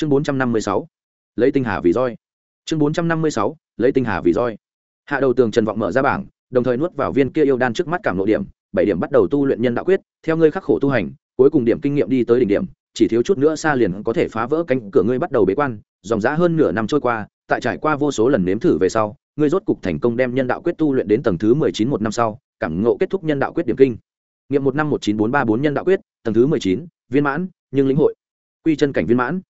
chương bốn trăm năm mươi sáu, lấy tinh hà vì roi. Chương bốn trăm năm mươi sáu, lấy tinh hà vì roi. Hạ đầu tường trần vọng mở ra bảng, đồng thời nuốt vào viên kia yêu đan trước mắt cảm lộ điểm, bảy điểm bắt đầu tu luyện nhân đạo quyết, theo ngươi khắc khổ tu hành, cuối cùng điểm kinh nghiệm đi tới đỉnh điểm, chỉ thiếu chút nữa xa liền có thể phá vỡ cánh cửa ngươi bắt đầu bế quan, dòng giá hơn nửa năm trôi qua, tại trải qua vô số lần nếm thử về sau, ngươi rốt cục thành công đem nhân đạo quyết tu luyện đến tầng thứ mười chín một năm sau, cảm ngộ kết thúc nhân đạo quyết điểm kinh. Nghiệm một năm một chín bốn ba bốn nhân đạo quyết, tầng thứ mười chín, viên mãn, nhưng lĩnh hội. Quy chân cảnh viên mãn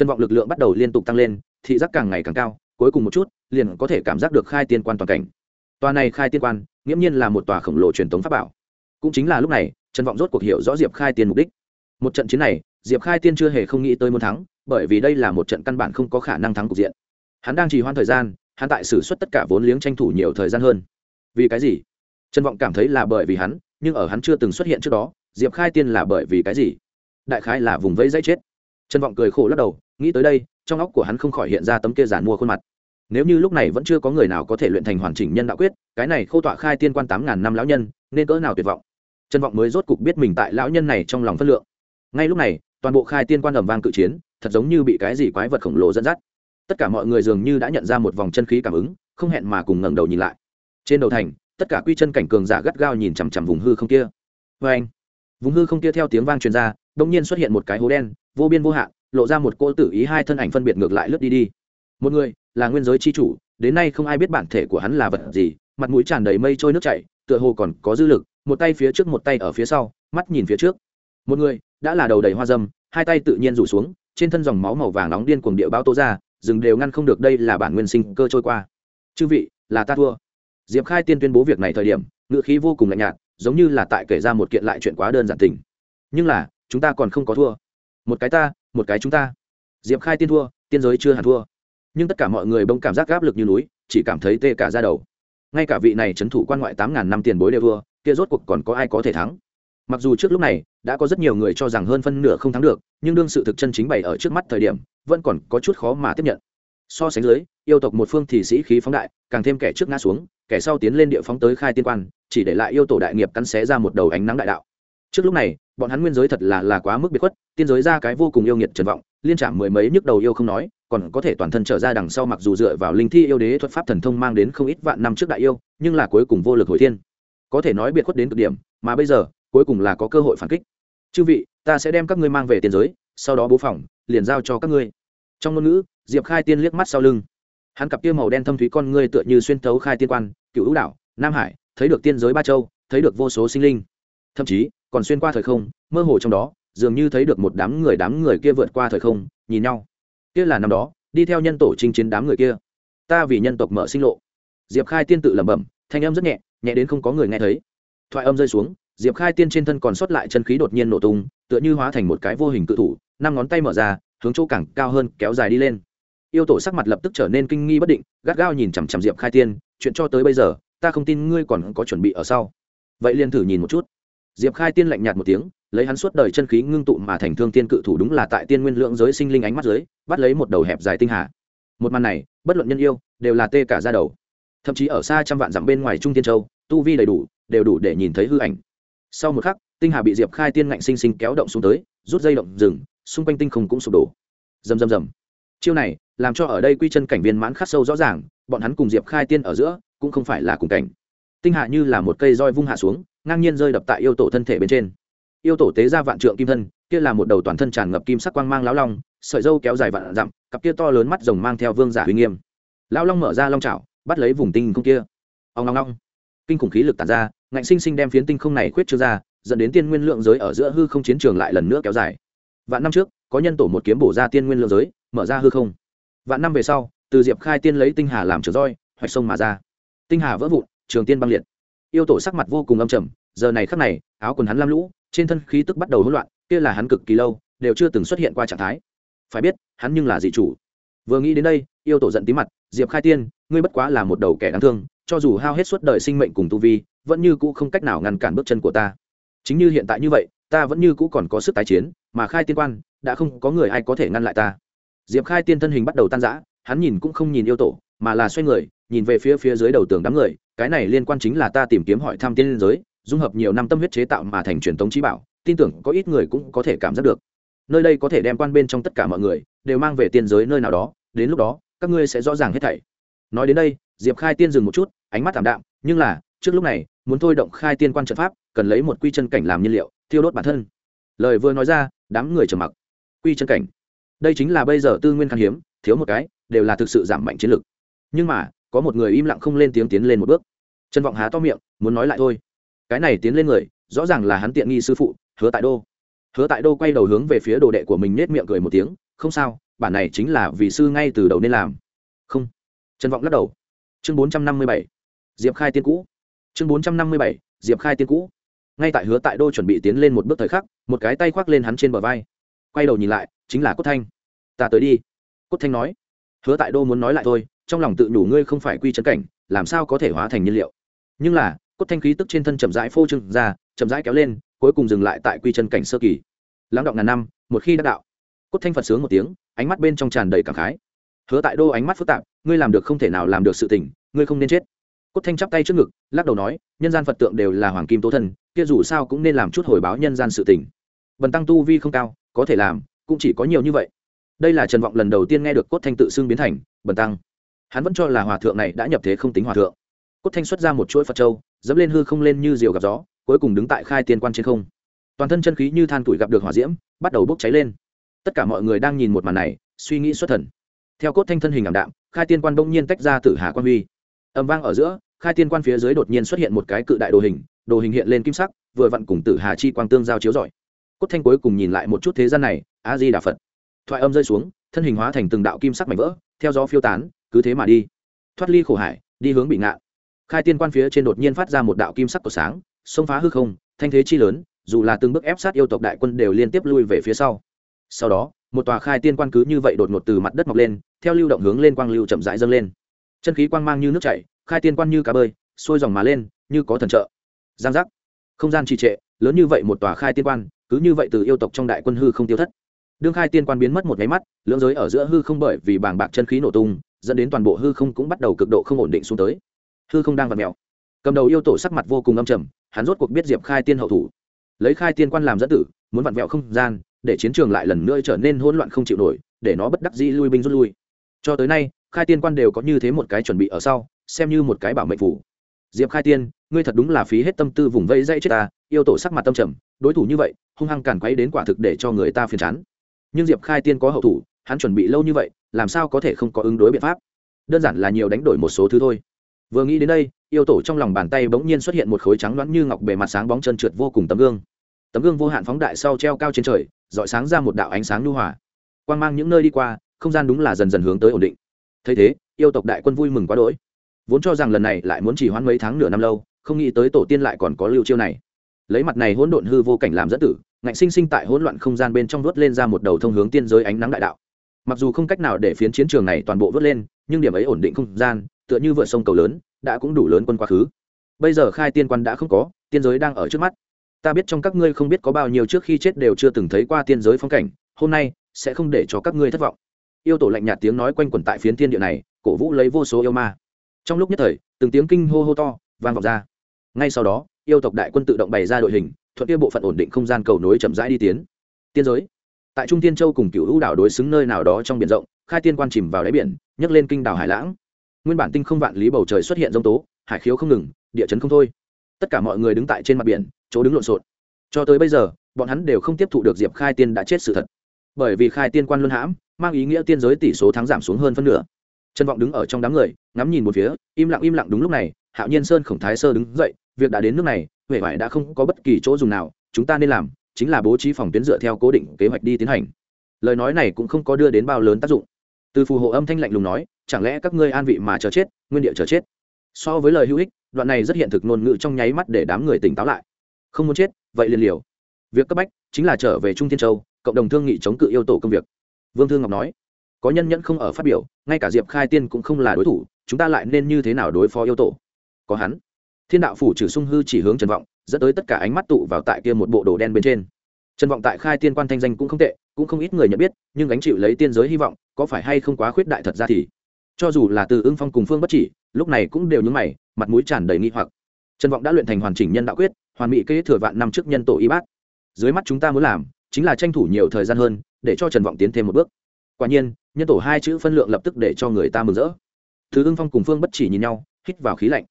chân vọng lực lượng bắt đầu liên tục tăng lên, thị giác càng ngày càng cao, cuối cùng một chút, liền có thể cảm giác được khai tiên quan toàn cảnh. Tòa này khai tiên quan, nghiễm nhiên là một tòa khổng lồ truyền thống pháp bảo. Cũng chính là lúc này trần vọng rốt cuộc hiểu rõ diệp khai tiên mục đích. Một trận chiến này, diệp khai tiên chưa hề không nghĩ tới muốn thắng, bởi vì đây là một trận căn bản không có khả năng thắng cục diện. Hắn đang trì hoãn thời gian, hắn tại xử suất tất cả vốn liếng tranh thủ nhiều thời gian hơn. Vì cái gì? Trần vọng cảm thấy là bởi vì hắn, nhưng ở hắn chưa từng xuất hiện trước đó, diệp khai tiên là bởi vì cái gì? Đại khái là vùng vẫy dãy chết. Trần vọng cười khổ lắc đầu nghĩ tới đây, trong óc của hắn không khỏi hiện ra tấm kia giản mua khuôn mặt. Nếu như lúc này vẫn chưa có người nào có thể luyện thành hoàn chỉnh nhân đạo quyết, cái này khâu tọa khai tiên quan tám ngàn năm lão nhân, nên cỡ nào tuyệt vọng. Trần vọng mới rốt cục biết mình tại lão nhân này trong lòng phất lượng. Ngay lúc này, toàn bộ khai tiên quan ầm vang cự chiến, thật giống như bị cái gì quái vật khổng lồ dẫn dắt. Tất cả mọi người dường như đã nhận ra một vòng chân khí cảm ứng, không hẹn mà cùng ngẩng đầu nhìn lại. Trên đầu thành, tất cả quy chân cảnh cường giả gắt gao nhìn chằm chằm vùng hư không kia. Vê anh vùng hư không kia theo tiếng vang truyền ra đông nhiên xuất hiện một cái hố đen, vô biên vô hạn lộ ra một cô tử ý hai thân ảnh phân biệt ngược lại lướt đi đi. Một người là nguyên giới chi chủ, đến nay không ai biết bản thể của hắn là vật gì, mặt mũi tràn đầy mây trôi nước chảy, tựa hồ còn có dư lực, một tay phía trước một tay ở phía sau, mắt nhìn phía trước. Một người đã là đầu đầy hoa dâm, hai tay tự nhiên rủ xuống, trên thân dòng máu màu vàng nóng điên cuồng địa bao tố ra, rừng đều ngăn không được đây là bản nguyên sinh cơ trôi qua. Chư vị, là ta thua. Diệp khai tiên tuyên bố việc này thời điểm ngự khí vô cùng lạnh nhạt, giống như là tại kể ra một kiện lại chuyện quá đơn giản tình. Nhưng là, chúng ta còn không có thua. Một cái ta một cái chúng ta. Diệp khai tiên thua, tiên giới chưa hẳn thua. Nhưng tất cả mọi người bỗng cảm giác áp lực như núi, chỉ cảm thấy tê cả ra đầu. Ngay cả vị này trấn thủ quan ngoại tám ngàn năm tiền bối đều thua, kia rốt cuộc còn có ai có thể thắng? Mặc dù trước lúc này, đã có rất nhiều người cho rằng hơn phân nửa không thắng được, nhưng đương sự thực chân chính bày ở trước mắt thời điểm, vẫn còn có chút khó mà tiếp nhận. So sánh dưới, yêu tộc một phương thì sĩ khí phóng đại, càng thêm kẻ trước ngã xuống, kẻ sau tiến lên địa phóng tới khai tiên quan, chỉ để lại yêu tổ đại nghiệp cắn xé ra một đầu ánh nắng đại đạo. Trước lúc này bọn hắn nguyên giới thật là là quá mức biệt khuất, tiên giới ra cái vô cùng yêu nghiệt trần vọng, liên trả mười mấy nhức đầu yêu không nói, còn có thể toàn thân trở ra đằng sau mặc dù dựa vào linh thi yêu đế thuật pháp thần thông mang đến không ít vạn năm trước đại yêu, nhưng là cuối cùng vô lực hồi thiên. Có thể nói biệt khuất đến cực điểm, mà bây giờ, cuối cùng là có cơ hội phản kích. Chư vị, ta sẽ đem các ngươi mang về tiền giới, sau đó bố phỏng liền giao cho các ngươi. Trong ngôn ngữ, diệp khai tiên liếc mắt sau lưng. Hắn cặp kia màu đen thâm thúy con ngươi tựa như xuyên thấu khai tiên quan, cựu hữu đảo, nam hải, thấy được tiên giới ba châu, thấy được vô số sinh linh. Thậm chí còn xuyên qua thời không, mơ hồ trong đó, dường như thấy được một đám người đám người kia vượt qua thời không, nhìn nhau. Kia là năm đó, đi theo nhân tổ chinh chiến đám người kia. Ta vì nhân tộc mở sinh lộ. Diệp khai tiên tự lẩm bẩm, thanh âm rất nhẹ nhẹ đến không có người nghe thấy. Thoại âm rơi xuống, diệp khai tiên trên thân còn sót lại chân khí đột nhiên nổ tung, tựa như hóa thành một cái vô hình cự thủ, năm ngón tay mở ra, hướng chỗ cẳng cao hơn, kéo dài đi lên. Yêu tổ sắc mặt lập tức trở nên kinh nghi bất định, gắt gao nhìn chằm chằm diệp khai tiên, chuyện cho tới bây giờ, ta không tin ngươi còn có chuẩn bị ở sau. Vậy liền thử nhìn một chút diệp khai tiên lạnh nhạt một tiếng, lấy hắn suốt đời chân khí ngưng tụ mà thành thương tiên cự thủ đúng là tại tiên nguyên lượng giới sinh linh ánh mắt dưới, bắt lấy một đầu hẹp dài tinh hà. Một màn này, bất luận nhân yêu, đều là tê cả ra đầu. Thậm chí ở xa trăm vạn dặm bên ngoài trung tiên châu, tu vi đầy đủ, đều đủ để nhìn thấy hư ảnh. Sau một khắc, tinh hà bị diệp khai tiên ngạnh sinh sinh kéo động xuống tới, rút dây động rừng, xung quanh tinh không cũng sụp đổ. Rầm rầm rầm. Chiêu này, làm cho ở đây quy chân cảnh viên mãn khắc sâu rõ ràng, bọn hắn cùng diệp khai tiên ở giữa, cũng không phải là cùng cảnh. Tinh hạ như là một cây roi vung hạ xuống ngang nhiên rơi đập tại yêu tổ thân thể bên trên. Yêu tổ tế ra vạn trượng kim thân, kia là một đầu toàn thân tràn ngập kim sắc quang mang lão long, sợi dâu kéo dài vạn dặm, cặp kia to lớn mắt rồng mang theo vương giả uy nghiêm. Lão long mở ra long trào bắt lấy vùng tinh không kia. Ông long long kinh khủng khí lực tàn ra, ngạnh sinh sinh đem phiến tinh không này khuyết trương ra, dẫn đến tiên nguyên lượng giới ở giữa hư không chiến trường lại lần nữa kéo dài. Vạn năm trước, có nhân tổ một kiếm bổ ra tiên nguyên lượng giới, mở ra hư không. Vạn năm về sau, từ diệp khai tiên lấy tinh hà làm trường roi, hoạch sông mà ra. Tinh hà vỡ vụn, trường tiên băng liệt yêu tổ sắc mặt vô cùng âm trầm, giờ này khắc này, áo quần hắn lam lũ, trên thân khí tức bắt đầu hỗn loạn, kia là hắn cực kỳ lâu, đều chưa từng xuất hiện qua trạng thái. Phải biết, hắn nhưng là dị chủ. Vừa nghĩ đến đây, yêu tổ giận tí mặt, diệp khai tiên, ngươi bất quá là một đầu kẻ đáng thương, cho dù hao hết suốt đời sinh mệnh cùng tu vi, vẫn như cũ không cách nào ngăn cản bước chân của ta. Chính như hiện tại như vậy, ta vẫn như cũ còn có sức tái chiến, mà khai tiên quan, đã không có người ai có thể ngăn lại ta. Diệp khai tiên thân hình bắt đầu tan rã, hắn nhìn cũng không nhìn yêu tổ, mà là xoay người, nhìn về phía phía dưới đầu tường đám người cái này liên quan chính là ta tìm kiếm hỏi thăm tiên liên giới, dung hợp nhiều năm tâm huyết chế tạo mà thành truyền thống trí bảo, tin tưởng có ít người cũng có thể cảm giác được. Nơi đây có thể đem quan bên trong tất cả mọi người đều mang về tiên giới nơi nào đó, đến lúc đó, các ngươi sẽ rõ ràng hết thảy. Nói đến đây, diệp khai tiên dừng một chút, ánh mắt thảm đạm, nhưng là, trước lúc này, muốn thôi động khai tiên quan trận pháp, cần lấy một quy chân cảnh làm nhiên liệu, thiêu đốt bản thân. Lời vừa nói ra, đám người trầm mặc. Quy chân cảnh. Đây chính là bây giờ tư nguyên khan hiếm, thiếu một cái, đều là thực sự giảm mạnh chiến lực. Nhưng mà, có một người im lặng không lên tiếng tiến lên một bước trần vọng há to miệng, muốn nói lại thôi. Cái này tiến lên người, rõ ràng là hắn tiện nghi sư phụ, hứa tại đô. Hứa tại đô quay đầu hướng về phía đồ đệ của mình nết miệng cười một tiếng, không sao, bản này chính là vì sư ngay từ đầu nên làm. Không. Trần vọng lắc đầu. Chương bốn trăm năm mươi bảy, diệp khai tiên cũ. Chương bốn trăm năm mươi bảy, diệp khai tiên cũ. Ngay tại hứa tại đô chuẩn bị tiến lên một bước thời khắc, một cái tay khoác lên hắn trên bờ vai. Quay đầu nhìn lại, chính là cốt thanh. Ta tới đi. Cốt thanh nói. Hứa tại đô muốn nói lại thôi, trong lòng tự nhủ ngươi không phải quy chân cảnh, làm sao có thể hóa thành nhiên liệu? Nhưng là, cốt thanh khí tức trên thân chậm rãi phô trưng ra, chậm rãi kéo lên, cuối cùng dừng lại tại quy chân cảnh sơ kỳ. Lắng động ngàn năm, một khi đã đạo, cốt thanh phật sướng một tiếng, ánh mắt bên trong tràn đầy cảm khái. Hứa tại đô ánh mắt phức tạp, ngươi làm được không thể nào làm được sự tình, ngươi không nên chết. Cốt thanh chắp tay trước ngực, lắc đầu nói, nhân gian phật tượng đều là hoàng kim tố thân kia dù sao cũng nên làm chút hồi báo nhân gian sự tình. Bần tăng tu vi không cao, có thể làm, cũng chỉ có nhiều như vậy. Đây là trần vọng lần đầu tiên nghe được cốt thanh tự xưng biến thành bần tăng. Hắn vẫn cho là hòa thượng này đã nhập thế không tính hòa thượng cốt thanh xuất ra một chuỗi phật châu, dẫm lên hư không lên như diều gặp gió, cuối cùng đứng tại khai tiên quan trên không. Toàn thân chân khí như than tuổi gặp được hỏa diễm, bắt đầu bốc cháy lên. Tất cả mọi người đang nhìn một màn này, suy nghĩ xuất thần. Theo cốt thanh thân hình ảm đạm, khai tiên quan bỗng nhiên tách ra tử hà quan huy. Ầm vang ở giữa, khai tiên quan phía dưới đột nhiên xuất hiện một cái cự đại đồ hình đồ hình hiện lên kim sắc, vừa vặn cùng tử hà chi quang tương giao chiếu rọi. Cốt thanh cuối cùng nhìn lại một chút thế gian này, a di đà phật. Thoại âm rơi xuống, thân hình hóa thành từng đạo kim sắc mảnh vỡ, theo gió phiêu tán, cứ thế mà đi. Thoát ly khổ hải, đi hướng bị ngạn khai tiên quan phía trên đột nhiên phát ra một đạo kim sắc của sáng, xông phá hư không, thanh thế chi lớn, dù là từng bước ép sát yêu tộc đại quân đều liên tiếp lui về phía sau. Sau đó, một tòa khai tiên quan cứ như vậy đột ngột từ mặt đất mọc lên, theo lưu động hướng lên quang lưu chậm rãi dâng lên. Chân khí quang mang như nước chảy, khai tiên quan như cá bơi sôi dòng mà lên, như có thần trợ. Giang giác. Không gian trì trệ, lớn như vậy một tòa khai tiên quan, cứ như vậy từ yêu tộc trong đại quân hư không tiêu thất. Đương khai tiên quan biến mất một nháy mắt, lưỡng giới ở giữa hư không bởi vì bảng bạc chân khí nổ tung, dẫn đến toàn bộ hư không cũng bắt đầu cực độ không ổn định xuống tới hư không đang vặt mèo. Cầm đầu yêu tổ sắc mặt vô cùng âm trầm, hắn rốt cuộc biết diệp khai tiên hậu thủ. Lấy khai tiên quan làm dẫn tử, muốn vặn vẹo không gian, để chiến trường lại lần nữa trở nên hỗn loạn không chịu nổi, để nó bất đắc dĩ lui binh rút lui. Cho tới nay, khai tiên quan đều có như thế một cái chuẩn bị ở sau, xem như một cái bảo mệnh phủ diệp khai tiên, ngươi thật đúng là phí hết tâm tư vùng vây dây chết ta, yêu tổ sắc mặt tâm trầm, đối thủ như vậy, hung hăng càn quấy đến quả thực để cho người ta phiền chán. Nhưng diệp khai tiên có hậu thủ, hắn chuẩn bị lâu như vậy, làm sao có thể không có ứng đối biện pháp? Đơn giản là nhiều đánh đổi một số thứ thôi vừa nghĩ đến đây, yêu tổ trong lòng bàn tay bỗng nhiên xuất hiện một khối trắng loãng như ngọc bề mặt sáng bóng chân trượt vô cùng tấm gương. Tấm gương vô hạn phóng đại sau treo cao trên trời dọi sáng ra một đạo ánh sáng nhu hòa. Quang mang những nơi đi qua, không gian đúng là dần dần hướng tới ổn định. Thấy thế, yêu tộc đại quân vui mừng quá đỗi. Vốn cho rằng lần này lại muốn chỉ hoãn mấy tháng nửa năm lâu, không nghĩ tới tổ tiên lại còn có lưu chiêu này. Lấy mặt này hỗn độn hư vô cảnh làm dẫn tử, ngạnh sinh sinh tại hỗn loạn không gian bên trong vớt lên ra một đầu thông hướng tiên giới ánh nắng đại đạo. Mặc dù không cách nào để phiến chiến trường này toàn bộ vớt lên, nhưng điểm ấy ổn định không gian tựa như vượt sông cầu lớn, đã cũng đủ lớn quân quá khứ. Bây giờ khai tiên quan đã không có, tiên giới đang ở trước mắt. Ta biết trong các ngươi không biết có bao nhiêu trước khi chết đều chưa từng thấy qua tiên giới phong cảnh, hôm nay sẽ không để cho các ngươi thất vọng. Yêu tổ lạnh nhạt tiếng nói quanh quẩn tại phiến tiên địa này, cổ vũ lấy vô số yêu ma. Trong lúc nhất thời, từng tiếng kinh hô hô to vang vọng ra. Ngay sau đó, yêu tộc đại quân tự động bày ra đội hình, thuận kia bộ phận ổn định không gian cầu nối chậm rãi đi tiến. Tiên giới. Tại trung tiên châu cùng cựu hữu đảo đối xứng nơi nào đó trong biển rộng, khai tiên quan chìm vào đáy biển, nhấc lên kinh đảo hải lãng nguyên bản tinh không vạn lý bầu trời xuất hiện rông tố, hải khiếu không ngừng, địa chấn không thôi. Tất cả mọi người đứng tại trên mặt biển, chỗ đứng lộn xộn. Cho tới bây giờ, bọn hắn đều không tiếp thụ được diệp khai tiên đã chết sự thật. Bởi vì khai tiên quan luân hãm, mang ý nghĩa tiên giới tỷ số thắng giảm xuống hơn phân nửa. Trần vọng đứng ở trong đám người, ngắm nhìn một phía, im lặng im lặng đúng lúc này, hạo nhiên sơn khổng thái sơ đứng dậy, việc đã đến nước này, huệ vải đã không có bất kỳ chỗ dùng nào, chúng ta nên làm chính là bố trí phòng tuyến dựa theo cố định kế hoạch đi tiến hành. Lời nói này cũng không có đưa đến bao lớn tác dụng từ phù hộ âm thanh lạnh lùng nói, chẳng lẽ các ngươi an vị mà chờ chết, nguyên địa chờ chết? So với lời hữu ích, đoạn này rất hiện thực ngôn ngữ trong nháy mắt để đám người tỉnh táo lại. Không muốn chết, vậy liền liều. Việc cấp bách chính là trở về trung thiên châu, cộng đồng thương nghị chống cự yêu tổ công việc. Vương thương ngọc nói, có nhân nhẫn không ở phát biểu, ngay cả diệp khai tiên cũng không là đối thủ, chúng ta lại nên như thế nào đối phó yêu tổ? Có hắn. Thiên đạo phủ trừ sung hư chỉ hướng trần vọng, dẫn tới tất cả ánh mắt tụ vào tại kia một bộ đồ đen bên trên. Trần vọng tại khai tiên quan thanh danh cũng không tệ cũng không ít người nhận biết, nhưng gánh chịu lấy tiên giới hy vọng, có phải hay không quá khuyết đại thật ra thì, cho dù là từ ưng phong cùng phương bất chỉ, lúc này cũng đều nhúng mày, mặt mũi tràn đầy nghi hoặc. Trần vọng đã luyện thành hoàn chỉnh nhân đạo quyết, hoàn mỹ kế thừa vạn năm trước nhân tổ y bác dưới mắt chúng ta muốn làm, chính là tranh thủ nhiều thời gian hơn, để cho trần vọng tiến thêm một bước. Quả nhiên, nhân tổ hai chữ phân lượng lập tức để cho người ta mừng rỡ. Thứ ưng phong cùng phương bất chỉ nhìn nhau, hít vào khí lạnh.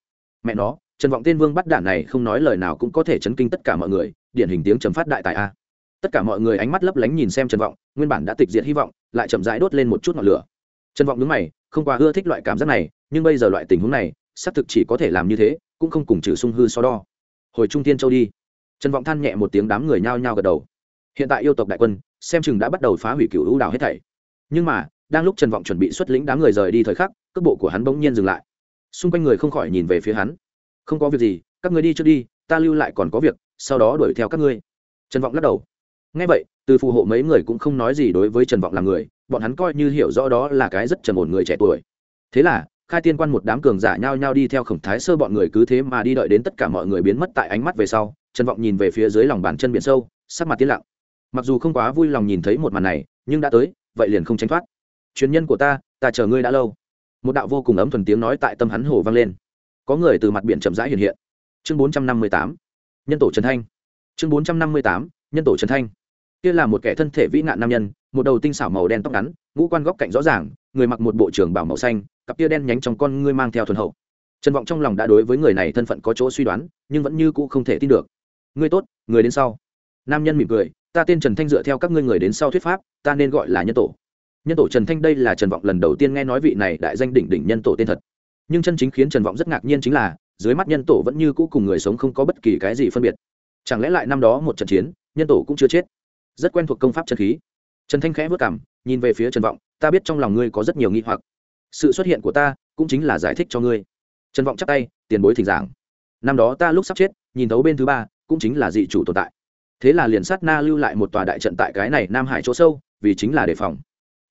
Mẹ nó, trần vọng tên vương bắt đạn này không nói lời nào cũng có thể chấn kinh tất cả mọi người, điển hình tiếng chấm phát đại tài a tất cả mọi người ánh mắt lấp lánh nhìn xem trần vọng, nguyên bản đã tịch diệt hy vọng, lại chậm rãi đốt lên một chút ngọn lửa. Trần vọng đứng mày, không qua ưa thích loại cảm giác này, nhưng bây giờ loại tình huống này, xác thực chỉ có thể làm như thế, cũng không cùng trừ sung hư so đo. Hồi trung tiên châu đi. Trần vọng than nhẹ một tiếng đám người nhao nhao gật đầu. Hiện tại yêu tộc đại quân, xem chừng đã bắt đầu phá hủy cựu hữu đảo hết thảy. Nhưng mà, đang lúc trần vọng chuẩn bị xuất lĩnh đám người rời đi thời khắc, cước bộ của hắn bỗng nhiên dừng lại. Xung quanh người không khỏi nhìn về phía hắn. Không có việc gì, các người đi trước đi, ta lưu lại còn có việc, sau đó đuổi theo các ngươi. Trần vọng lắc đầu ngay vậy, từ phù hộ mấy người cũng không nói gì đối với trần vọng là người, bọn hắn coi như hiểu rõ đó là cái rất trần ổn người trẻ tuổi. Thế là, khai tiên quan một đám cường giả nhao nhao đi theo khổng thái sơ bọn người cứ thế mà đi đợi đến tất cả mọi người biến mất tại ánh mắt về sau, trần vọng nhìn về phía dưới lòng bàn chân biển sâu, sắc mặt tiến lặng. Mặc dù không quá vui lòng nhìn thấy một màn này, nhưng đã tới, vậy liền không tránh thoát. Truyền nhân của ta ta chờ ngươi đã lâu. Một đạo vô cùng ấm thuần tiếng nói tại tâm hắn hồ vang lên. Có người từ mặt biển chậm rãi hiện hiện. Chương bốn trăm năm mươi tám. Nhân tổ trần thanh. Chương bốn trăm năm mươi tám. Nhân tổ trần thanh kia là một kẻ thân thể vĩ nạn nam nhân, một đầu tinh xảo màu đen tóc ngắn, ngũ quan góc cạnh rõ ràng, người mặc một bộ trưởng bảo màu xanh, cặp tia đen nhánh trong con ngươi mang theo thuần hậu. Trần vọng trong lòng đã đối với người này thân phận có chỗ suy đoán, nhưng vẫn như cũ không thể tin được. Ngươi tốt, người đến sau. Nam nhân mỉm cười, ta tên trần thanh dựa theo các ngươi người đến sau thuyết pháp, ta nên gọi là nhân tổ. Nhân tổ trần thanh đây là trần vọng lần đầu tiên nghe nói vị này đại danh đỉnh đỉnh nhân tổ tên thật. Nhưng chân chính khiến trần vọng rất ngạc nhiên chính là, dưới mắt nhân tổ vẫn như cũ cùng người sống không có bất kỳ cái gì phân biệt. Chẳng lẽ lại năm đó một trận chiến, nhân tổ cũng chưa chết? Rất quen thuộc công pháp chân khí. Trần thanh khẽ vất cảm nhìn về phía trần vọng, ta biết trong lòng ngươi có rất nhiều nghi hoặc. Sự xuất hiện của ta cũng chính là giải thích cho ngươi. Trần vọng chắp tay, tiền bối thỉnh giảng. Năm đó ta lúc sắp chết, nhìn thấu bên thứ ba, cũng chính là dị chủ tồn tại. Thế là liền sát na lưu lại một tòa đại trận tại cái này nam hải chỗ sâu, vì chính là đề phòng.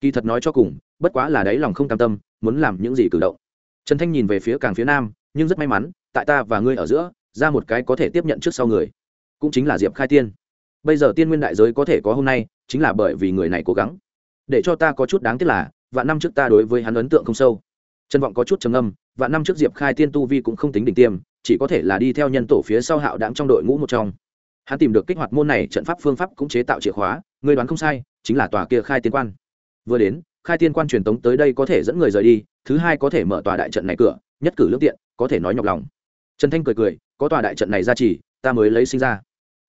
Kỳ thật nói cho cùng, bất quá là đáy lòng không cam tâm, muốn làm những gì cử động. Trần thanh nhìn về phía càng phía nam, nhưng rất may mắn, tại ta và ngươi ở giữa, ra một cái có thể tiếp nhận trước sau người. Cũng chính là diệp khai tiên bây giờ tiên nguyên đại giới có thể có hôm nay, chính là bởi vì người này cố gắng. Để cho ta có chút đáng tiếc là, vạn năm trước ta đối với hắn ấn tượng không sâu. Trân vọng có chút trầm âm vạn năm trước diệp khai tiên tu vi cũng không tính đỉnh tiêm, chỉ có thể là đi theo nhân tổ phía sau hạo đáng trong đội ngũ một trong. Hắn tìm được kích hoạt môn này trận pháp phương pháp cũng chế tạo chìa khóa, người đoán không sai, chính là tòa kia khai tiên quan. Vừa đến, khai tiên quan truyền tống tới đây có thể dẫn người rời đi, thứ hai có thể mở tòa đại trận này cửa, nhất cử lương tiện, có thể nói nhọc lòng. Trần thanh cười cười, có tòa đại trận này ra chỉ, ta mới lấy sinh ra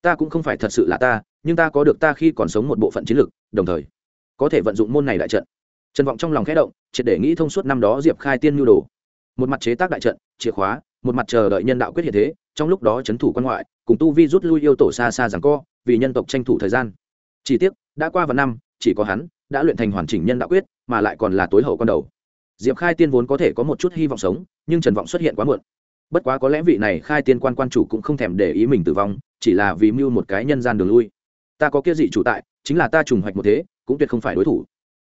ta cũng không phải thật sự là ta, nhưng ta có được ta khi còn sống một bộ phận chiến lược, đồng thời, có thể vận dụng môn này đại trận. Trần vọng trong lòng khẽ động, triệt để nghĩ thông suốt năm đó diệp khai tiên nhu đồ. Một mặt chế tác đại trận, chìa khóa, một mặt chờ đợi nhân đạo quyết hiện thế, trong lúc đó c h ấ n thủ quan ngoại, cùng tu vi rút lui yêu tổ xa xa rằng co, vì nhân tộc tranh thủ thời gian. Chỉ tiếc, đã qua vài năm, chỉ có hắn đã luyện thành hoàn chỉnh nhân đạo quyết, mà lại còn là tối hậu con đầu. Diệp khai tiên vốn có thể có một chút hy vọng sống, nhưng trần vọng xuất hiện quá muộn bất quá có lẽ vị này khai tiên quan quan chủ cũng không thèm để ý mình tử vong, chỉ là vì mưu một cái nhân gian đường lui. Ta có kia dị chủ tại, chính là ta trùng hoạch một thế, cũng tuyệt không phải đối thủ.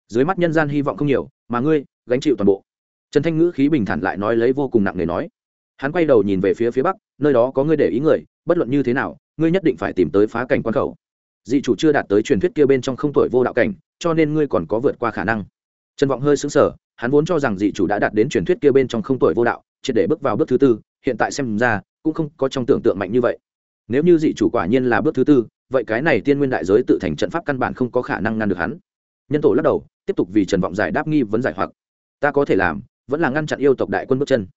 Dưới mắt nhân gian hy vọng không nhiều, mà ngươi, gánh chịu toàn bộ. Trần thanh ngữ khí bình thản lại nói lấy vô cùng nặng nề nói. Hắn quay đầu nhìn về phía phía bắc, nơi đó có ngươi để ý người, bất luận như thế nào, ngươi nhất định phải tìm tới phá cảnh quan khẩu. Dị chủ chưa đạt tới truyền thuyết kia bên trong không tuổi vô đạo cảnh, cho nên ngươi còn có vượt qua khả năng. Trần vọng hơi xứng sở hắn vốn cho rằng dị chủ đã đạt đến truyền thuyết kia bên trong không tuổi vô đạo triệt để bước vào bước thứ tư, hiện tại xem ra, cũng không có trong tưởng tượng mạnh như vậy. Nếu như dị chủ quả nhiên là bước thứ tư, vậy cái này tiên nguyên đại giới tự thành trận pháp căn bản không có khả năng ngăn được hắn. Nhân tổ lắc đầu, tiếp tục vì trần vọng giải đáp nghi vấn giải hoặc. Ta có thể làm, vẫn là ngăn chặn yêu tộc đại quân bước chân.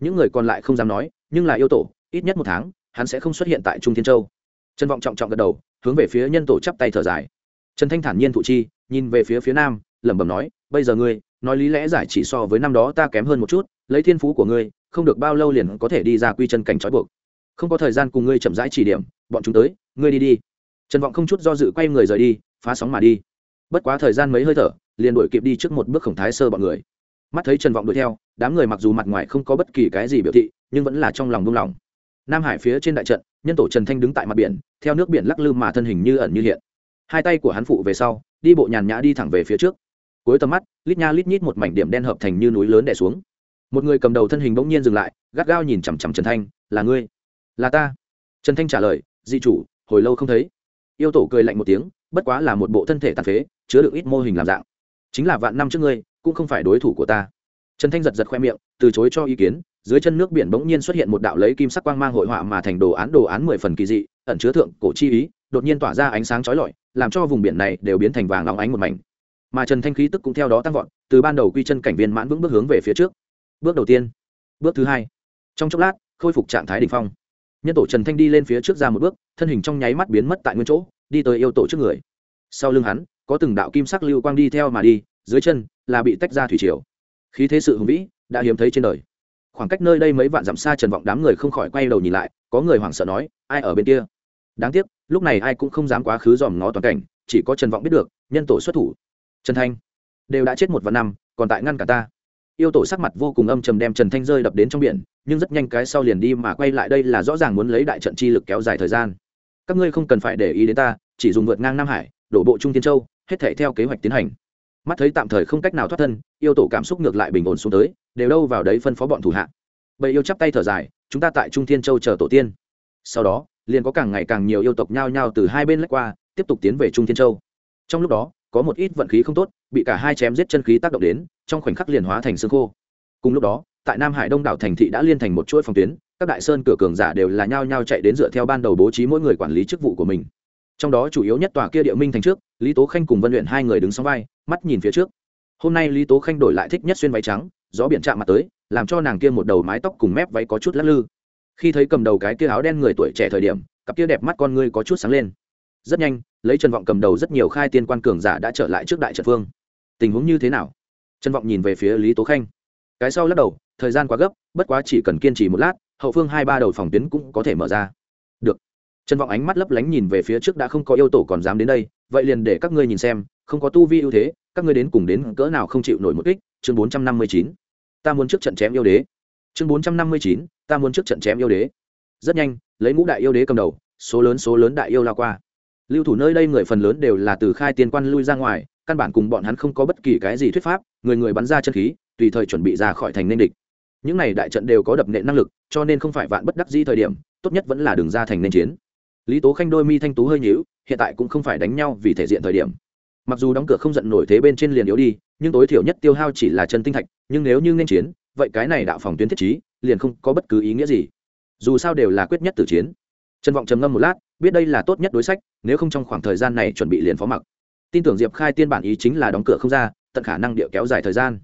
Những người còn lại không dám nói, nhưng là yêu tổ, ít nhất một tháng, hắn sẽ không xuất hiện tại trung thiên châu. Trần vọng trọng trọng gật đầu, hướng về phía nhân tổ chắp tay thở dài. Trần thanh thản nhiên thụ chi, nhìn về phía phía nam, lẩm bẩm nói, bây giờ ngươi, nói lý lẽ giải chỉ so với năm đó ta kém hơn một chút lấy thiên phú của ngươi, không được bao lâu liền có thể đi ra quy chân cảnh trói buộc. Không có thời gian cùng ngươi chậm rãi chỉ điểm, bọn chúng tới, ngươi đi đi. Trần vọng không chút do dự quay người rời đi, phá sóng mà đi. Bất quá thời gian mấy hơi thở, liền đuổi kịp đi trước một bước khổng thái sơ bọn người. Mắt thấy trần vọng đuổi theo, đám người mặc dù mặt ngoài không có bất kỳ cái gì biểu thị, nhưng vẫn là trong lòng buông lòng nam hải phía trên đại trận, nhân tổ trần thanh đứng tại mặt biển, theo nước biển lắc lư mà thân hình như ẩn như hiện. Hai tay của hắn phụ về sau, đi bộ nhàn nhã đi thẳng về phía trước. Cuối tầm mắt, lít nha lít nhít một mảnh điểm đen hợp thành như núi lớn đè xuống một người cầm đầu thân hình bỗng nhiên dừng lại, gắt gao nhìn chằm chằm trần thanh, là ngươi? Là ta. Trần thanh trả lời, dị chủ, hồi lâu không thấy. Yêu tổ cười lạnh một tiếng, bất quá là một bộ thân thể tàn phế, chứa được ít mô hình làm dạng. Chính là vạn năm trước ngươi, cũng không phải đối thủ của ta. Trần thanh giật giật khoe miệng, từ chối cho ý kiến, dưới chân nước biển bỗng nhiên xuất hiện một đạo lấy kim sắc quang mang hội họa mà thành đồ án đồ án mười phần kỳ dị, ẩn chứa thượng cổ chi ý, đột nhiên tỏa ra ánh sáng chói lọi, làm cho vùng biển này đều biến thành vàng óng ánh một mảnh. Mà trần thanh khí tức cũng theo đó tăng vọt, từ ban đầu quy chân cảnh viên mãn vững bước hướng về phía trước bước đầu tiên. Bước thứ hai. Trong chốc lát, khôi phục trạng thái đ ỉ n h phong. Nhân tổ trần thanh đi lên phía trước ra một bước, thân hình trong nháy mắt biến mất tại nguyên chỗ, đi tới yêu tổ trước người. Sau lưng hắn, có từng đạo kim sắc lưu quang đi theo mà đi, dưới chân là bị tách ra thủy triều. Khí thế sự hùng vĩ đã hiếm thấy trên đời. Khoảng cách nơi đây mấy vạn dặm xa trần vọng đám người không khỏi quay đầu nhìn lại, có người hoảng sợ nói, ai ở bên kia? Đáng tiếc, lúc này ai cũng không dám quá khứ dòm ngó toàn cảnh, chỉ có trần vọng biết được, nhân tổ xuất thủ. Trần thanh, đều đã chết một vạn năm, còn tại ngăn cả ta yêu tổ sắc mặt vô cùng âm trầm đem trần thanh rơi đập đến trong biển, nhưng rất nhanh cái sau liền đi mà quay lại đây là rõ ràng muốn lấy đại trận chi lực kéo dài thời gian. Các ngươi không cần phải để ý đến ta, chỉ dùng vượt ngang nam hải, đổ bộ trung tiên châu, hết thể theo kế hoạch tiến hành. Mắt thấy tạm thời không cách nào thoát thân, yêu tổ cảm xúc ngược lại bình ổn xuống tới, đều đâu vào đấy phân phó bọn thủ hạ. Bầy yêu chắp tay thở dài, chúng ta tại trung thiên châu chờ tổ tiên. Sau đó, liền có càng ngày càng nhiều yêu tộc nhao nhao từ hai bên lách qua, tiếp tục tiến về trung thiên châu. Trong lúc đó có một ít vận khí không tốt, bị cả hai chém giết chân khí tác động đến, trong khoảnh khắc liền hóa thành xương khô. Cùng lúc đó, tại nam hải đông đảo thành thị đã liên thành một chuỗi phòng tuyến, các đại sơn cửa cường giả đều là nhao nhao chạy đến dựa theo ban đầu bố trí mỗi người quản lý chức vụ của mình. Trong đó chủ yếu nhất tòa kia địa minh thành trước, lý tố khanh cùng vân luyện hai người đứng song vai, mắt nhìn phía trước. Hôm nay lý tố khanh đổi lại thích nhất xuyên váy trắng, gió biển chạm mặt tới, làm cho nàng kia một đầu mái tóc cùng mép váy có chút lắc lư. Khi thấy cầm đầu cái kia áo đen người tuổi trẻ thời điểm, cặp kia đẹp mắt con ngươi có chút sáng lên rất nhanh, lấy trần vọng cầm đầu rất nhiều khai tiên quan cường giả đã trở lại trước đại trận phương tình huống như thế nào? Trần vọng nhìn về phía lý tố khanh. Cái sau lắc đầu, thời gian quá gấp, bất quá chỉ cần kiên trì một lát, hậu phương hai ba đầu phòng tuyến cũng có thể mở ra. Được. Trần vọng ánh mắt lấp lánh nhìn về phía trước đã không có yêu tổ còn dám đến đây, vậy liền để các ngươi nhìn xem, không có tu vi ưu thế, các ngươi đến cùng đến cỡ nào không chịu nổi một kích? Chương bốn trăm năm mươi chín. Ta muốn trước trận chém yêu đế. Chương bốn trăm năm mươi chín. Ta muốn trước trận chém yêu đế. Rất nhanh, lấy ngũ đại yêu đế cầm đầu, số lớn số lớn đại yêu lao qua lưu thủ nơi đây người phần lớn đều là từ khai tiên quan lui ra ngoài, căn bản cùng bọn hắn không có bất kỳ cái gì thuyết pháp, người người bắn ra chân khí, tùy thời chuẩn bị ra khỏi thành nên địch. Những này đại trận đều có đập nệ năng lực, cho nên không phải vạn bất đắc dĩ thời điểm, tốt nhất vẫn là đường ra thành nên chiến. Lý tố khanh đôi mi thanh tú hơi nhíu, hiện tại cũng không phải đánh nhau vì thể diện thời điểm. Mặc dù đóng cửa không giận nổi thế bên trên liền yếu đi, nhưng tối thiểu nhất tiêu hao chỉ là chân tinh thạch, nhưng nếu như nên chiến, vậy cái này đạo phòng tuyến thiết trí, liền không có bất cứ ý nghĩa gì. Dù sao đều là quyết nhất tử chiến trần vọng trầm ngâm một lát, biết đây là tốt nhất đối sách, nếu không trong khoảng thời gian này chuẩn bị liền phó mặc. Tin tưởng diệp khai tiên bản ý chính là đóng cửa không ra, tận khả năng địa kéo dài thời gian.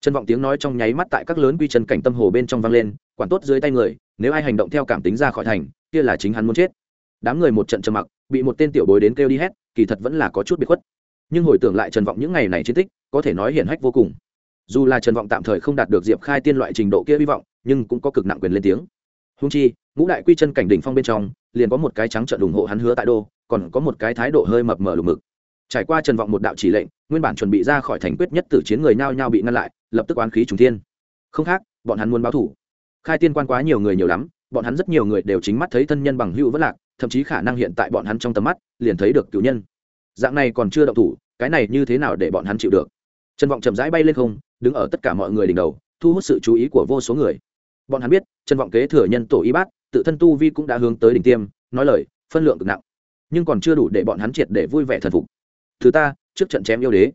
Trần vọng tiếng nói trong nháy mắt tại các lớn quy chân cảnh tâm hồ bên trong vang lên, quản tốt dưới tay người, nếu ai hành động theo cảm tính ra khỏi thành, kia là chính hắn muốn chết. Đám người một trận trầm mặc, bị một tên tiểu bối đến kêu đi hét, kỳ thật vẫn là có chút bị khuất. Nhưng hồi tưởng lại trần vọng những ngày này chiến tích, có thể nói hiển hách vô cùng. Dù là trần vọng tạm thời không đạt được diệp khai tiên loại trình độ kia hy vọng, nhưng cũng có cực nặng quyền lên tiếng. Húng chi, ngũ đại quy chân cảnh đỉnh phong bên trong liền có một cái trắng trợn ủng hộ hắn hứa tại đô, còn có một cái thái độ hơi mập mờ lục mực. Trải qua trần vọng một đạo chỉ lệnh, nguyên bản chuẩn bị ra khỏi thành quyết nhất tử chiến người nhao nhao bị ngăn lại, lập tức oán khí trùng thiên. Không khác, bọn hắn muốn báo thủ. Khai tiên quan quá nhiều người nhiều lắm, bọn hắn rất nhiều người đều chính mắt thấy thân nhân bằng hữu vất lạc, thậm chí khả năng hiện tại bọn hắn trong tầm mắt, liền thấy được cựu nhân. Dạng này còn chưa động thủ, cái này như thế nào để bọn hắn chịu được? Trần vọng chậm rãi bay lên không, đứng ở tất cả mọi người đỉnh đầu, thu hút sự chú ý của vô số người. Bọn hắn biết, trần vọng kế thừa nhân tổ y bát tự thân tu vi cũng đã hướng tới đỉnh tiêm, nói lời, phân lượng cực nặng. Nhưng còn chưa đủ để bọn hắn triệt để vui vẻ thần phục. Thứ ta, trước trận chém yêu đế.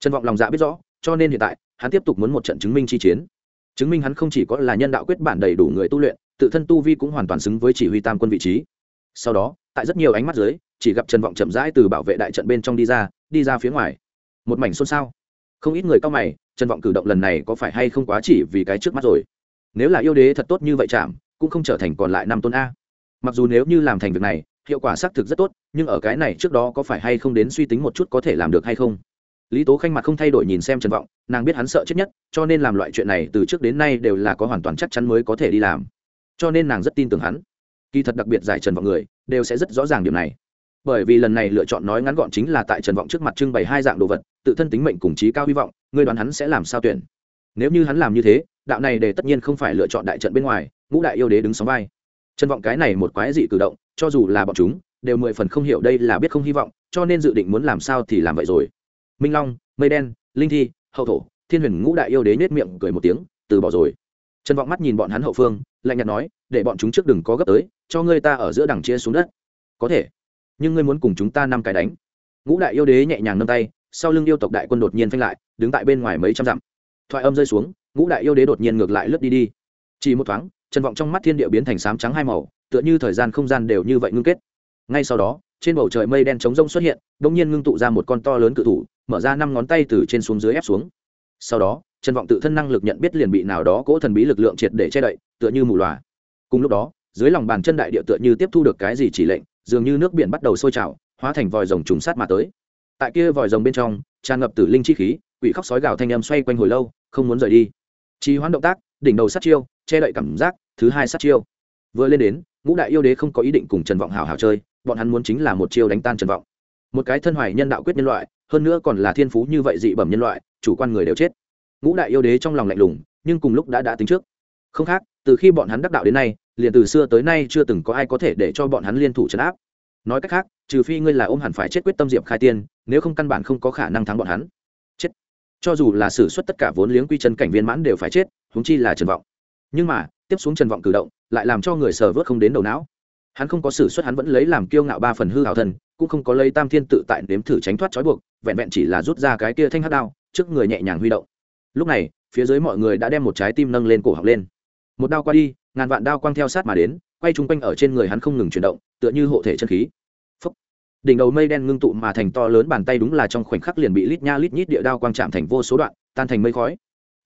Trần vọng lòng dạ biết rõ, cho nên hiện tại, hắn tiếp tục muốn một trận chứng minh chi chiến. Chứng minh hắn không chỉ có là nhân đạo quyết bản đầy đủ người tu luyện, tự thân tu vi cũng hoàn toàn xứng với chỉ huy tam quân vị trí. Sau đó, tại rất nhiều ánh mắt dưới, chỉ gặp trần vọng chậm rãi từ bảo vệ đại trận bên trong đi ra đi ra phía ngoài. Một mảnh xôn xao. Không ít người cao mày, trần vọng cử động lần này có phải hay không quá chỉ vì cái trước mắt rồi? Nếu là yêu đế thật tốt như vậy chạm cũng không trở thành còn lại năm tôn a. Mặc dù nếu như làm thành việc này, hiệu quả xác thực rất tốt, nhưng ở cái này trước đó có phải hay không đến suy tính một chút có thể làm được hay không? Lý tố khanh mặt không thay đổi nhìn xem trần vọng, nàng biết hắn sợ chết nhất, cho nên làm loại chuyện này từ trước đến nay đều là có hoàn toàn chắc chắn mới có thể đi làm. Cho nên nàng rất tin tưởng hắn. Kỳ thật đặc biệt giải trần vọng người, đều sẽ rất rõ ràng điều này. Bởi vì lần này lựa chọn nói ngắn gọn chính là tại trần vọng trước mặt trưng bày hai dạng đồ vật, tự thân tính mệnh cùng trí cao hy vọng ngươi đoán hắn sẽ làm sao tuyển. Nếu như hắn làm như thế đạo này để tất nhiên không phải lựa chọn đại trận bên ngoài, ngũ đại yêu đế đứng sóng vai. Trân vọng cái này một quái dị cử động, cho dù là bọn chúng, đều mười phần không hiểu đây là biết không hy vọng, cho nên dự định muốn làm sao thì làm vậy rồi. Minh long, mây đen, linh thi, hậu thổ, thiên huyền ngũ đại yêu đế nết miệng cười một tiếng, từ bỏ rồi. Trần vọng mắt nhìn bọn hắn hậu phương, lạnh nhạt nói, để bọn chúng trước đừng có gấp tới, cho ngươi ta ở giữa đằng chia xuống đất. Có thể, nhưng ngươi muốn cùng chúng ta năm cái đánh. Ngũ đại yêu đế nhẹ nhàng nâng tay, sau lưng yêu tộc đại quân đột nhiên phanh lại, đứng tại bên ngoài mấy trăm dặm thoại âm rơi xuống, ngũ đại yêu đế đột nhiên ngược lại lướt đi đi. Chỉ một thoáng trần vọng trong mắt thiên địa biến thành sám trắng hai màu, tựa như thời gian không gian đều như vậy ngưng kết. Ngay sau đó, trên bầu trời mây đen trống rông xuất hiện đ ỗ n g nhiên ngưng tụ ra một con to lớn cự thủ, mở ra năm ngón tay từ trên xuống dưới ép xuống. Sau đó trần vọng tự thân năng lực nhận biết liền bị nào đó cỗ thần bí lực lượng triệt để che đậy, tựa như mù loà cùng lúc đó, dưới lòng bàn chân đại địa tựa như tiếp thu được cái gì chỉ lệnh, dường như nước biển bắt đầu sôi trào, hóa thành vòi rồng trùng sát mà tới. Tại kia vòi rồng bên trong, tràn ngập tử linh chi khí, quỷ khóc sói gào thanh âm xoay quanh hồi lâu không muốn rời đi. Trì hoãn động tác, đỉnh đầu sát chiêu, che đậy cảm giác, thứ hai sát chiêu. Vừa lên đến, ngũ đại yêu đế không có ý định cùng trần vọng hào hào chơi, bọn hắn muốn chính là một chiêu đánh tan trần vọng. Một cái thân hoài nhân đạo quyết nhân loại, hơn nữa còn là thiên phú như vậy dị bẩm nhân loại, chủ quan người đều chết. Ngũ đại yêu đế trong lòng lạnh lùng, nhưng cùng lúc đã đã tính trước. Không khác, từ khi bọn hắn đắc đạo đến nay, liền từ xưa tới nay chưa từng có ai có thể để cho bọn hắn liên thủ trấn áp. Nói cách khác, trừ phi ngươi là ôm hẳn phải chết quyết tâm diệp khai tiên, nếu không căn bản không có khả năng thắng bọn hắn cho dù là xử suất tất cả vốn liếng quy chân cảnh viên mãn đều phải chết húng chi là trần vọng. Nhưng mà, tiếp xuống trần vọng cử động, lại làm cho người sờ vớt không đến đầu não. Hắn không có xử suất, hắn vẫn lấy làm kiêu ngạo ba phần hư hào thần, cũng không có lấy tam thiên tự tại nếm thử tránh thoát trói buộc, vẹn vẹn chỉ là rút ra cái kia thanh hát đao, trước người nhẹ nhàng huy động. Lúc này, phía dưới mọi người đã đem một trái tim nâng lên cổ học lên. Một đao qua đi, ngàn vạn đao quang theo sát mà đến, quay chung quanh ở trên người hắn không ngừng chuyển động, tựa như hộ thể chân khí đỉnh đầu mây đen ngưng tụ mà thành to lớn bàn tay đúng là trong khoảnh khắc liền bị lít nha lít nhít địa đao quang chạm thành vô số đoạn, tan thành mây khói.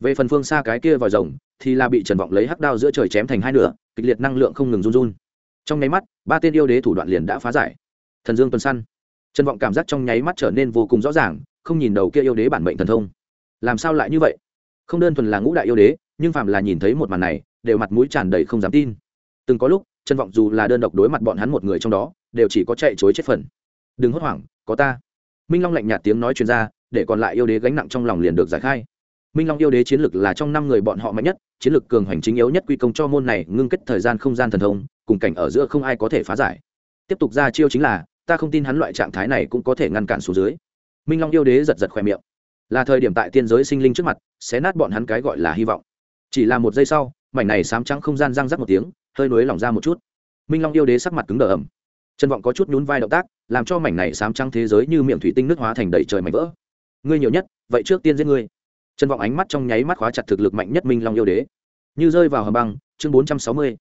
Về phần phương xa cái kia vòi rồng, thì là bị trần vọng lấy hắc đao giữa trời chém thành hai nửa, kịch liệt năng lượng không ngừng run run. Trong nháy mắt, ba tên yêu đế thủ đoạn liền đã phá giải. Thần dương tuần săn trần vọng cảm giác trong nháy mắt trở nên vô cùng rõ ràng, không nhìn đầu kia yêu đế bản mệnh thần thông. Làm sao lại như vậy? Không đơn thuần là ngũ đại yêu đế, nhưng phạm là nhìn thấy một màn này, đều mặt mũi tràn đầy không dám tin. Từng có lúc, trần vọng dù là đơn độc đối mặt bọn hắn một người trong đó, đều chỉ có chạy chối chết phần đừng hốt hoảng, có ta. Minh long lạnh nhạt tiếng nói chuyên r a để còn lại yêu đế gánh nặng trong lòng liền được giải khai. Minh long yêu đế chiến lực là trong năm người bọn họ mạnh nhất, chiến lực cường hoành chính yếu nhất quy công cho môn này ngưng kết thời gian không gian thần thông, cùng cảnh ở giữa không ai có thể phá giải. Tiếp tục ra chiêu chính là, ta không tin hắn loại trạng thái này cũng có thể ngăn cản xuống dưới. Minh long yêu đế giật giật khoe miệng. Là thời điểm tại tiên giới sinh linh trước mặt, xé nát bọn hắn cái gọi là hy vọng. Chỉ là một giây sau, mảnh này sám trắng không gian răng rắc một tiếng, hơi nối lỏng ra một chút. Minh long yêu đế sắc mặt cứng đờ ẩm chân vọng có chút nhún vai động tác, làm cho mảnh này sám trắng thế giới như miệng thủy tinh nước hóa thành đầy trời mảnh vỡ. Ngươi nhiều nhất, vậy trước tiên giết ngươi. Chân vọng ánh mắt trong nháy mắt khóa chặt thực lực mạnh nhất minh long yêu đế. Như rơi vào hầm băng, chương bốn trăm sáu mươi.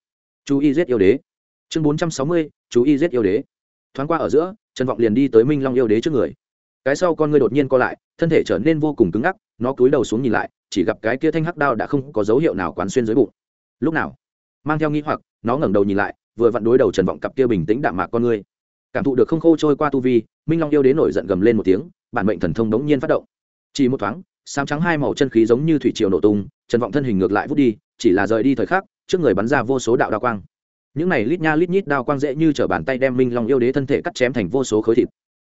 Chú y giết yêu đế. Chương bốn trăm sáu mươi, chú y giết yêu đế. Thoáng qua ở giữa trân vọng liền đi tới minh long yêu đế trước người. Cái sau con ngươi đột nhiên co lại, thân thể trở nên vô cùng cứng ngắc, nó cúi đầu xuống nhìn lại, chỉ gặp cái kia thanh hắc đao đã không có dấu hiệu nào quán xuyên dưới bụng. Lúc nào? Mang theo nghi hoặc, nó ngẩng đầu nhìn lại vừa vặn đối đầu trần vọng cặp kia bình tĩnh đạm mạc con ngươi cảm thụ được không khô trôi qua tu vi, minh long yêu đế nổi giận gầm lên một tiếng, bản mệnh thần thông đống nhiên phát động. Chỉ một thoáng sáng trắng hai màu chân khí giống như thủy triều nổ tung, trần vọng thân hình ngược lại vút đi, chỉ là rời đi thời khắc, trước người bắn ra vô số đạo đao quang. Những này lít nha lít nhít đao quang dễ như t bàn tay đem minh long yêu đế thân thể cắt chém thành vô số khối thịt.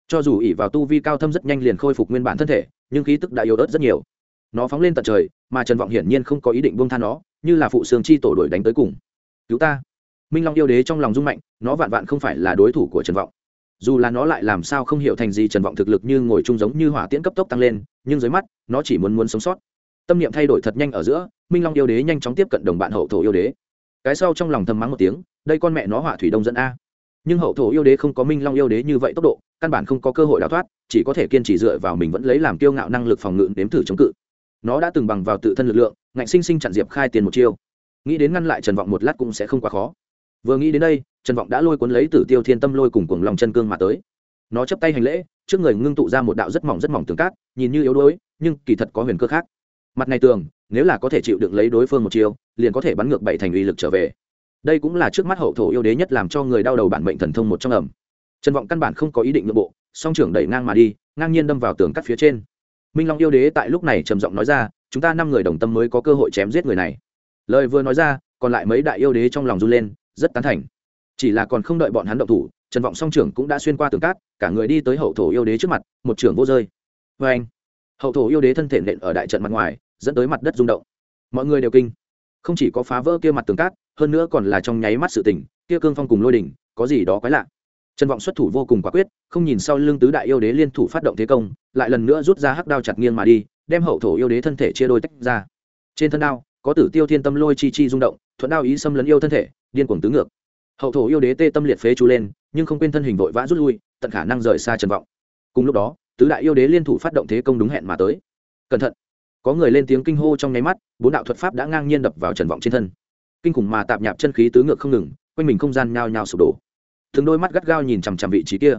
Cho dù ỉ vào tu vi cao thâm rất nhanh liền khôi phục nguyên bản thân thể, nhưng khí tức đã yếu ớt rất nhiều. Nó phóng lên tận trời, mà trần vọng hiển nhiên không có ý định buông tha nó, như là phụ sương chi tổ đuổi đánh tới cùng. Cứu ta! Minh long yêu đế trong lòng rung mạnh, nó vạn vạn không phải là đối thủ của trần vọng. Dù là nó lại làm sao không hiểu thành gì trần vọng thực lực như ngồi chung giống như hỏa tiễn cấp tốc tăng lên, nhưng dưới mắt, nó chỉ muốn muốn sống sót. Tâm niệm thay đổi thật nhanh ở giữa, minh long yêu đế nhanh chóng tiếp cận đồng bạn hậu thổ yêu đế. Cái sau trong lòng thầm mắng một tiếng, đây con mẹ nó hỏa thủy đông dẫn a. Nhưng hậu thổ yêu đế không có minh long yêu đế như vậy tốc độ, căn bản không có cơ hội đào thoát, chỉ có thể kiên trì dựa vào mình vẫn lấy làm kiêu ngạo năng lực phòng ngự nếm thử chống cự. Nó đã từng bằng vào tự thân lực lượng, ngạnh sinh sinh chặn diệp khai tiền một chiêu. Nghĩ đến ngăn lại trần vọng một lát cũng sẽ không quá khó vừa nghĩ đến đây, trần vọng đã lôi cuốn lấy tử tiêu thiên tâm lôi cùng cuồng lòng chân cương mà tới. Nó chấp tay hành lễ, trước người ngưng tụ ra một đạo rất mỏng rất mỏng tường cát, nhìn như yếu đuối, nhưng kỳ thật có huyền cơ khác. Mặt này tường, nếu là có thể chịu đựng lấy đối phương một chiêu, liền có thể bắn ngược bảy thành uy lực trở về. Đây cũng là trước mắt hậu thổ yêu đế nhất làm cho người đau đầu bản mệnh thần thông một trong ẩm. Trần vọng căn bản không có ý định nội bộ, song trưởng đẩy ngang mà đi, ngang nhiên đâm vào tường cắt phía trên. Minh long yêu đế tại lúc này trầm giọng nói ra, chúng ta năm người đồng tâm mới có cơ hội chém giết người này. Lời vừa nói ra, còn lại mấy đại yêu đế trong lòng run lên rất tán thành. Chỉ là còn không đợi bọn hắn động thủ, trần vọng song trưởng cũng đã xuyên qua tường cát, cả người đi tới hậu thổ yêu đế trước mặt, một trưởng vô rơi. Vê anh, hậu thổ yêu đế thân thể nện ở đại trận mặt ngoài, dẫn tới mặt đất rung động. Mọi người đều kinh. Không chỉ có phá vỡ kia mặt tường cát, hơn nữa còn là trong nháy mắt sự tình kia cương phong cùng lôi đỉnh, có gì đó quái lạ. Trần vọng xuất thủ vô cùng quả quyết, không nhìn sau lưng tứ đại yêu đế liên thủ phát động thế công, lại lần nữa rút ra hắc đao chặt nghiêng mà đi, đem hậu thổ yêu đế thân thể chia đôi tách ra. Trên thân đao có tử tiêu thiên tâm lôi chi chi rung động, thuận đao ý xâm lấn yêu thân thể, điên cuồng tứ ngược. Hậu thổ yêu đế tê tâm liệt phế chú lên, nhưng không quên thân hình vội vã rút lui, tận khả năng rời xa trần vọng. Cùng lúc đó, tứ đại yêu đế liên thủ phát động thế công đúng hẹn mà tới. Cẩn thận! Có người lên tiếng kinh hô trong nháy mắt, bốn đạo thuật pháp đã ngang nhiên đập vào trần vọng trên thân. Kinh khủng mà tạp nhạp chân khí tứ ngược không ngừng, quanh mình không gian nhao nhao sụp đổ. Thường đôi mắt gắt gao nhìn chằm chằm vị trí kia.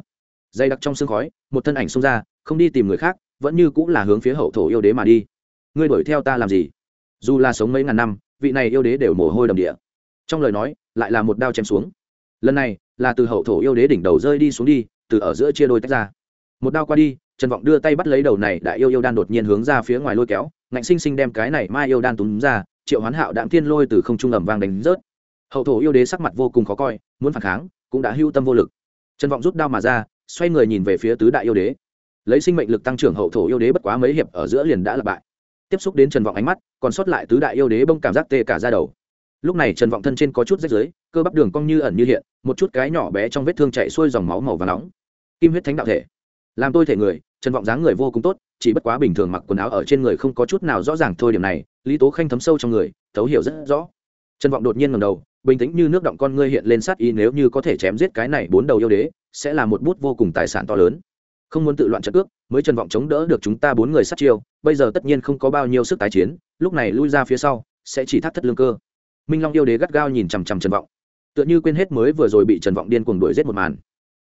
Dày đặc trong sương khói, một thân ảnh xông ra, không đi tìm người khác, vẫn như cũng là hướng phía hậu thổ yêu đế mà đi. Ngươi đuổi theo ta làm gì? Dù là sống mấy ngàn năm, vị này yêu đế đều mồ hôi đầm địa. Trong lời nói, lại là một đao chém xuống. Lần này, là từ hậu thổ yêu đế đỉnh đầu rơi đi xuống đi, từ ở giữa chia đôi tách ra. Một đao qua đi, trần vọng đưa tay bắt lấy đầu này đại yêu yêu đan đột nhiên hướng ra phía ngoài lôi kéo, ngạnh sinh sinh đem cái này mai yêu đan túm ra, triệu hoán hạo đạm thiên lôi từ không trung ẩm vang đánh rớt. Hậu thổ yêu đế sắc mặt vô cùng khó coi, muốn phản kháng, cũng đã hưu tâm vô lực. Trần vọng rút đao mà ra, xoay người nhìn về phía tứ đại yêu đế. Lấy sinh mệnh lực tăng trưởng hậu thổ yêu đế bất quá mấy hiệp ở giữa liền đã lập bại tiếp xúc đến trần vọng ánh mắt, còn sót lại tứ đại yêu đế bông cảm giác tê cả ra đầu. Lúc này trần vọng thân trên có chút rách rưới, cơ bắp đường cong như ẩn như hiện, một chút cái nhỏ bé trong vết thương chạy xuôi dòng máu màu và nóng. Kim huyết thánh đạo thể. Làm tôi thể người, trần vọng dáng người vô cùng tốt, chỉ bất quá bình thường mặc quần áo ở trên người không có chút nào rõ ràng thôi điểm này, lý tố khanh thấm sâu trong người, thấu hiểu rất rõ. Trần vọng đột nhiên ngầm đầu, bình tĩnh như nước động con ngươi hiện lên sát ý, nếu như có thể chém giết cái này bốn đầu yêu đế, sẽ là một bút vô cùng tài sản to lớn không muốn tự loạn trận cước, mới trần vọng chống đỡ được chúng ta bốn người sát chiêu, bây giờ tất nhiên không có bao nhiêu sức tái chiến, lúc này lui ra phía sau, sẽ chỉ thắt thất lương cơ. Minh long yêu đế gắt gao nhìn chằm chằm trần vọng. Tựa như quên hết mới vừa rồi bị trần vọng điên cuồng đuổi giết một màn.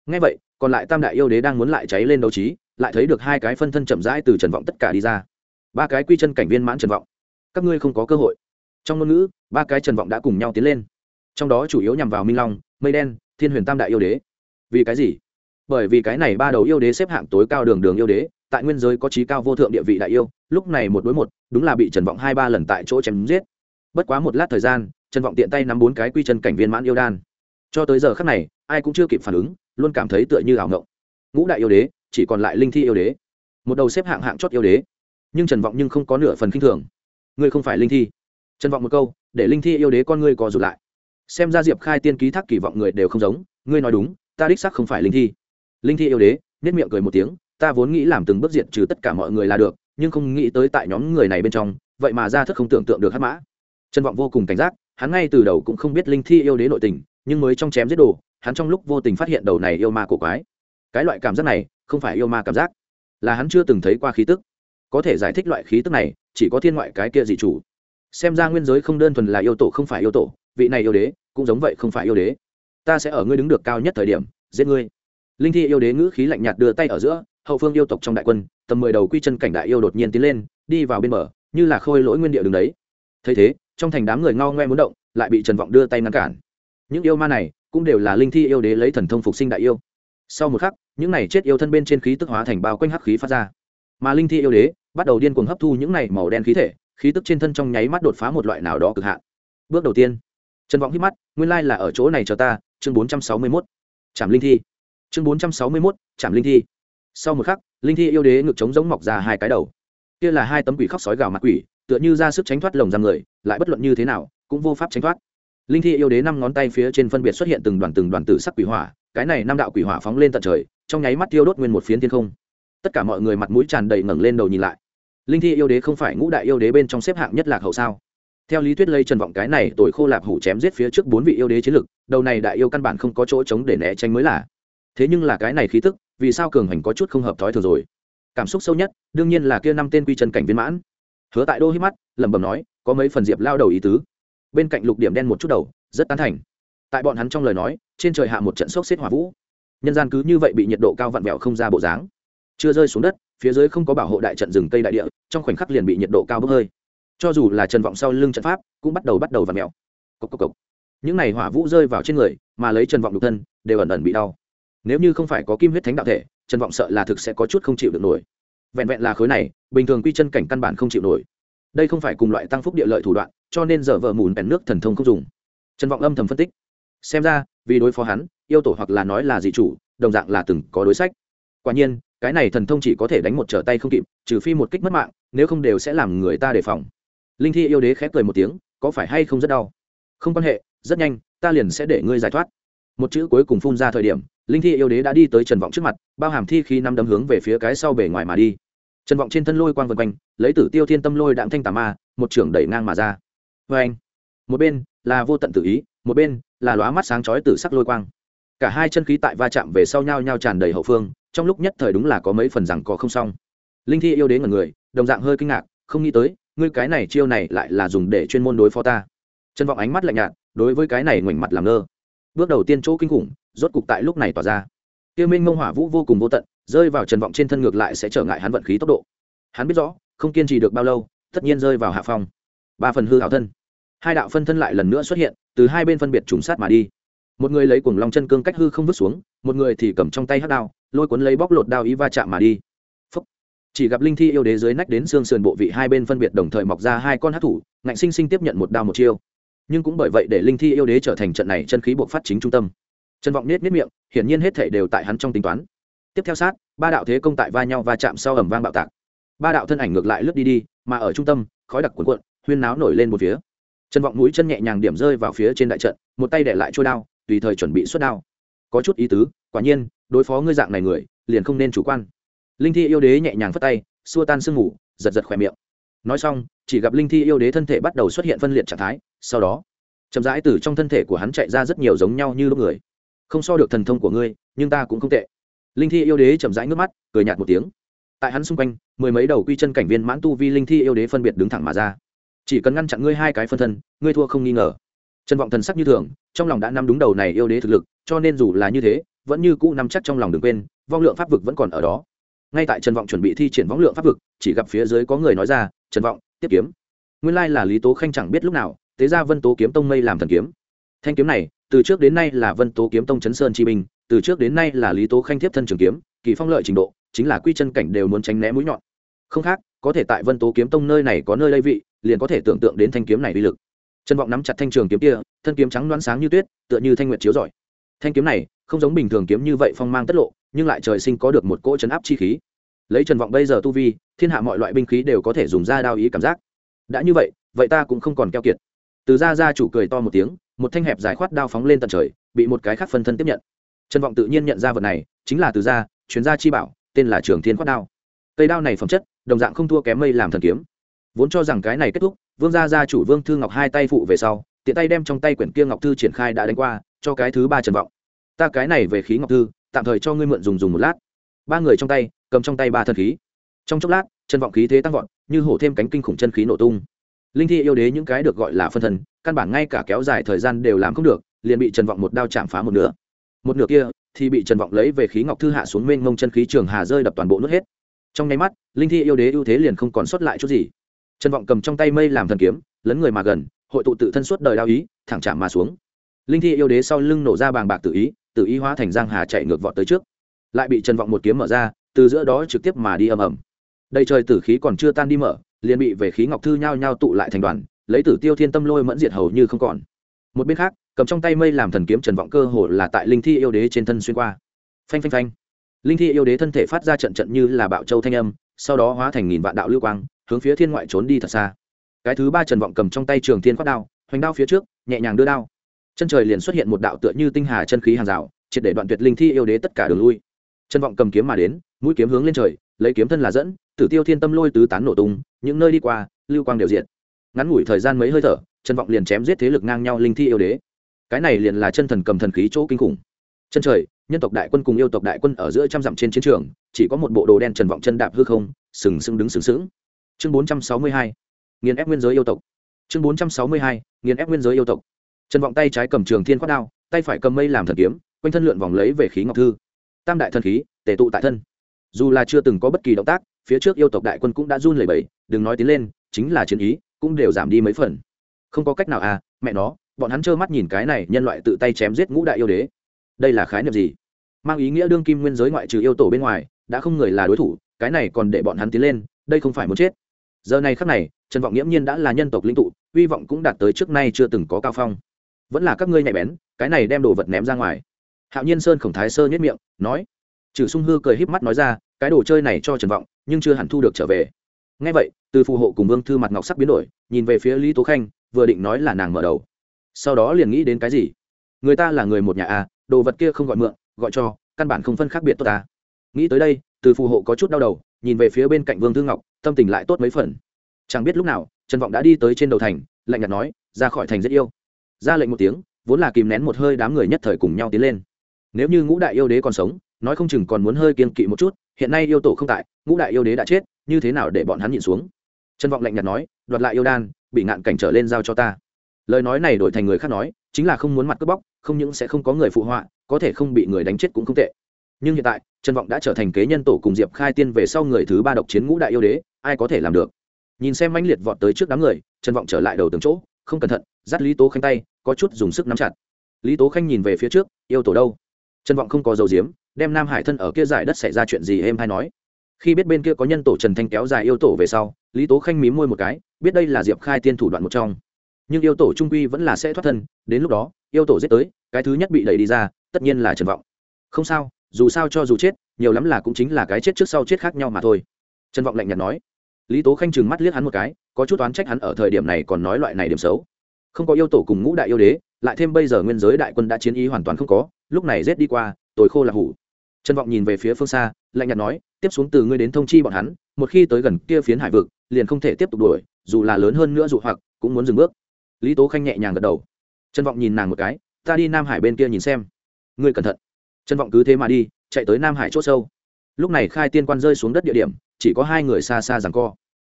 Ngay vậy, còn lại tam đại yêu đế đang muốn lại cháy lên đấu trí, lại thấy được hai cái phân thân chậm rãi từ trần vọng tất cả đi ra. Ba cái quy chân cảnh viên mãn trần vọng. Các ngươi không có cơ hội. Trong ngôn ngữ, ba cái trần vọng đã cùng nhau tiến lên. Trong đó chủ yếu nhằm vào minh long, mây đen, thiên huyền tam đại yêu đế. Vì cái gì? Bởi vì cái này ba đầu yêu đế xếp hạng tối cao đường đường yêu đế, tại nguyên giới có trí cao vô thượng địa vị đại yêu, lúc này một đối một, đúng là bị trần vọng hai ba lần tại chỗ chém giết. Bất quá một lát thời gian, trần vọng tiện tay nắm bốn cái quy chân cảnh viên mãn yêu đan. Cho tới giờ khác này, ai cũng chưa kịp phản ứng, luôn cảm thấy tựa như ảo ngộng. Ngũ đại yêu đế, chỉ còn lại linh thi yêu đế. Một đầu xếp hạng hạng chót yêu đế. Nhưng trần vọng nhưng không có nửa phần k i n h thường. Ngươi không phải linh thi. Trần vọng một câu, để linh thi yêu đế con ngươi co rụt lại. Xem ra diệp khai tiên ký thác kỳ vọng người đều không giống. Ngươi nói đúng, ta đích sắc không phải linh thi linh thi yêu đế nết miệng cười một tiếng, ta vốn nghĩ làm từng bước diện trừ tất cả mọi người là được, nhưng không nghĩ tới tại nhóm người này bên trong, vậy mà ra thức không tưởng tượng được hát mã. Trần vọng vô cùng cảnh giác, hắn ngay từ đầu cũng không biết linh thi yêu đế nội tình, nhưng mới trong chém giết đồ, hắn trong lúc vô tình phát hiện đầu này yêu ma cổ quái. Cái loại cảm giác này, không phải yêu ma cảm giác, là hắn chưa từng thấy qua khí tức. Có thể giải thích loại khí tức này, chỉ có thiên ngoại cái kia dị chủ. Xem ra nguyên giới không đơn thuần là yêu tổ không phải yêu tổ, vị này yêu đế cũng giống vậy không phải yêu đế. Ta sẽ ở ngươi đứng được cao nhất thời điểm, giết ngươi linh thi yêu đế ngữ khí lạnh nhạt đưa tay ở giữa, hậu phương yêu tộc trong đại quân, tầm mười đầu quy chân cảnh đại yêu đột nhiên tiến lên, đi vào bên bờ, như là khôi lỗi nguyên địa đường đấy. Thấy thế, trong thành đám người ngao ngoe muốn động, lại bị trần vọng đưa tay ngăn cản. Những yêu ma này cũng đều là linh thi yêu đế lấy thần thông phục sinh đại yêu. Sau một khắc, những này chết yêu thân bên trên khí tức hóa thành bao quanh hắc khí phát ra. Mà linh thi yêu đế bắt đầu điên cuồng hấp thu những này màu đen khí thể, khí tức trên thân trong nháy mắt đột phá một loại nào đó cực hạn. Bước đầu tiên, trần vọng hít mắt, nguyên lai là ở chỗ này cho ta, chương bốn trăm sáu mươi mốt. Trảm linh thi chương bốn trăm sáu mươi mốt, trảm linh thi. Sau một khắc, linh thi yêu đế ngực trống giống mọc ra hai cái đầu. Kia là hai tấm quỷ khóc sói gào mặt quỷ, tựa như ra sức tránh thoát lồng giam người, lại bất luận như thế nào, cũng vô pháp tránh thoát. Linh thi yêu đế năm ngón tay phía trên phân biệt xuất hiện từng đoàn từng đoàn tử sắc quỷ hỏa, cái này năm đạo quỷ hỏa phóng lên tận trời, trong nháy mắt tiêu đốt nguyên một phiến thiên không. Tất cả mọi người mặt mũi tràn đầy ngẩng lên đầu nhìn lại. Linh thi yêu đế không phải ngũ đại yêu đế bên trong xếp hạng nhất lạc hậu sao? Theo lý thuyết lây trần vọng cái này, tội khô lạp hủ chém giết phía trước bốn vị yêu đế chiến lực, đầu này đại yêu căn bản không có chỗ chống để né tránh mới là thế nhưng là cái này khí tức, vì sao cường hành có chút không hợp thói thường rồi? Cảm xúc sâu nhất, đương nhiên là kia năm tên quy trần cảnh viên mãn. Hứa tại đô hít mắt, lẩm bẩm nói, có mấy phần diệp lao đầu ý tứ. Bên cạnh lục điểm đen một chút đầu, rất tán thành. Tại bọn hắn trong lời nói, trên trời hạ một trận sốc xếp hỏa vũ. Nhân gian cứ như vậy bị nhiệt độ cao vặn vẹo không ra bộ dáng. Chưa rơi xuống đất, phía dưới không có bảo hộ đại trận rừng tây đại địa, trong khoảnh khắc liền bị nhiệt độ cao bốc hơi. Cho dù là trần vọng sau lưng trận pháp, cũng bắt đầu bắt đầu vặn vẹo. Cốc cốc cốc. những này hỏa vũ rơi vào trên người, mà lấy trần vọng đục thân, đều ẩn ẩn bị đau nếu như không phải có kim huyết thánh đạo thể, trần vọng sợ là thực sẽ có chút không chịu được nổi. Vẹn vẹn là khối này, bình thường quy chân cảnh căn bản không chịu nổi. Đây không phải cùng loại tăng phúc địa lợi thủ đoạn, cho nên giờ vợ mùn bèn nước thần thông không dùng. Trần vọng âm thầm phân tích. Xem ra, vì đối phó hắn, yêu tổ hoặc là nói là dị chủ, đồng dạng là từng có đối sách. Quả nhiên, cái này thần thông chỉ có thể đánh một trở tay không kịp, trừ phi một kích mất mạng, nếu không đều sẽ làm người ta đề phòng. Linh thi yêu đế khép cười một tiếng, có phải hay không rất đau? Không quan hệ, rất nhanh, ta liền sẽ để ngươi giải thoát. Một chữ cuối cùng phun ra thời điểm linh thi yêu đế đã đi tới trần vọng trước mặt bao hàm thi khi năm đấm hướng về phía cái sau bể ngoài mà đi trần vọng trên thân lôi quang vân quanh lấy tử tiêu thiên tâm lôi đạm thanh tà ma một trưởng đẩy ngang mà ra vê anh một bên là vô tận tự ý một bên là lóa mắt sáng chói tử sắc lôi quang cả hai chân khí tại va chạm về sau nhau nhau tràn đầy hậu phương trong lúc nhất thời đúng là có mấy phần rằng có không xong linh thi yêu đế ngần người đồng dạng hơi kinh ngạc không nghĩ tới ngươi cái này chiêu này lại là dùng để chuyên môn đối phó ta trân vọng ánh mắt lạnh nhạt đối với cái này ngoảnh mặt làm ngơ bước đầu tiên chỗ kinh khủng rốt cục tại lúc này tỏa ra. Tiêu minh mông hỏa vũ vô cùng vô tận, rơi vào trần vọng trên thân ngược lại sẽ trở ngại hắn vận khí tốc độ. Hắn biết rõ, không kiên trì được bao lâu, tất nhiên rơi vào hạ phong. Ba phần hư hảo thân. Hai đạo phân thân lại lần nữa xuất hiện, từ hai bên phân biệt trùng sát mà đi. Một người lấy cuồng long chân cương cách hư không vứt xuống, một người thì cầm trong tay hắc đao, lôi cuốn lấy bóc lột đao ý va chạm mà đi. Phúc. chỉ gặp linh thi yêu đế dưới nách đến xương sườn bộ vị hai bên phân biệt đồng thời mọc ra hai con hắc thủ, ngạnh sinh sinh tiếp nhận một đao một chiêu. Nhưng cũng bởi vậy để linh thi yêu đế trở thành trận này chân khí buộc phát chính trung tâm trần vọng nết nết miệng hiển nhiên hết thể đều tại hắn trong tính toán. Tiếp theo sát ba đạo thế công tại va nhau va chạm sau ẩm vang bạo tạc. Ba đạo thân ảnh ngược lại lướt đi đi mà ở trung tâm khói đặc cuộn cuộn huyên náo nổi lên một phía. Trần vọng mũi chân nhẹ nhàng điểm rơi vào phía trên đại trận một tay để lại trôi đao tùy thời chuẩn bị xuất đao. Có chút ý tứ quả nhiên đối phó ngươi dạng này người liền không nên chủ quan. Linh thi yêu đế nhẹ nhàng phất tay xua tan sương mù, giật giật khỏe miệng. Nói xong chỉ gặp linh thi yêu đế thân thể bắt đầu xuất hiện phân liệt trạng thái sau đó chậm rãi từ trong thân thể của hắn chạy ra rất nhiều giống nhau như lúc người không so được thần thông của ngươi, nhưng ta cũng không tệ. Linh thi yêu đế chậm rãi nước mắt, cười nhạt một tiếng. Tại hắn xung quanh, mười mấy đầu quy chân cảnh viên mãn tu vi linh thi yêu đế phân biệt đứng thẳng mà ra. Chỉ cần ngăn chặn ngươi hai cái phân thân, ngươi thua không nghi ngờ. Trần vọng thần sắc như thường, trong lòng đã nắm đúng đầu này yêu đế thực lực, cho nên dù là như thế, vẫn như cũ nắm chắc trong lòng đừng quên, vong lượng pháp vực vẫn còn ở đó. Ngay tại trần vọng chuẩn bị thi triển vong lượng pháp vực, chỉ gặp phía dưới có người nói ra, trần vọng, tiếp kiếm. Nguyên lai là lý tố khanh chẳng biết lúc nào, tế ra vân tố kiếm tông mây làm thần kiếm. Thanh kiếm này từ trước đến nay là vân tố kiếm tông chấn sơn chi binh, từ trước đến nay là lý tố khanh thiếp thân trường kiếm, kỳ phong lợi trình độ, chính là quy chân cảnh đều muốn tránh né mũi nhọn. Không khác, có thể tại vân tố kiếm tông nơi này có nơi lây vị, liền có thể tưởng tượng đến thanh kiếm này uy lực. Trân vọng nắm chặt thanh trường kiếm kia, thân kiếm trắng đoán sáng như tuyết, tựa như thanh nguyện chiếu giỏi thanh kiếm này, không giống bình thường kiếm như vậy phong mang tất lộ, nhưng lại trời sinh có được một cỗ chấn áp chi khí. Lấy trần vọng bây giờ tu vi, thiên hạ mọi loại binh khí đều có thể dùng ra đao ý cảm giác. Đã như vậy vậy ta cũng không còn keo kiệt. Từ ra ra chủ cười to một tiếng một thanh hẹp dài khoát đao phóng lên tận trời, bị một cái khác phân thân tiếp nhận. Trần vọng tự nhiên nhận ra vật này, chính là từ gia, chuyên gia chi bảo, tên là trường thiên khoát đao. Cây đao này phẩm chất, đồng dạng không thua kém mây làm thần kiếm. Vốn cho rằng cái này kết thúc, vương gia gia chủ vương thư ngọc hai tay phụ về sau, tiện tay đem trong tay quyển kia ngọc thư triển khai đã đánh qua, cho cái thứ ba trần vọng. Ta cái này về khí ngọc thư, tạm thời cho ngươi mượn dùng dùng một lát. Ba người trong tay, cầm trong tay ba thần khí. Trong chốc lát chân vọng khí thế tăng vọt, như hổ thêm cánh kinh khủng chân khí nổ tung linh thi yêu đế những cái được gọi là phân thân, căn bản ngay cả kéo dài thời gian đều làm không được, liền bị trần vọng một đao chạm phá một nửa. Một nửa kia thì bị trần vọng lấy về khí ngọc thư hạ xuống mênh mông chân khí trường hà rơi đập toàn bộ nước hết. Trong nháy mắt, linh thi yêu đế ưu thế liền không còn sót lại chút gì. Trần vọng cầm trong tay mây làm thần kiếm, lấn người mà gần, hội tụ tự thân suốt đời đao ý, thẳng chạm mà xuống. Linh thi yêu đế sau lưng nổ ra bàng bạc tự ý tự ý hóa thành giang hà chạy ngược vọt tới trước. Lại bị trần vọng một kiếm mở ra, từ giữa đó trực tiếp mà đi ầm ầm. Đầy trời tử khí còn chưa tan đi mở liền bị về khí ngọc thư nhao nhao tụ lại thành đoàn, lấy tử tiêu thiên tâm lôi mẫn diệt hầu như không còn. Một bên khác, cầm trong tay mây làm thần kiếm trần vọng cơ hồ là tại linh thi yêu đế trên thân xuyên qua. Phanh phanh phanh. Linh thi yêu đế thân thể phát ra trận trận như là bạo châu thanh âm, sau đó hóa thành nghìn vạn đạo lưu quang, hướng phía thiên ngoại trốn đi thật xa. Cái thứ ba trần vọng cầm trong tay trường thiên phát đao, hoành đao phía trước, nhẹ nhàng đưa đao. Chân trời liền xuất hiện một đạo tựa như tinh hà chân khí hàng rào, triệt để đoạn tuyệt linh thi yêu đế tất cả đường lui. Trần vọng cầm kiếm mà đến, mũi kiếm hướng lên trời, lấy kiếm thân là dẫn tử tiêu thiên tâm lôi tứ tán nổ tung, những nơi đi qua, lưu quang đều diện ngắn ngủi thời gian mấy hơi thở, trần vọng liền chém giết thế lực ngang nhau linh thi yêu đế. Cái này liền là chân thần cầm thần khí chỗ kinh khủng. Chân trời, nhân tộc đại quân cùng yêu tộc đại quân ở giữa trăm dặm trên chiến trường, chỉ có một bộ đồ đen trần vọng chân đạp hư không, sừng sững đứng sừng sững. Chương bốn trăm sáu mươi hai, nghiền ép nguyên giới yêu tộc. Chương bốn trăm sáu mươi hai, nghiền ép nguyên giới yêu tộc. Trần vọng tay trái cầm trường thiên khoát đao, tay phải cầm mây làm thần kiếm, quanh thân lượn vòng lấy về khí ngọc thư. Tam đại thần khí, tề tụ tại thân. Dù là chưa từng có bất kỳ động tác phía trước yêu tộc đại quân cũng đã run lẩy bẩy, đừng nói tiến lên, chính là chiến ý, cũng đều giảm đi mấy phần. Không có cách nào à mẹ nó, bọn hắn trơ mắt nhìn cái này nhân loại tự tay chém giết ngũ đại yêu đế. Đây là khái niệm gì? Mang ý nghĩa đương kim nguyên giới ngoại trừ yêu tổ bên ngoài, đã không người là đối thủ, cái này còn để bọn hắn tiến lên, đây không phải muốn chết. Giờ này khắc này, trần vọng nghiễm nhiên đã là nhân tộc linh tụ, hy vọng cũng đạt tới trước nay chưa từng có cao phong. Vẫn là các ngươi nhạy bén, cái này đem đồ vật ném ra ngoài. Hạo nhiên sơn khổng thái sơ nhất miệng, nói. Trừ sung hư cười híp mắt nói ra, cái đồ chơi này cho trần vọng nhưng chưa hẳn thu được trở về. Ngay vậy, từ phù hộ cùng vương thư mặt ngọc sắc biến đổi, nhìn về phía lý tố khanh, vừa định nói là nàng mở đầu. Sau đó liền nghĩ đến cái gì? Người ta là người một nhà à đồ vật kia không gọi mượn, gọi cho, căn bản không phân khác biệt tốt ta. Nghĩ tới đây, từ phù hộ có chút đau đầu, nhìn về phía bên cạnh vương thư ngọc, tâm tình lại tốt mấy phần. Chẳng biết lúc nào, trần vọng đã đi tới trên đầu thành, lạnh nhạt nói, ra khỏi thành rất yêu. Ra lệnh một tiếng, vốn là kìm nén một hơi đám người nhất thời cùng nhau tiến lên. Nếu như ngũ đại yêu đế còn sống, nói không chừng còn muốn hơi kiên kỵ một chút hiện nay yêu tổ không tại, ngũ đại yêu đế đã chết, như thế nào để bọn hắn nhìn xuống? Trân vọng lạnh nhạt nói, đoạt lại yêu đan, bị ngạn cảnh trở lên giao cho ta. Lời nói này đổi thành người khác nói, chính là không muốn mặt cướp bóc, không những sẽ không có người phụ họa, có thể không bị người đánh chết cũng không tệ. Nhưng hiện tại trân vọng đã trở thành kế nhân tổ cùng diệp khai tiên về sau người thứ ba độc chiến ngũ đại yêu đế, ai có thể làm được? Nhìn xem mãnh liệt vọt tới trước đám người trân vọng trở lại đầu từng chỗ, không cẩn thận, dắt lý tố khanh tay, có chút dùng sức nắm chặt. Lý tố khanh nhìn về phía trước, yêu tổ đâu? Trân vọng không có dầu diếm đem nam hải thân ở kia giải đất xảy ra chuyện gì em hay nói. Khi biết bên kia có nhân tổ trần thanh kéo dài yêu tổ về sau, lý tố khanh mím môi một cái, biết đây là diệp khai tiên thủ đoạn một trong. Nhưng yêu tổ trung quy vẫn là sẽ thoát thân, đến lúc đó, yêu tổ giết tới, cái thứ nhất bị đẩy đi ra, tất nhiên là trần vọng. Không sao, dù sao cho dù chết, nhiều lắm là cũng chính là cái chết trước sau chết khác nhau mà thôi. Trần vọng lạnh nhạt nói. Lý tố khanh chừng mắt liếc hắn một cái, có chút oán trách hắn ở thời điểm này còn nói loại này điểm xấu. Không có yêu tổ cùng ngũ đại yêu đế, lại thêm bây giờ nguyên giới đại quân đã chiến ý hoàn toàn không có, lúc này rét đi qua tối khô là hủ trần vọng nhìn về phía phương xa, lạnh nhạt nói, tiếp xuống từ ngươi đến thông chi bọn hắn, một khi tới gần kia phiến hải vực, liền không thể tiếp tục đuổi, dù là lớn hơn nữa dụ hoặc, cũng muốn dừng bước. Lý tố khanh nhẹ nhàng gật đầu. Trần vọng nhìn nàng một cái, ta đi nam hải bên kia nhìn xem. Ngươi cẩn thận. Trần vọng cứ thế mà đi, chạy tới nam hải c h ỗ sâu. Lúc này khai tiên quan rơi xuống đất địa điểm, chỉ có hai người xa xa rằng co.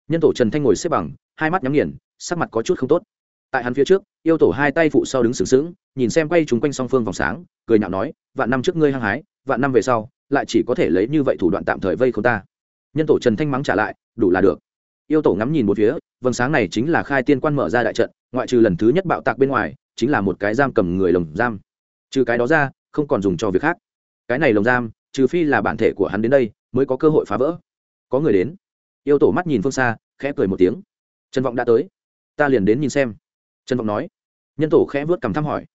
Nhân tổ trần thanh ngồi xếp bằng, hai mắt nhắm nghiền, sắc mặt có chút không tốt. Tại hắn phía trước, yêu tổ hai tay phụ sau đứng sừng sững, nhìn xem quay chúng quanh song phương vòng sáng, cười nhạo nói, vạn năm trước ngươi hăng hái vạn năm về sau, lại chỉ có thể lấy như vậy thủ đoạn tạm thời vây không ta. Nhân tổ trần thanh mắng trả lại, đủ là được. Yêu tổ ngắm nhìn một phía, vầng sáng này chính là khai tiên quan mở ra đại trận, ngoại trừ lần thứ nhất bạo tạc bên ngoài, chính là một cái giam cầm người lồng giam. Trừ cái đó ra, không còn dùng cho việc khác. Cái này lồng giam, trừ phi là bản thể của hắn đến đây, mới có cơ hội phá vỡ. Có người đến. Yêu tổ mắt nhìn phương xa, khẽ cười một tiếng. Trần vọng đã tới. Ta liền đến nhìn xem. Trần vọng nói. Nhân tổ khẽ vớt cầm thăm hỏi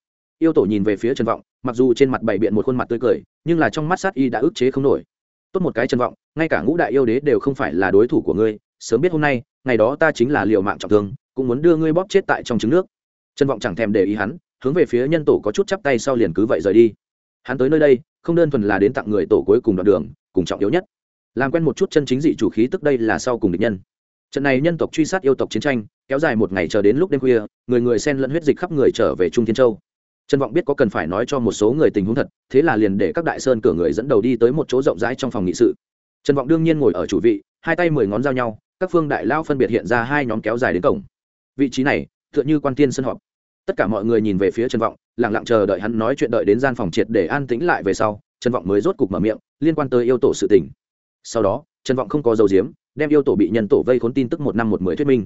yêu tổ nhìn về phía trần vọng, mặc dù trên mặt bày biện một khuôn mặt tươi cười, nhưng là trong mắt sát y đã ức chế không nổi. Tốt một cái trần vọng, ngay cả ngũ đại yêu đế đều không phải là đối thủ của ngươi, sớm biết hôm nay, ngày đó ta chính là liều mạng trọng thương, cũng muốn đưa ngươi bóp chết tại trong trứng nước. Trần vọng chẳng thèm để ý hắn, hướng về phía nhân tổ có chút chắp tay sau liền cứ vậy rời đi. Hắn tới nơi đây, không đơn thuần là đến tặng người tổ cuối cùng đoạn đường, cùng trọng yếu nhất, làm quen một chút chân chính dị chủ khí tức đây là sau cùng địch nhân. Trận này nhân tộc truy sát yêu tộc chiến tranh, kéo dài một ngày chờ đến lúc đêm khuya, người người xen lẫn huyết dịch khắp người trở về trung thiên châu trần vọng biết có cần phải nói cho một số người tình huống thật, thế là liền để các đại sơn cửa người dẫn đầu đi tới một chỗ rộng rãi trong phòng nghị sự. Trần vọng đương nhiên ngồi ở chủ vị, hai tay mười ngón giao nhau, các phương đại lao phân biệt hiện ra hai nhóm kéo dài đến cổng. Vị trí này, tựa như quan tiên sân họp. Tất cả mọi người nhìn về phía trần vọng lẳng lặng chờ đợi hắn nói chuyện đợi đến gian phòng triệt để an tĩnh lại về sau, trần vọng mới rốt cục mở miệng, liên quan tới yêu tổ sự tình. Sau đó, trần vọng không có dầu diếm, đem yêu tổ bị nhân tổ vây khốn tin tức một năm một mười thuyết minh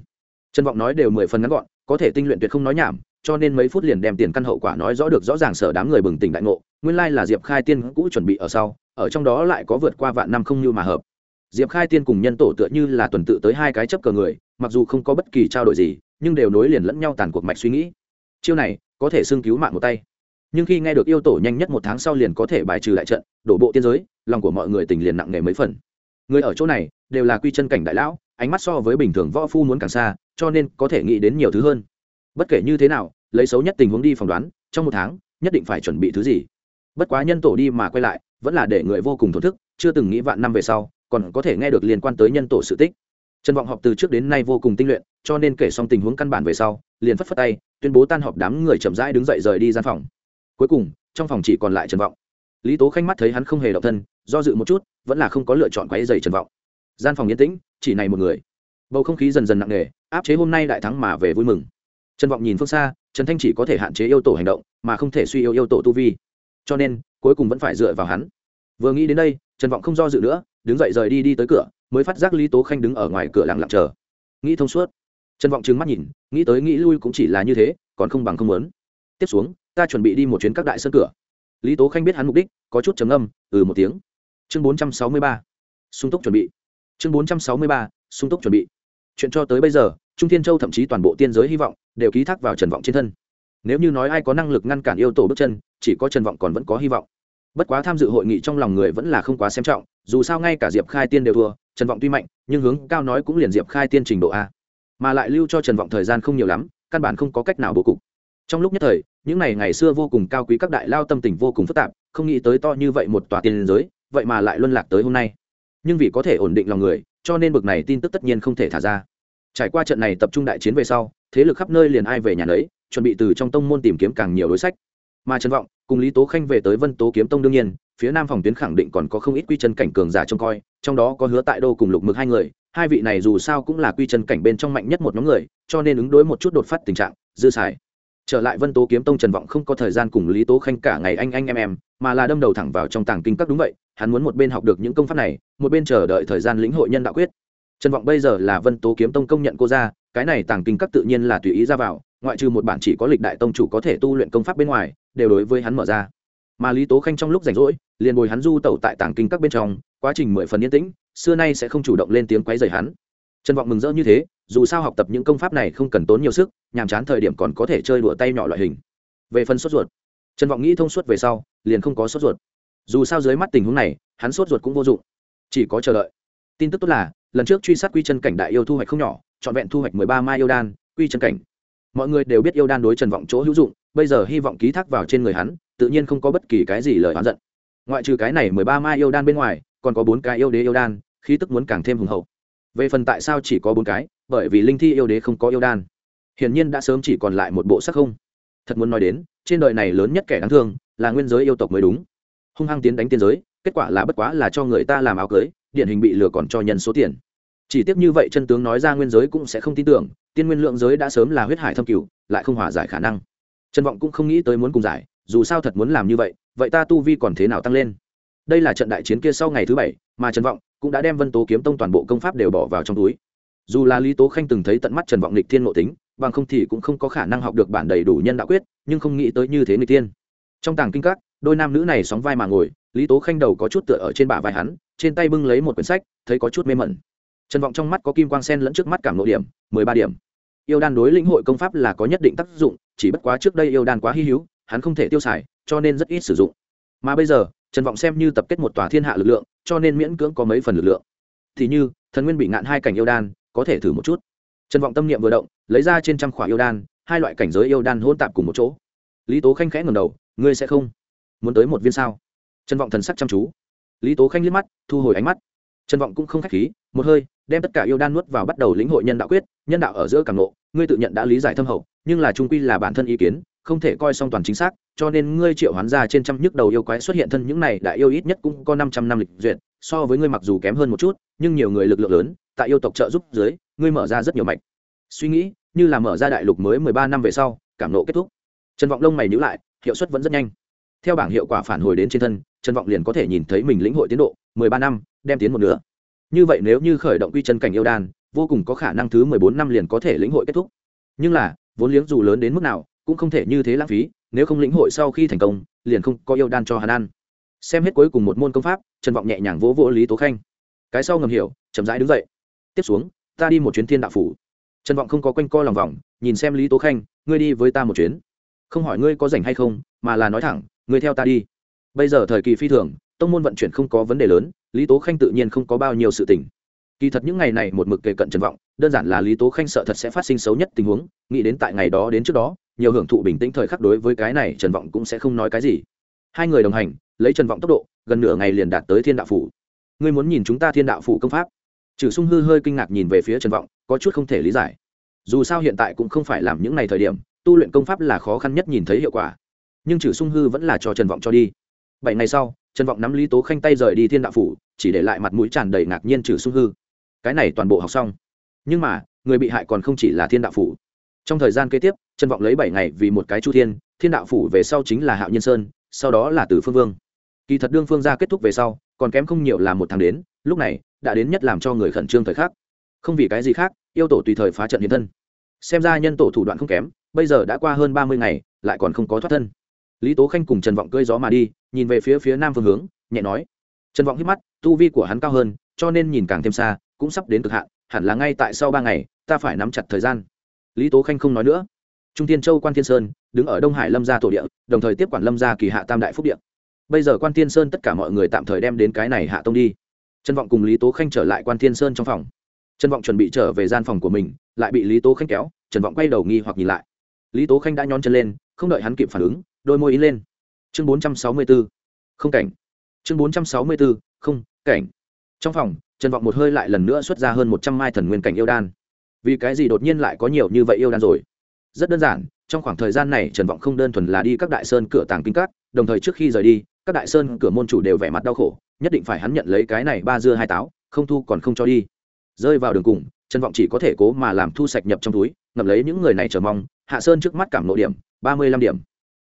trần vọng nói đều mười phần ngắn gọn, có thể tinh luyện tuyệt không nói nhảm, cho nên mấy phút liền đem tiền căn hậu quả nói rõ được rõ ràng sở đám người bừng tỉnh đại ngộ, nguyên lai là diệp khai tiên cũ chuẩn bị ở sau, ở trong đó lại có vượt qua vạn năm không như mà hợp. Diệp khai tiên cùng nhân tổ tựa như là tuần tự tới hai cái chấp cờ người, mặc dù không có bất kỳ trao đổi gì, nhưng đều nối liền lẫn nhau tàn cuộc mạch suy nghĩ. Chiêu này, có thể xưng cứu mạng một tay. Nhưng khi nghe được yêu tổ nhanh nhất một tháng sau liền có thể bài trừ lại trận, đổ bộ tiên giới, lòng của mọi người tình liền nặng nề mấy phần người ở chỗ này đều là quy chân cảnh đại lão, ánh mắt so với bình thường võ phu muốn càng xa, cho nên có thể nghĩ đến nhiều thứ hơn. Bất kể như thế nào, lấy xấu nhất tình huống đi phỏng đoán, trong một tháng, nhất định phải chuẩn bị thứ gì. Bất quá nhân tổ đi mà quay lại, vẫn là để người vô cùng thổn thức, chưa từng nghĩ vạn năm về sau, còn có thể nghe được liên quan tới nhân tổ sự tích. Trần vọng họp từ trước đến nay vô cùng tinh luyện, cho nên kể xong tình huống căn bản về sau, liền phất phất tay, tuyên bố tan họp đám người chậm rãi đứng dậy rời đi gian phòng. Cuối cùng, trong phòng chỉ còn lại trần vọng lý tố khanh mắt thấy hắn không hề động thân, do dự một chút, vẫn là không có lựa chọn quáy dày trần vọng. Gian phòng yên tĩnh, chỉ này một người. Bầu không khí dần dần nặng nề, áp chế hôm nay đại thắng mà về vui mừng. Trần vọng nhìn phương xa, trần thanh chỉ có thể hạn chế yêu tổ hành động, mà không thể suy yêu yêu tổ tu vi. Cho nên, cuối cùng vẫn phải dựa vào hắn. Vừa nghĩ đến đây, trần vọng không do dự nữa, đứng dậy rời đi đi tới cửa, mới phát giác lý tố khanh đứng ở ngoài cửa lặng lặng chờ. Nghĩ thông suốt. Trần vọng trừng mắt nhìn, nghĩ tới nghĩ lui cũng chỉ là như thế, còn không bằng không muốn. Tiếp xuống, ta chuẩn bị đi một chuyến các đại sân cửa lý tố khanh biết hắn mục đích, có chút trầm âm ừ một tiếng. Chương bốn trăm sáu mươi ba, sung túc chuẩn bị. Chương bốn trăm sáu mươi ba, sung túc chuẩn bị. Chuyện cho tới bây giờ, trung thiên châu thậm chí toàn bộ tiên giới hy vọng đều ký thác vào trần vọng trên thân. Nếu như nói ai có năng lực ngăn cản yêu tổ bước chân, chỉ có trần vọng còn vẫn có hy vọng. Bất quá tham dự hội nghị trong lòng người vẫn là không quá xem trọng, dù sao ngay cả diệp khai tiên đều thua, trần vọng tuy mạnh, nhưng hướng cao nói cũng liền diệp khai tiên trình độ a. Mà lại lưu cho trần vọng thời gian không nhiều lắm, căn bản không có cách nào bố cục. Trong lúc nhất thời những ngày ngày xưa vô cùng cao quý các đại lao tâm tình vô cùng phức tạp, không nghĩ tới to như vậy một tòa tiền giới, vậy mà lại luân lạc tới hôm nay. Nhưng vì có thể ổn định lòng người, cho nên bực này tin tức tất nhiên không thể thả ra. Trải qua trận này tập trung đại chiến về sau, thế lực khắp nơi liền ai về nhà nấy, chuẩn bị từ trong tông môn tìm kiếm càng nhiều đối sách. Mà trần vọng, cùng lý tố khanh về tới vân tố kiếm tông đương nhiên, phía nam phòng tuyến khẳng định còn có không ít quy chân cảnh cường giả trông coi, trong đó có hứa tại đô cùng lục mực hai người, hai vị này dù sao cũng là quy chân cảnh bên trong mạnh nhất một nhóm người, cho nên ứng đối một chút đột phát tình trạng, dư xài trở lại vân tố kiếm tông trần vọng không có thời gian cùng lý tố khanh cả ngày anh anh em em, mà là đâm đầu thẳng vào trong tàng kinh các đúng vậy, hắn muốn một bên học được những công pháp này, một bên chờ đợi thời gian lĩnh hội nhân đạo quyết. Trần vọng bây giờ là vân tố kiếm tông công nhận cô ra cái này tàng kinh các tự nhiên là tùy ý ra vào, ngoại trừ một bản chỉ có lịch đại tông chủ có thể tu luyện công pháp bên ngoài, đều đối với hắn mở ra. Mà lý tố khanh trong lúc rảnh rỗi, liền bồi hắn du tẩu tại tàng kinh các bên trong, quá trình mười phần yên tĩnh, xưa nay sẽ không chủ động lên tiếng quấy rầy hắn trần vọng mừng rỡ như thế, dù sao học tập những công pháp này không cần tốn nhiều sức, nhàm chán thời điểm còn có thể chơi đùa tay nhỏ loại hình. Về phần sốt ruột, trần vọng nghĩ thông suốt về sau, liền không có sốt ruột. Dù sao dưới mắt tình huống này, hắn sốt ruột cũng vô dụng. Chỉ có chờ đợi. Tin tức tốt là, lần trước truy sát quy chân cảnh đại yêu thu hoạch không nhỏ, trọn vẹn thu hoạch mười ba mai yêu đan, quy chân cảnh. Mọi người đều biết yêu đan đối trần vọng chỗ hữu dụng, bây giờ hy vọng ký thác vào trên người hắn, tự nhiên không có bất kỳ cái gì lời oán giận. Ngoại trừ cái này mười ba mai yêu đan bên ngoài, còn có bốn cái yêu đế yêu đan, khí tức muốn càng thêm hùng hậu về phần tại sao chỉ có bốn cái, bởi vì linh thi yêu đế không có yêu đan. Hiển nhiên đã sớm chỉ còn lại một bộ sắc không. Thật muốn nói đến, trên đời này lớn nhất kẻ đáng thương, là nguyên giới yêu tộc mới đúng. Hung hăng tiến đánh tiên giới, kết quả là bất quá là cho người ta làm áo cưới, điển hình bị lừa còn cho nhân số tiền. Chỉ tiếc như vậy chân tướng nói ra nguyên giới cũng sẽ không tin tưởng, tiên nguyên lượng giới đã sớm là huyết hải thâm cửu, lại không hòa giải khả năng. Trần vọng cũng không nghĩ tới muốn cùng giải, dù sao thật muốn làm như vậy vậy ta tu vi còn thế nào tăng lên? Đây là trận đại chiến kia sau ngày thứ bảy, mà trần vọng cũng đã đem vân tố kiếm tông toàn bộ công pháp đều bỏ vào trong túi. Dù là lý tố khanh từng thấy tận mắt trần vọng lịch thiên ngộ tính, bằng không thì cũng không có khả năng học được bản đầy đủ nhân đạo quyết, nhưng không nghĩ tới như thế người tiên trong tàng kinh các, đôi nam nữ này sóng vai mà ngồi, lý tố khanh đầu có chút tựa ở trên bả vai hắn, trên tay bưng lấy một quyển sách, thấy có chút mê mẩn. Trần vọng trong mắt có kim quang sen lẫn trước mắt cảm nội điểm, mười ba điểm. Yêu đan đối lĩnh hội công pháp là có nhất định tác dụng, chỉ bất quá trước đây yêu đan quá hy hữu, hắn không thể tiêu xài, cho nên rất ít sử dụng. Mà bây giờ trần vọng xem như tập kết một tòa thiên hạ lực lượng, cho nên miễn cưỡng có mấy phần lực lượng. Thì như, thần nguyên bị ngạn hai cảnh yêu đan, có thể thử một chút. Trần vọng tâm niệm vừa động, lấy ra trên trăm khỏa yêu đan, hai loại cảnh giới yêu đan hôn tạp cùng một chỗ. Lý tố khanh khẽ ngầm đầu, ngươi sẽ không muốn tới một viên sao? Trần vọng thần sắc chăm chú. Lý tố khanh liếc mắt, thu hồi ánh mắt. Trần vọng cũng không k h á c h khí, một hơi, đem tất cả yêu đan nuốt vào bắt đầu lĩnh hội nhân đạo quyết, nhân đạo ở giữa càng lộ ngươi tự nhận đã lý giải thâm hậu, nhưng là trung quy là bản thân ý kiến không thể coi song toàn chính xác, cho nên ngươi triệu hoán ra trên trăm nhức đầu yêu quái xuất hiện thân những này đại yêu ít nhất cũng có năm trăm năm lịch duyệt, so với ngươi mặc dù kém hơn một chút, nhưng nhiều người lực lượng lớn, tại yêu tộc trợ giúp dưới, ngươi mở ra rất nhiều mạch. Suy nghĩ, như là mở ra đại lục mới mười ba năm về sau, cảm nộ kết thúc. Trần vọng lông mày nhữ lại, hiệu suất vẫn rất nhanh. Theo bảng hiệu quả phản hồi đến trên thân, trần vọng liền có thể nhìn thấy mình lĩnh hội tiến độ, mười ba năm, đem tiến một nửa. Như vậy nếu như khởi động quy chân cảnh yêu đan, vô cùng có khả năng thứ mười bốn năm liền có thể lĩnh hội kết thúc. Nhưng là, vốn liếng dù lớn đến mức nào cũng không thể như thế lãng phí, nếu không lĩnh hội sau khi thành công, liền không có yêu đan cho hắn ăn. Xem hết cuối cùng một môn công pháp, trần vọng nhẹ nhàng vỗ vỗ lý tố khanh. Cái sau ngầm hiểu, chậm rãi đứng dậy. Tiếp xuống, ta đi một chuyến thiên đạo phủ. Trần vọng không có quanh co lòng vòng, nhìn xem lý tố khanh, ngươi đi với ta một chuyến. Không hỏi ngươi có rảnh hay không, mà là nói thẳng, ngươi theo ta đi. Bây giờ thời kỳ phi thường, tông môn vận chuyển không có vấn đề lớn, lý tố khanh tự nhiên không có bao nhiêu sự tình. Kỳ thật những ngày này một mực kề cận trần vọng, đơn giản là lý tố khanh sợ thật sẽ phát sinh xấu nhất tình huống, nghĩ đến tại ngày đó đến trước đó nhiều hưởng thụ bình tĩnh thời khắc đối với cái này trần vọng cũng sẽ không nói cái gì. Hai người đồng hành, lấy trần vọng tốc độ, gần nửa ngày liền đạt tới thiên đạo phủ. Ngươi muốn nhìn chúng ta thiên đạo phủ công pháp? Trừ sung hư hơi kinh ngạc nhìn về phía trần vọng, có chút không thể lý giải. Dù sao hiện tại cũng không phải làm những ngày thời điểm, tu luyện công pháp là khó khăn nhất nhìn thấy hiệu quả. Nhưng trừ sung hư vẫn là cho trần vọng cho đi. Bảy ngày sau, trần vọng nắm lý tố khanh tay rời đi thiên đạo phủ, chỉ để lại mặt mũi tràn đầy ngạc nhiên trừ sung hư. Cái này toàn bộ học xong. Nhưng mà, người bị hại còn không chỉ là thiên đạo phủ trong thời gian kế tiếp, trần vọng lấy bảy ngày vì một cái chu thiên thiên đạo phủ về sau chính là hạo nhiên sơn, sau đó là từ phương vương. Kỳ thật đương phương ra kết thúc về sau, còn kém không nhiều là một tháng đến, lúc này, đã đến nhất làm cho người khẩn trương thời khắc. Không vì cái gì khác, yêu tổ tùy thời phá trận hiện thân. Xem ra nhân tổ thủ đoạn không kém, bây giờ đã qua hơn ba mươi ngày, lại còn không có thoát thân. Lý tố khanh cùng trần vọng cơi gió mà đi, nhìn về phía phía nam phương hướng, nhẹ nói. Trần vọng hít mắt, tu vi của hắn cao hơn, cho nên nhìn càng thêm xa, cũng sắp đến cực hạn, hẳn là ngay tại sau ba ngày, ta phải nắm chặt thời gian lý tố khanh không nói nữa. Trung tiên châu quan thiên sơn, đứng ở đông hải lâm gia tổ địa, đồng thời tiếp quản lâm gia kỳ hạ tam đại phúc điện bây giờ quan thiên sơn tất cả mọi người tạm thời đem đến cái này hạ tông đi. Trần vọng cùng lý tố khanh trở lại quan thiên sơn trong phòng. Trần vọng chuẩn bị trở về gian phòng của mình, lại bị lý tố khanh kéo, trần vọng quay đầu nghi hoặc nhìn lại. Lý tố khanh đã nhón chân lên, không đợi hắn kịp phản ứng, đôi môi ý lên. Chương bốn trăm sáu mươi b ố không cảnh. Chương bốn trăm sáu mươi b ố không cảnh. Trong phòng, trần vọng một hơi lại lần nữa xuất ra hơn một trăm mai thần nguyên cảnh yêu đan vì cái gì đột nhiên lại có nhiều như vậy yêu đan rồi? Rất đơn giản, trong khoảng thời gian này, trần vọng không đơn thuần là đi các đại sơn cửa tàng kinh các, đồng thời trước khi rời đi, các đại sơn cửa môn chủ đều vẻ mặt đau khổ, nhất định phải hắn nhận lấy cái này ba dưa hai táo, không thu còn không cho đi. Rơi vào đường cùng, trần vọng chỉ có thể cố mà làm thu sạch nhập trong túi, ngậm lấy những người này chờ mong, hạ sơn trước mắt cảm nội điểm, ba mươi lăm điểm.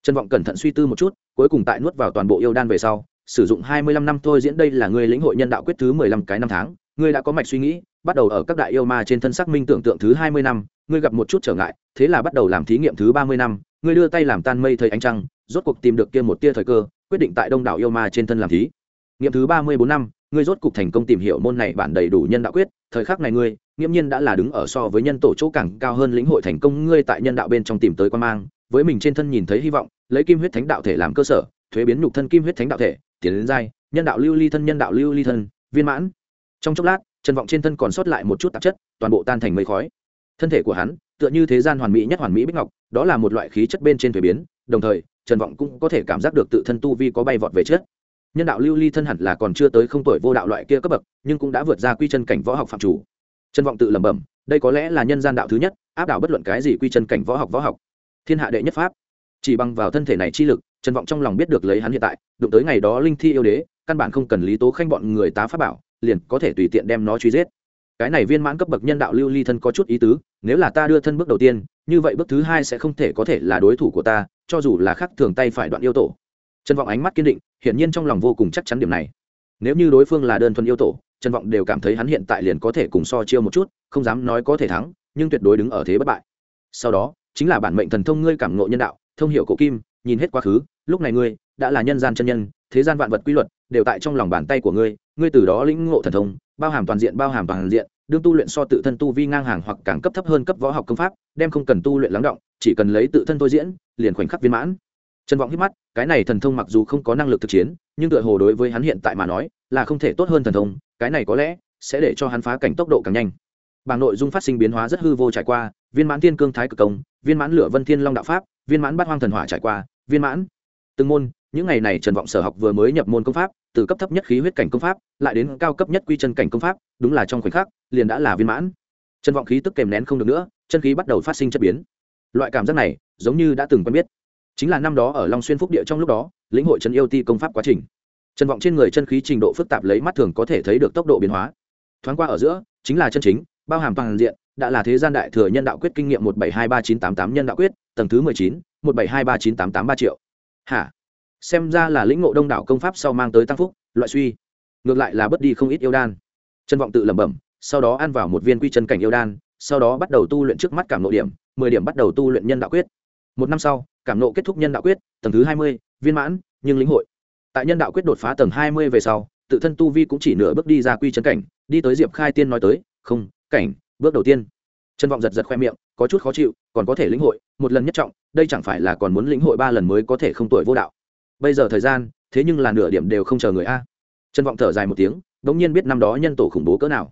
Trần vọng cẩn thận suy tư một chút, cuối cùng tại nuốt vào toàn bộ yêu đan về sau, sử dụng hai mươi lăm năm thôi diễn đây là người lĩnh hội nhân đạo quyết thứ mười lăm cái năm tháng, ngươi đã có mạch suy nghĩ bắt đầu ở các đại yêu ma trên thân xác minh tưởng tượng thứ hai mươi năm, ngươi gặp một chút trở ngại, thế là bắt đầu làm thí nghiệm thứ ba mươi năm, ngươi đưa tay làm tan mây thời ánh trăng, rốt cuộc tìm được kia một tia thời cơ, quyết định tại đông đảo yêu ma trên thân làm thí. Nghiệm thứ ba mươi bốn năm, ngươi rốt cuộc thành công tìm hiểu môn này bản đầy đủ nhân đạo quyết, thời khắc này ngươi, nghiễm nhiên đã là đứng ở so với nhân tổ chỗ càng cao hơn lĩnh hội thành công ngươi tại nhân đạo bên trong tìm tới quan mang, với mình trên thân nhìn thấy hy vọng, lấy kim huyết thánh đạo thể làm cơ sở, thuế biến nhục thân kim huyết thánh đạo thể, tiến đến giai, nhân đạo lưu ly thân, nhân đạo lưu ly thân, viên mãn. Trong chốc lát trần vọng trên thân còn sót lại một chút tạp chất, toàn bộ tan thành mây khói. Thân thể của hắn, tựa như thế gian hoàn mỹ nhất hoàn mỹ bích ngọc, đó là một loại khí chất bên trên thuế biến, đồng thời, trần vọng cũng có thể cảm giác được tự thân tu vi có bay vọt về trước. Nhân đạo lưu ly thân hẳn là còn chưa tới không tuổi vô đạo loại kia cấp bậc, nhưng cũng đã vượt ra quy chân cảnh võ học phạm chủ. Trần vọng tự lẩm bẩm, đây có lẽ là nhân gian đạo thứ nhất, áp đảo bất luận cái gì quy chân cảnh võ học võ học. Thiên hạ đệ nhất pháp. Chỉ bằng vào thân thể này chi lực, trần vọng trong lòng biết được lấy hắn hiện tại, đụng tới ngày đó linh thi yêu đế, căn bản không cần lý tố khanh bọn người tá pháp bảo liền có thể tùy tiện đem nó truy giết. Cái này viên mãn cấp bậc nhân đạo lưu ly thân có chút ý tứ, nếu là ta đưa thân bước đầu tiên, như vậy bước thứ hai sẽ không thể có thể là đối thủ của ta, cho dù là khắc thường tay phải đoạn yêu tổ. Trần vọng ánh mắt kiên định, hiển nhiên trong lòng vô cùng chắc chắn điểm này. Nếu như đối phương là đơn thuần yêu tổ, trần vọng đều cảm thấy hắn hiện tại liền có thể cùng so chiêu một chút, không dám nói có thể thắng, nhưng tuyệt đối đứng ở thế bất bại. Sau đó, chính là bản mệnh thần thông ngươi cảm ngộ nhân đạo, thông hiểu cổ kim, nhìn hết quá khứ, lúc này ngươi đã là nhân gian chân nhân, thế gian vạn vật quy luật đều tại trong lòng bàn tay của ngươi ngươi từ đó lĩnh ngộ thần thông, bao hàm toàn diện, bao hàm toàn diện, đương tu luyện so tự thân tu vi ngang hàng hoặc càng cấp thấp hơn cấp võ học công pháp, đem không cần tu luyện lắng động, chỉ cần lấy tự thân thôi diễn, liền khoảnh khắc viên mãn. Trần vọng hít mắt, cái này thần thông mặc dù không có năng lực thực chiến, nhưng tựa hồ đối với hắn hiện tại mà nói, là không thể tốt hơn thần thông, cái này có lẽ sẽ để cho hắn phá cảnh tốc độ càng nhanh. Bảng nội dung phát sinh biến hóa rất hư vô trải qua, viên mãn thiên cương thái cực công, viên mãn lửa vân thiên long đạo pháp, viên mãn bát hoang thần hỏa trải qua, viên mãn. Từng môn những ngày này trần vọng sở học vừa mới nhập môn công pháp, từ cấp thấp nhất khí huyết cảnh công pháp, lại đến cao cấp nhất quy chân cảnh công pháp, đúng là trong khoảnh khắc, liền đã là viên mãn. Trần vọng khí tức kèm nén không được nữa, chân khí bắt đầu phát sinh chất biến. Loại cảm giác này, giống như đã từng quen biết. Chính là năm đó ở long xuyên phúc địa trong lúc đó, lĩnh hội trần yêu ti công pháp quá trình. Trần vọng trên người chân khí trình độ phức tạp lấy mắt thường có thể thấy được tốc độ biến hóa. Thoáng qua ở giữa, chính là chân chính, bao hàm toàn diện, đã là thế gian đại thừa nhân đạo quyết kinh nghiệm một bảy hai ba chín tám tám nhân đạo quyết, tầng thứ mười chín, một bảy hai ba chín tám tám ba triệu. Hả? Xem ra là lĩnh ngộ đông đảo công pháp sau mang tới tăng phúc, loại suy. Ngược lại là bất đi không ít yêu đan. Trân vọng tự lẩm bẩm, sau đó ăn vào một viên quy chân cảnh yêu đan, sau đó bắt đầu tu luyện trước mắt cảm nộ điểm, mười điểm bắt đầu tu luyện nhân đạo quyết. Một năm sau, cảm nộ kết thúc nhân đạo quyết, tầng thứ hai mươi, viên mãn, nhưng lĩnh hội. Tại nhân đạo quyết đột phá tầng hai mươi về sau, tự thân tu vi cũng chỉ nửa bước đi ra quy chân cảnh, đi tới diệp khai tiên nói tới, không, cảnh, bước đầu tiên. Trân vọng giật giật khoe miệng, có chút khó chịu, còn có thể lĩnh hội, một lần nhất trọng, đây chẳng phải là còn muốn lĩnh hội ba lần mới có thể không tuổi vô đạo bây giờ thời gian, thế nhưng là nửa điểm đều không chờ người a. Trân vọng thở dài một tiếng đ ỗ n g nhiên biết năm đó nhân tổ khủng bố cỡ nào.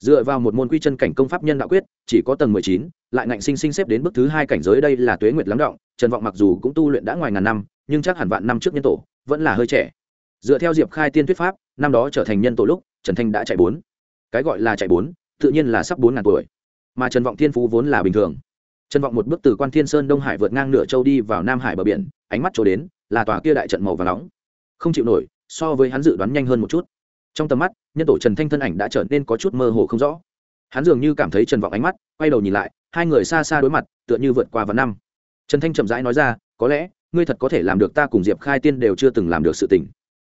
Dựa vào một môn quy chân cảnh công pháp nhân đạo quyết, chỉ có tầng mười chín, lại ngạnh sinh sinh xếp đến bước thứ hai cảnh giới đây là tuế nguyệt lắng động, trần vọng mặc dù cũng tu luyện đã ngoài ngàn năm, nhưng chắc hẳn vạn năm trước nhân tổ, vẫn là hơi trẻ. Dựa theo diệp khai tiên thuyết pháp, năm đó trở thành nhân tổ lúc, trần thanh đã chạy bốn. Cái gọi là chạy bốn, tự nhiên là sắp bốn ngàn tuổi. Mà trần vọng thiên phú vốn là bình thường. Trần vọng một bước từ quan thiên sơn đông hải vượt ngang nửa châu đi vào nam hải bờ biển, ánh mắt trổ đến là tòa kia đại trận màu và nóng. Không chịu nổi, so với hắn dự đoán nhanh hơn một chút. Trong tầm mắt, nhân tổ trần thanh thân ảnh đã trở nên có chút mơ hồ không rõ. Hắn dường như cảm thấy trần vọng ánh mắt, quay đầu nhìn lại, hai người xa xa đối mặt, tựa như vượt qua vạn năm. Trần thanh chậm rãi nói ra, có lẽ, ngươi thật có thể làm được ta cùng diệp khai tiên đều chưa từng làm được sự tình.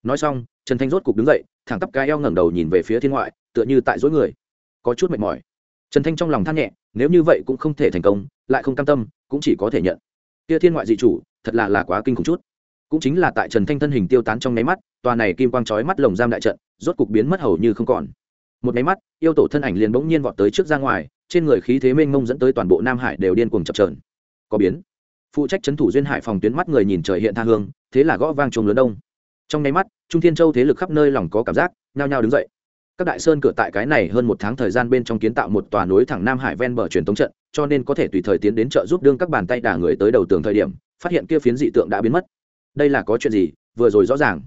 Nói xong, trần thanh rốt cục đứng dậy, thẳng tắp cái eo ngẩng đầu nhìn về phía thiên ngoại, tựa như tại dối người. Có chút mệt mỏi. Trần thanh trong lòng than nhẹ, nếu như vậy cũng không thể thành công, lại không cam tâm, cũng chỉ có thể nhận. Kia thiên ngoại dị chủ, thật là là quá kinh khủng chút cũng chính là tại trần thanh thân hình tiêu tán trong nháy mắt, tòa này kim quang trói mắt lồng giam đại trận, rốt cục biến mất hầu như không còn. Một nháy mắt, yêu tổ thân ảnh liền bỗng nhiên vọt tới trước ra ngoài, trên người khí thế mênh mông dẫn tới toàn bộ nam hải đều điên cuồng chập trờn có biến. Phụ trách trấn thủ duyên hải phòng tuyến mắt người nhìn trời hiện tha hương, thế là gõ vang chuông lớn đông. Trong nháy mắt, trung thiên châu thế lực khắp nơi lòng có cảm giác, nhao nhao đứng dậy. Các đại sơn cửa tại cái này hơn một tháng thời gian bên trong kiến tạo một tòa núi thẳng nam hải ven bờ truyền thống trận, cho nên có thể tùy thời tiến đến chợ giúp đương các bàn tay đả người tới đầu tường thời điểm, phát hiện kia phiến dị tượng đã biến mất đây là có chuyện gì, vừa rồi rõ ràng.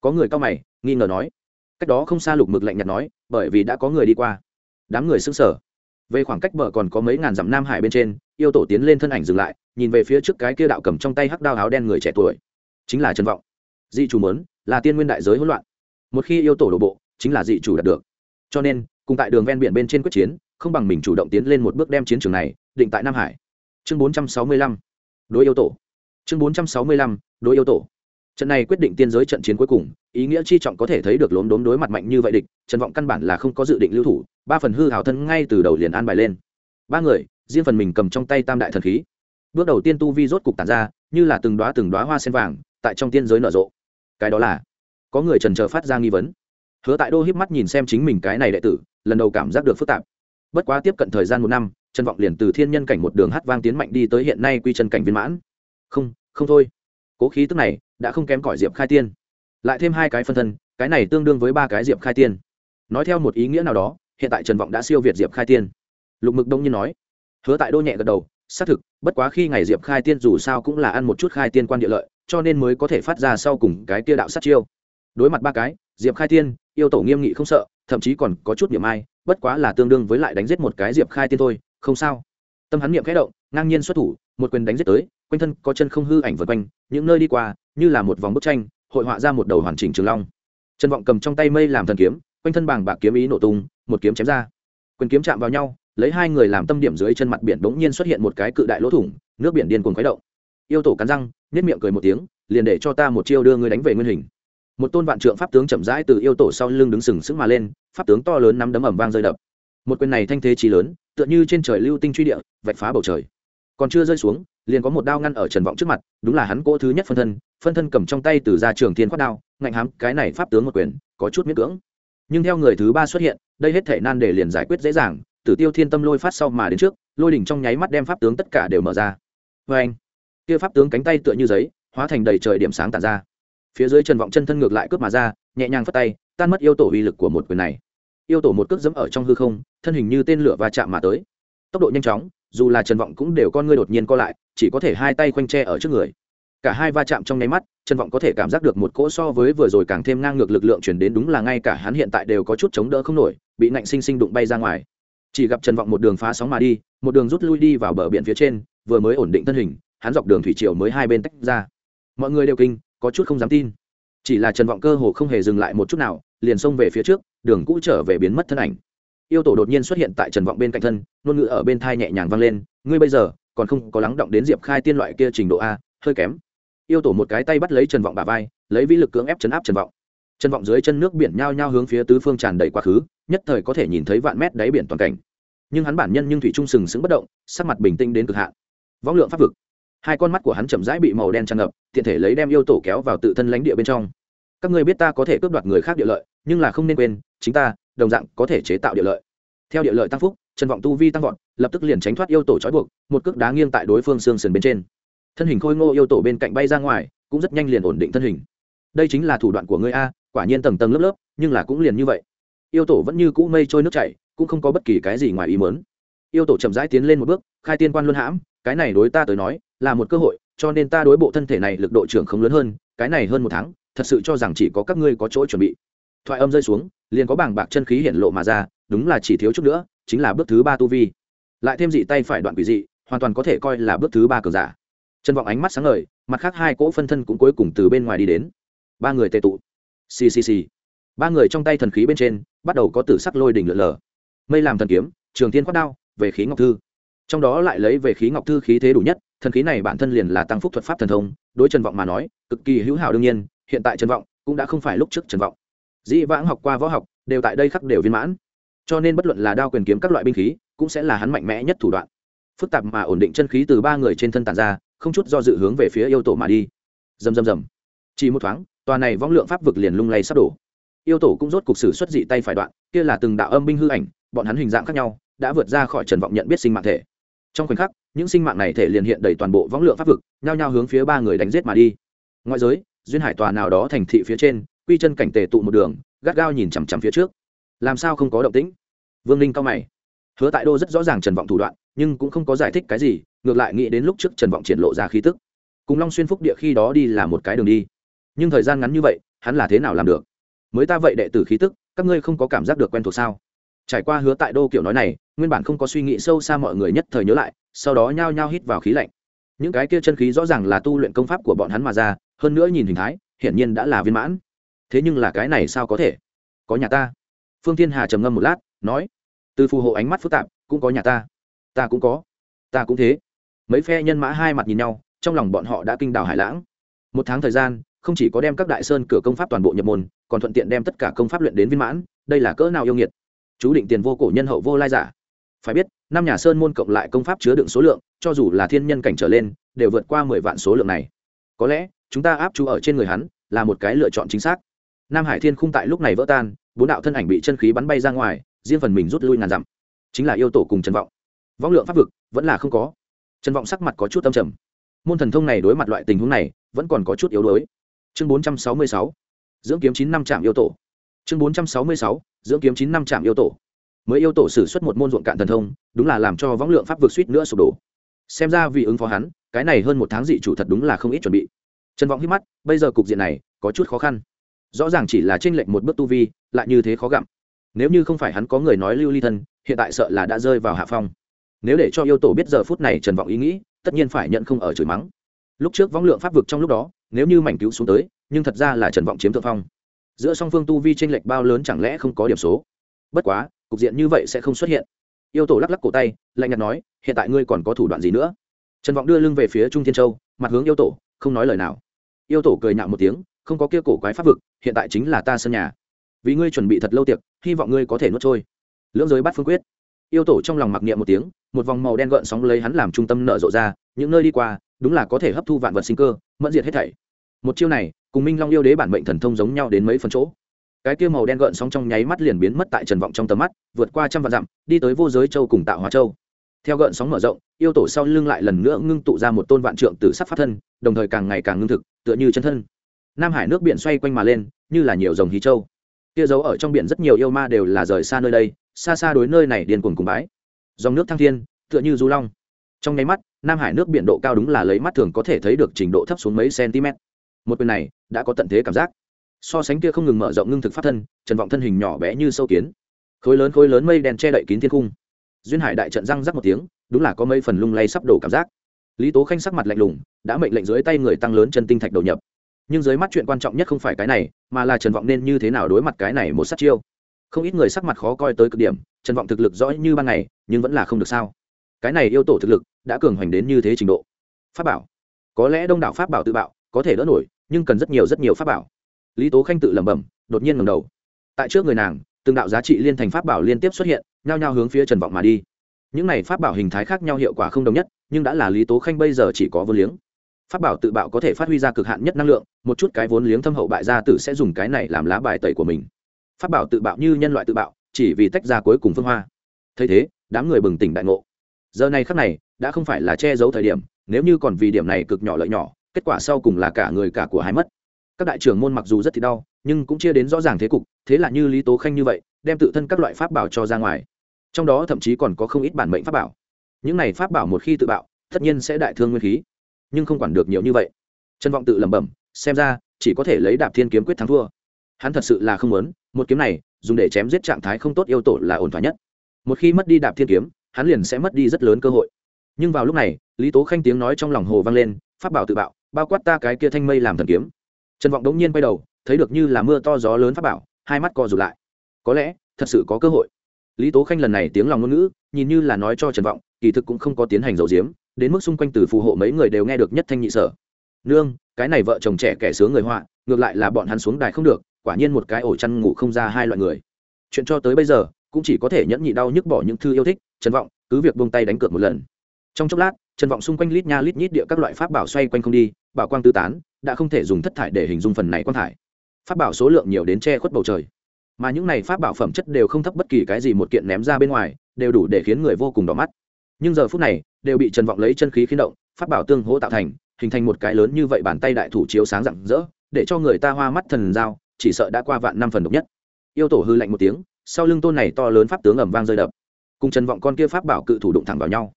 Có người cao mày, nghi ngờ nói. Cách đó không xa lục mực lạnh nhạt nói, bởi vì đã có người đi qua. Đám người xứng sở về khoảng cách bờ còn có mấy ngàn dặm nam hải bên trên, yêu tổ tiến lên thân ảnh dừng lại, nhìn về phía trước cái kia đạo cầm trong tay hắc đao áo đen người trẻ tuổi. Chính là trần vọng. Dị chủ mớn là tiên nguyên đại giới hỗn loạn. Một khi yêu tổ đổ bộ, chính là dị chủ đạt được. Cho nên, cùng tại đường ven biển bên trên quyết chiến, không bằng mình chủ động tiến lên một bước đem chiến trường này định tại nam hải. Chương 465 đối yêu tổ. Chương 465 đối yêu tổ. Trận này quyết định tiên giới trận chiến cuối cùng, ý nghĩa chi trọng có thể thấy được lốm đốm đối mặt mạnh như vậy địch, trần vọng căn bản là không có dự định lưu thủ, ba phần hư hào thân ngay từ đầu liền an bài lên. Ba người, riêng phần mình cầm trong tay tam đại thần khí. Bước đầu tiên tu vi rốt cục tàn ra, như là từng đoá từng đoá hoa sen vàng, tại trong tiên giới nở rộ. Cái đó là, có người trần trờ phát ra nghi vấn. Hứa tại đô híp mắt nhìn xem chính mình cái này đệ tử, lần đầu cảm giác được phức tạp. Bất quá tiếp cận thời gian một năm, trần vọng liền từ thiên nhân cảnh một đường hát vang tiến mạnh đi tới hiện nay quy chân cảnh viên mãn. Không không thôi cố khí tức này đã không kém cỏi diệp khai tiên lại thêm hai cái phân thân cái này tương đương với ba cái diệp khai tiên nói theo một ý nghĩa nào đó hiện tại trần vọng đã siêu việt diệp khai tiên lục mực đông nhiên nói hứa tại đô nhẹ gật đầu xác thực bất quá khi ngày diệp khai tiên dù sao cũng là ăn một chút khai tiên quan địa lợi cho nên mới có thể phát ra sau cùng cái tia đạo sát chiêu đối mặt ba cái diệp khai tiên yêu tổ nghiêm nghị không sợ thậm chí còn có chút niệm ai bất quá là tương đương với lại đánh giết một cái diệp khai tiên thôi không sao tâm hắn niệm khẽ động ngang nhiên xuất thủ một quyền đánh giết tới quanh thân có chân không hư ảnh vượt quanh, những nơi đi qua, như là một vòng bức tranh, hội họa ra một đầu hoàn chỉnh trường long. Trần vọng cầm trong tay mây làm thần kiếm, quanh thân bảng bạc kiếm ý nổ tung, một kiếm chém ra. Quyền kiếm chạm vào nhau, lấy hai người làm tâm điểm dưới chân mặt biển bỗng nhiên xuất hiện một cái cự đại lỗ thủng, nước biển điên cuồng khuấy động. Yêu tổ cắn răng nếp miệng cười một tiếng, liền để cho ta một chiêu đưa ngươi đánh về nguyên hình. Một tôn vạn trượng pháp tướng chậm rãi từ yêu tổ sau lưng đứng sừng sững mà lên, pháp tướng to lớn nắm đấm ẩm vang rơi đập. Một quyền này thanh thế trí lớn, tựa như trên trời lưu tinh truy địa, vạch phá bầu trời. Còn chưa rơi xuống liền có một đao ngăn ở trần vọng trước mặt, đúng là hắn cỗ thứ nhất phân thân phân thân cầm trong tay từ ra trường thiên khoát đao, ngạnh hám, cái này pháp tướng một quyền, có chút miễn cưỡng. Nhưng theo người thứ ba xuất hiện, đây hết thể nan để liền giải quyết dễ dàng, tử tiêu thiên tâm lôi phát sau mà đến trước, lôi đỉnh trong nháy mắt đem pháp tướng tất cả đều mở ra. Vê anh, kia pháp tướng cánh tay tựa như giấy, hóa thành đầy trời điểm sáng tàn ra. Phía dưới trần vọng chân thân ngược lại cướp mà ra, nhẹ nhàng phất tay, tan mất yêu tổ uy lực của một quyền này. Yêu tổ một cước dẫm ở trong hư không, thân hình như tên lửa va chạm mà tới. Tốc độ nhanh chóng dù là trần vọng cũng đều con ngươi đột nhiên co lại, chỉ có thể hai tay khoanh tre ở trước người. Cả hai va chạm trong nháy mắt, trần vọng có thể cảm giác được một cỗ so với vừa rồi càng thêm ngang ngược lực lượng chuyển đến đúng là ngay cả hắn hiện tại đều có chút chống đỡ không nổi, bị nạnh sinh sinh đụng bay ra ngoài. Chỉ gặp trần vọng một đường phá sóng mà đi, một đường rút lui đi vào bờ biển phía trên, vừa mới ổn định thân hình, hắn dọc đường thủy triều mới hai bên tách ra. Mọi người đều kinh, có chút không dám tin. Chỉ là trần vọng cơ hồ không hề dừng lại một chút nào, liền xông về phía trước, đường cũ trở về biến mất thân ảnh yêu tổ đột nhiên xuất hiện tại trần vọng bên cạnh thân, ngôn ngữ ở bên thai nhẹ nhàng vang lên, ngươi bây giờ còn không có lắng động đến diệp khai tiên loại kia trình độ a, hơi kém. Yêu tổ một cái tay bắt lấy trần vọng bà vai, lấy vĩ lực cưỡng ép chấn áp trần vọng. Trần vọng dưới chân nước biển nhao nhao hướng phía tứ phương tràn đầy quá khứ, nhất thời có thể nhìn thấy vạn mét đáy biển toàn cảnh. Nhưng hắn bản nhân nhưng thủy trung sừng sững bất động, sắc mặt bình tĩnh đến cực hạn. Võng lượng pháp vực. Hai con mắt của hắn chậm rãi bị màu đen tràn ngập, tiện thể lấy đem yêu tổ kéo vào tự thân lãnh địa bên trong. Các ngươi biết ta có thể cướp đoạt người khác địa lợi, nhưng là không nên quên, chính ta đồng dạng có thể chế tạo địa lợi. Theo địa lợi tăng phúc trần vọng tu vi tăng vọt, lập tức liền tránh thoát yêu tổ trói buộc, một cước đá nghiêng tại đối phương xương sườn bên trên. Thân hình khôi ngô yêu tổ bên cạnh bay ra ngoài, cũng rất nhanh liền ổn định thân hình. Đây chính là thủ đoạn của ngươi a, quả nhiên tầng tầng lớp lớp, nhưng là cũng liền như vậy. Yêu tổ vẫn như cũ mây trôi nước chảy, cũng không có bất kỳ cái gì ngoài ý mớn yêu tổ chậm rãi tiến lên một bước, khai tiên quan luân hãm, cái này đối ta tới nói, là một cơ hội, cho nên ta đối bộ thân thể này lực độ trưởng không lớn hơn, cái này hơn một tháng, thật sự cho rằng chỉ có các ngươi có chỗ chuẩn bị thoại âm rơi xuống, liền có bảng bạc chân khí hiện lộ mà ra, đúng là chỉ thiếu chút nữa, chính là bước thứ ba tu vi. Lại thêm dị tay phải đoạn quỷ dị, hoàn toàn có thể coi là bước thứ ba cờ giả. Chân vọng ánh mắt sáng ngời, mặt khác hai cỗ phân thân cũng cuối cùng từ bên ngoài đi đến. Ba người tệ tụ. Ccc ba người trong tay thần khí bên trên, bắt đầu có tử sắc lôi đỉnh lượn lờ. Mây làm thần kiếm, trường tiên quát đao, về khí ngọc thư. Trong đó lại lấy về khí ngọc thư khí thế đủ nhất, thần khí này bản thân liền là tăng phúc thuật pháp thần thông, đối trần vọng mà nói, cực kỳ hữu hảo đương nhiên, hiện tại trần vọng cũng đã không phải lúc trước trần vọng dĩ vãng học qua võ học, đều tại đây khắc đều viên mãn. Cho nên bất luận là đao quyền kiếm các loại binh khí, cũng sẽ là hắn mạnh mẽ nhất thủ đoạn. Phức tạp mà ổn định chân khí từ ba người trên thân tàn ra, không chút do dự hướng về phía yêu tổ mà đi. Dầm dầm dầm chỉ một thoáng, tòa này vong lượng pháp vực liền lung lay sắp đổ. Yêu tổ cũng rốt cục sử xuất dị tay phải đoạn, kia là từng đạo âm binh hư ảnh, bọn hắn hình dạng khác nhau, đã vượt ra khỏi trần vọng nhận biết sinh mạng thể. Trong khoảnh khắc, những sinh mạng này thể liền hiện đầy toàn bộ võng lượng pháp vực, nhao nhao hướng phía ba người đánh giết mà đi. Ngoại giới, duyên hải tòa nào đó thành thị phía trên quy chân cảnh tề tụ một đường, gắt gao nhìn chằm chằm phía trước. Làm sao không có động tĩnh? Vương ninh cao mày. Hứa tại đô rất rõ ràng trần vọng thủ đoạn, nhưng cũng không có giải thích cái gì, ngược lại nghĩ đến lúc trước trần vọng triển lộ ra khí tức. Cùng long xuyên phúc địa khi đó đi là một cái đường đi. Nhưng thời gian ngắn như vậy, hắn là thế nào làm được? Mới ta vậy đệ tử khí tức, các ngươi không có cảm giác được quen thuộc sao? Trải qua hứa tại đô kiểu nói này, nguyên bản không có suy nghĩ sâu xa mọi người nhất thời nhớ lại, sau đó nhao nhao hít vào khí lạnh. Những cái kia chân khí rõ ràng là tu luyện công pháp của bọn hắn mà ra, hơn nữa nhìn hình thái, hiển nhiên đã là viên mãn thế nhưng là cái này sao có thể? Có nhà ta. Phương thiên hà trầm ngâm một lát, nói, từ phù hộ ánh mắt phức tạp, cũng có nhà ta. Ta cũng có. Ta cũng thế. Mấy phe nhân mã hai mặt nhìn nhau, trong lòng bọn họ đã kinh đào hải lãng. Một tháng thời gian, không chỉ có đem các đại sơn cửa công pháp toàn bộ nhập môn, còn thuận tiện đem tất cả công pháp luyện đến viên mãn, đây là cỡ nào yêu nghiệt. Chú định tiền vô cổ nhân hậu vô lai giả. Phải biết, năm nhà sơn môn cộng lại công pháp chứa đựng số lượng, cho dù là thiên nhân cảnh trở lên, đều vượt qua mười vạn số lượng này. Có lẽ, chúng ta áp chú ở trên người hắn, là một cái lựa chọn chính xác nam hải thiên khung tại lúc này vỡ tan, bốn đạo thân ảnh bị chân khí bắn bay ra ngoài, riêng phần mình rút lui ngàn dặm. Chính là yêu tổ cùng trần vọng. Võng lượng pháp vực vẫn là không có. Trần vọng sắc mặt có chút âm trầm. Môn thần thông này đối mặt loại tình huống này, vẫn còn có chút yếu đuối. Chương bốn trăm sáu mươi sáu, dưỡng kiếm chín năm trạm yêu tổ. Chương bốn trăm sáu mươi sáu, dưỡng kiếm chín năm trạm yêu tổ. Mới yêu tổ xử suất một môn ruộng cạn thần thông, đúng là làm cho võng lượng pháp vực suýt nữa sụp đổ. Xem ra vì ứng phó hắn, cái này hơn một tháng dị chủ thật đúng là không ít chuẩn bị. Trần vọng hít mắt, bây giờ cục diện này có chút khó khăn rõ ràng chỉ là tranh lệch một bước tu vi, lại như thế khó gặm. Nếu như không phải hắn có người nói lưu ly thân, hiện tại sợ là đã rơi vào hạ phong. Nếu để cho yêu tổ biết giờ phút này trần vọng ý nghĩ, tất nhiên phải nhận không ở chửi mắng. Lúc trước võng lượng pháp vực trong lúc đó, nếu như mảnh cứu xuống tới, nhưng thật ra là trần vọng chiếm thượng phong. Giữa song phương tu vi tranh lệch bao lớn chẳng lẽ không có điểm số? Bất quá, cục diện như vậy sẽ không xuất hiện. Yêu tổ lắc lắc cổ tay, lạnh nhạt nói, hiện tại ngươi còn có thủ đoạn gì nữa? Trần vọng đưa lưng về phía trung thiên châu, mặt hướng yêu tổ, không nói lời nào. Yêu tổ cười nhạo một tiếng không có kia cổ quái pháp vực, hiện tại chính là ta sân nhà. Vì ngươi chuẩn bị thật lâu tiệc, hy vọng ngươi có thể nuốt trôi. Lưỡng giới bắt phương quyết. Yêu tổ trong lòng mặc niệm một tiếng, một vòng màu đen gợn sóng lấy hắn làm trung tâm nở rộ ra, những nơi đi qua, đúng là có thể hấp thu vạn vật sinh cơ, mẫn diệt hết thảy. Một chiêu này, cùng minh long yêu đế bản mệnh thần thông giống nhau đến mấy phần chỗ. Cái kia màu đen gợn sóng trong nháy mắt liền biến mất tại trần vọng trong tầm mắt, vượt qua trăm vạn dặm, đi tới vô giới châu cùng tạo hóa châu. Theo gợn sóng mở rộng, yêu tổ sau lưng lại lần nữa ngưng tụ ra một tôn vạn trượng từ sắc pháp thân, đồng thời càng ngày càng ngưng thực, tựa như chân thân nam hải nước biển xoay quanh mà lên, như là nhiều dòng hí châu. Kia dấu ở trong biển rất nhiều yêu ma đều là rời xa nơi đây, xa xa đối nơi này điên cuồng cùng bái. Dòng nước thăng thiên, tựa như du long. Trong nháy mắt, nam hải nước biển độ cao đúng là lấy mắt thường có thể thấy được trình độ thấp xuống mấy cm. Một quyền này đã có tận thế cảm giác. So sánh kia không ngừng mở rộng ngưng thực phát thân, trần vọng thân hình nhỏ bé như sâu kiến. Khối lớn khối lớn mây đen che đậy kín thiên cung duyên hải đại trận răng rắc một tiếng, đúng là có mấy phần lung lay sắp đổ cảm giác. Lý tố khanh sắc mặt lạnh lùng, đã mệnh lệnh dưới tay người tăng lớn chân tinh thạch đầu nhập nhưng dưới mắt chuyện quan trọng nhất không phải cái này, mà là trần vọng nên như thế nào đối mặt cái này một sát chiêu. Không ít người sắc mặt khó coi tới cực điểm, trần vọng thực lực rõ như ban ngày, nhưng vẫn là không được sao. Cái này yêu tổ thực lực đã cường hoành đến như thế trình độ. Pháp bảo. Có lẽ đông đảo pháp bảo tự bạo, có thể đỡ nổi, nhưng cần rất nhiều rất nhiều pháp bảo. Lý tố khanh tự lẩm bẩm, đột nhiên ngầm đầu. Tại trước người nàng, từng đạo giá trị liên thành pháp bảo liên tiếp xuất hiện, nhao nhao hướng phía trần vọng mà đi. Những này pháp bảo hình thái khác nhau hiệu quả không đồng nhất, nhưng đã là lý tố khanh bây giờ chỉ có vô liếng pháp bảo tự bạo có thể phát huy ra cực hạn nhất năng lượng, một chút cái vốn liếng thâm hậu bại gia tử sẽ dùng cái này làm lá bài tẩy của mình. Pháp bảo tự bạo như nhân loại tự bạo, chỉ vì tách ra cuối cùng phương hoa. Thấy thế, đám người bừng tỉnh đại ngộ. Giờ này khắc này, đã không phải là che giấu thời điểm, nếu như còn vì điểm này cực nhỏ lợi nhỏ, kết quả sau cùng là cả người cả của hai mất. Các đại trưởng môn mặc dù rất thì đau, nhưng cũng chia đến rõ ràng thế cục, thế là như lý tố khanh như vậy, đem tự thân các loại pháp bảo cho ra ngoài. Trong đó thậm chí còn có không ít bản mệnh pháp bảo. Những này pháp bảo một khi tự bạo, tất nhiên sẽ đại thương nguyên khí nhưng không quản được nhiều như vậy. Trân vọng tự lẩm bẩm, xem ra, chỉ có thể lấy đạp thiên kiếm quyết thắng thua. Hắn thật sự là không muốn, một kiếm này, dùng để chém giết trạng thái không tốt yêu tổ là ổn thỏa nhất. Một khi mất đi đạp thiên kiếm, hắn liền sẽ mất đi rất lớn cơ hội. Nhưng vào lúc này, lý tố khanh tiếng nói trong lòng hồ vang lên, pháp bảo tự bạo, bao quát ta cái kia thanh mây làm thần kiếm. Trần vọng đống nhiên quay đầu, thấy được như là mưa to gió lớn pháp bảo, hai mắt co rụt lại. Có lẽ, thật sự có cơ hội. Lý tố khanh lần này tiếng lòng ngôn ngữ, nhìn như là nói cho trần vọng, kỳ thực cũng không có tiến hành dầu diếm đến mức xung quanh từ phù hộ mấy người đều nghe được nhất thanh nhị sở. Nương, cái này vợ chồng trẻ kẻ sướng người họa, ngược lại là bọn hắn xuống đài không được, quả nhiên một cái ổ chăn ngủ không ra hai loại người. Chuyện cho tới bây giờ, cũng chỉ có thể nhẫn nhị đau nhức bỏ những thư yêu thích, trần vọng cứ việc buông tay đánh cược một lần. Trong chốc lát, trần vọng xung quanh lít nha lít nhít địa các loại pháp bảo xoay quanh không đi, bảo quang tư tán, đã không thể dùng thất thải để hình dung phần này quang thải. Pháp bảo số lượng nhiều đến che khuất bầu trời. Mà những này pháp bảo phẩm chất đều không thấp bất kỳ cái gì một kiện ném ra bên ngoài, đều đủ để khiến người vô cùng đỏ mắt nhưng giờ phút này, đều bị trần vọng lấy chân khí khiến động phát bảo tương hỗ tạo thành, hình thành một cái lớn như vậy bàn tay đại thủ chiếu sáng rạng rỡ, để cho người ta hoa mắt thần dao chỉ sợ đã qua vạn năm phần độc nhất. Yêu tổ hư lạnh một tiếng, sau lưng tôn này to lớn pháp tướng ẩm vang rơi đập. Cùng trần vọng con kia pháp bảo cự thủ đụng thẳng vào nhau.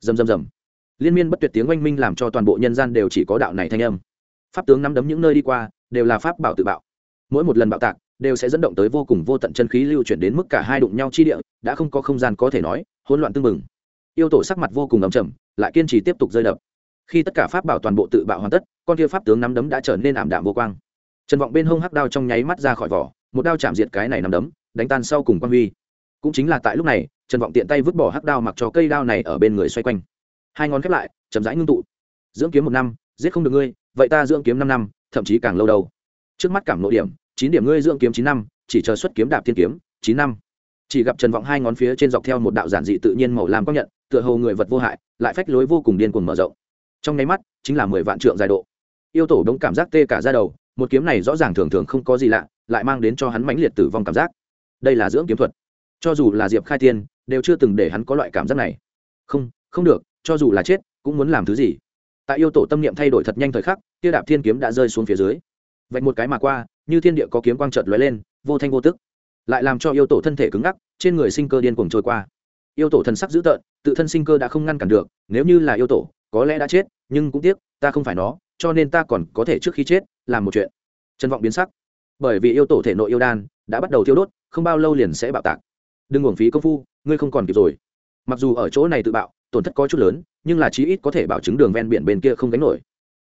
Rầm rầm rầm. Liên miên bất tuyệt tiếng oanh minh làm cho toàn bộ nhân gian đều chỉ có đạo này thanh âm. Pháp tướng nắm đấm những nơi đi qua, đều là pháp bảo tự bạo. Mỗi một lần bạo tạc, đều sẽ dẫn động tới vô cùng vô tận chân khí lưu chuyển đến mức cả hai đụng nhau chi địa, đã không có không gian có thể nói, hỗn loạn tương mừng yêu tổ sắc mặt vô cùng ấm trầm, lại kiên trì tiếp tục rơi đập. Khi tất cả pháp bảo toàn bộ tự bạo hoàn tất con kia pháp tướng nắm đấm đã trở nên ảm đạm vô quang. Trần vọng bên hông hắc đao trong nháy mắt ra khỏi vỏ một đao chạm diệt cái này nắm đấm đánh tan sau cùng quan huy. Cũng chính là tại lúc này trần vọng tiện tay vứt bỏ hắc đao mặc cho cây đao này ở bên người xoay quanh. Hai ngón khép lại chậm rãi ngưng tụ. Dưỡng kiếm một năm giết không được ngươi vậy ta dưỡng kiếm năm năm thậm chí càng lâu đâu. Trước mắt cảm nội điểm chín điểm ngươi dưỡng kiếm chín năm chỉ chờ xuất kiếm đạp thiên kiếm chín năm chỉ gặp trần vọng hai ngón phía trên dọc theo một đạo giản dị tự nhiên màu lam công nhận, tựa hồ người vật vô hại, lại phách lối vô cùng điên cuồng mở rộng. Trong nháy mắt, chính là mười vạn trượng dài độ. Yêu tổ đống cảm giác tê cả ra đầu, một kiếm này rõ ràng thường thường không có gì lạ, lại mang đến cho hắn mãnh liệt tử vong cảm giác. Đây là dưỡng kiếm thuật. Cho dù là diệp khai tiên, đều chưa từng để hắn có loại cảm giác này. Không không được, cho dù là chết, cũng muốn làm thứ gì? Tại yêu tổ tâm niệm thay đổi thật nhanh thời khắc tiêu đạp thiên kiếm đã rơi xuống phía dưới. Vạch một cái mà qua, như thiên địa có kiếm quang trợt lóe lên, vô thanh vô tức lại làm cho yêu tổ thân thể cứng ngắc, trên người sinh cơ điên cuồng trôi qua. Yêu tổ thần sắc dữ tợn, tự thân sinh cơ đã không ngăn cản được, nếu như là yêu tổ, có lẽ đã chết, nhưng cũng tiếc, ta không phải nó, cho nên ta còn có thể trước khi chết, làm một chuyện. Trân vọng biến sắc. Bởi vì yêu tổ thể nội yêu đan, đã bắt đầu thiêu đốt, không bao lâu liền sẽ bạo tạc. Đừng uổng phí công phu, ngươi không còn kịp rồi. Mặc dù ở chỗ này tự bạo, tổn thất có chút lớn, nhưng là chí ít có thể bảo chứng đường ven biển bên kia không gánh nổi.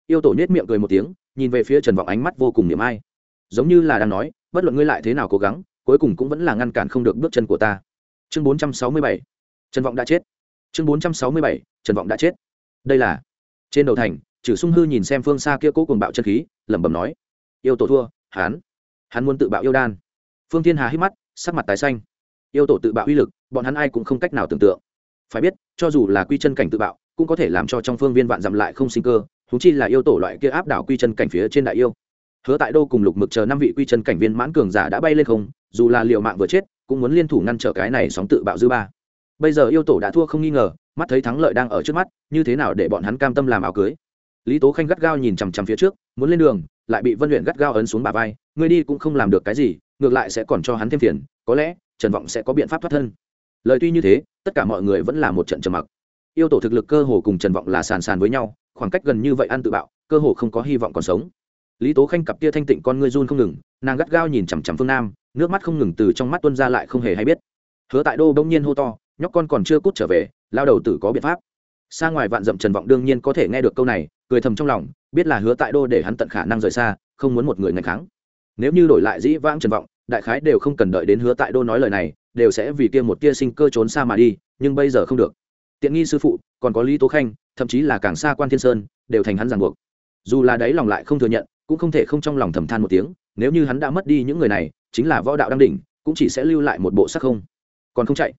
Yêu tổ nhét miệng cười một tiếng, nhìn về phía trần vọng ánh mắt vô cùng niềm ai. Giống như là đang nói, bất luận ngươi lại thế nào cố gắng cuối cùng cũng vẫn là ngăn cản không được bước chân của ta. Chương bốn trăm sáu mươi bảy, trần vọng đã chết. Chương bốn trăm sáu mươi bảy, trần vọng đã chết. Đây là trên đầu thành trừ sung hư nhìn xem phương xa kia cố cùng bạo chân khí, lẩm bẩm nói, yêu tổ thua hán hắn muốn tự bạo yêu đan. Phương thiên hà hít mắt, sắc mặt tái xanh. Yêu tổ tự bạo uy lực, bọn hắn ai cũng không cách nào tưởng tượng. Phải biết, cho dù là quy chân cảnh tự bạo, cũng có thể làm cho trong phương viên vạn dặm lại không sinh cơ thú chi là yêu tổ loại kia áp đảo quy chân cảnh phía trên đại yêu hứa tại đô cùng lục mực chờ năm vị quy chân cảnh viên mãn cường giả đã bay lên không, dù là liệu mạng vừa chết, cũng muốn liên thủ ngăn trở cái này sóng tự bạo dư ba. Bây giờ yêu tổ đã thua không nghi ngờ, mắt thấy thắng lợi đang ở trước mắt, như thế nào để bọn hắn cam tâm làm áo cưới? Lý tố khanh gắt gao nhìn chằm chằm phía trước, muốn lên đường, lại bị vân luyện gắt gao ấn xuống bà vai người đi cũng không làm được cái gì, ngược lại sẽ còn cho hắn thêm phiền, có lẽ, trần vọng sẽ có biện pháp thoát thân. Lời tuy như thế, tất cả mọi người vẫn là một trận trầm mặc. Yêu tổ thực lực cơ hồ cùng trần vọng là sàn sàn với nhau, khoảng cách gần như vậy ăn tự bạo, cơ hồ không có hy vọng còn sống lý tố khanh cặp tia thanh tịnh con ngươi run không ngừng, nàng gắt gao nhìn chằm chằm phương nam, nước mắt không ngừng từ trong mắt tuân ra lại không hề hay biết. Hứa tại đô bỗng nhiên hô to, nhóc con còn chưa cút trở về, lao đầu tử có biện pháp. Xa ngoài vạn dậm trần vọng đương nhiên có thể nghe được câu này, cười thầm trong lòng, biết là hứa tại đô để hắn tận khả năng rời xa, không muốn một người ngày kháng. Nếu như đổi lại dĩ vãng trần vọng, đại khái đều không cần đợi đến hứa tại đô nói lời này, đều sẽ vì kia một tia sinh cơ trốn xa mà đi, nhưng bây giờ không được. Tiện nghi sư phụ, còn có lý tố khanh, thậm chí là càng xa quan thiên sơn, đều thành hắn ràng buộc. Dù là đấy lòng lại không thừa nhận cũng không thể không trong lòng thầm than một tiếng, nếu như hắn đã mất đi những người này, chính là võ đạo đang đỉnh, cũng chỉ sẽ lưu lại một bộ sắc không. Còn không chạy,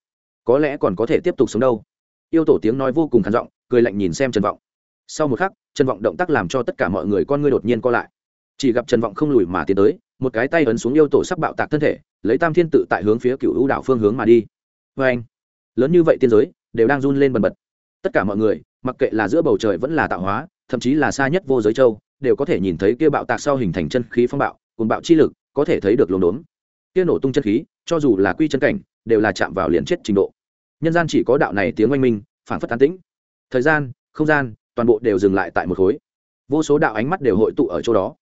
có lẽ còn có thể tiếp tục sống đâu. Yêu tổ tiếng nói vô cùng khản giọng, cười lạnh nhìn xem trần vọng. Sau một khắc, trần vọng động tác làm cho tất cả mọi người con ngươi đột nhiên co lại. Chỉ gặp trần vọng không lùi mà tiến tới, một cái tay ấn xuống yêu tổ sắc bạo tạc thân thể, lấy tam thiên tự tại hướng phía cựu u đảo phương hướng mà đi. Vê anh, lớn như vậy tiên giới, đều đang run lên bần bật. Tất cả mọi người, mặc kệ là giữa bầu trời vẫn là tạo hóa, thậm chí là xa nhất vô giới châu đều có thể nhìn thấy kia bạo tạc sau hình thành chân khí phong bạo cùng bạo chi lực, có thể thấy được lồn đốn. Kia nổ tung chân khí, cho dù là quy chân cảnh, đều là chạm vào liền chết trình độ. Nhân gian chỉ có đạo này tiếng oanh minh phản phất tán tĩnh. Thời gian, không gian, toàn bộ đều dừng lại tại một khối. Vô số đạo ánh mắt đều hội tụ ở chỗ đó.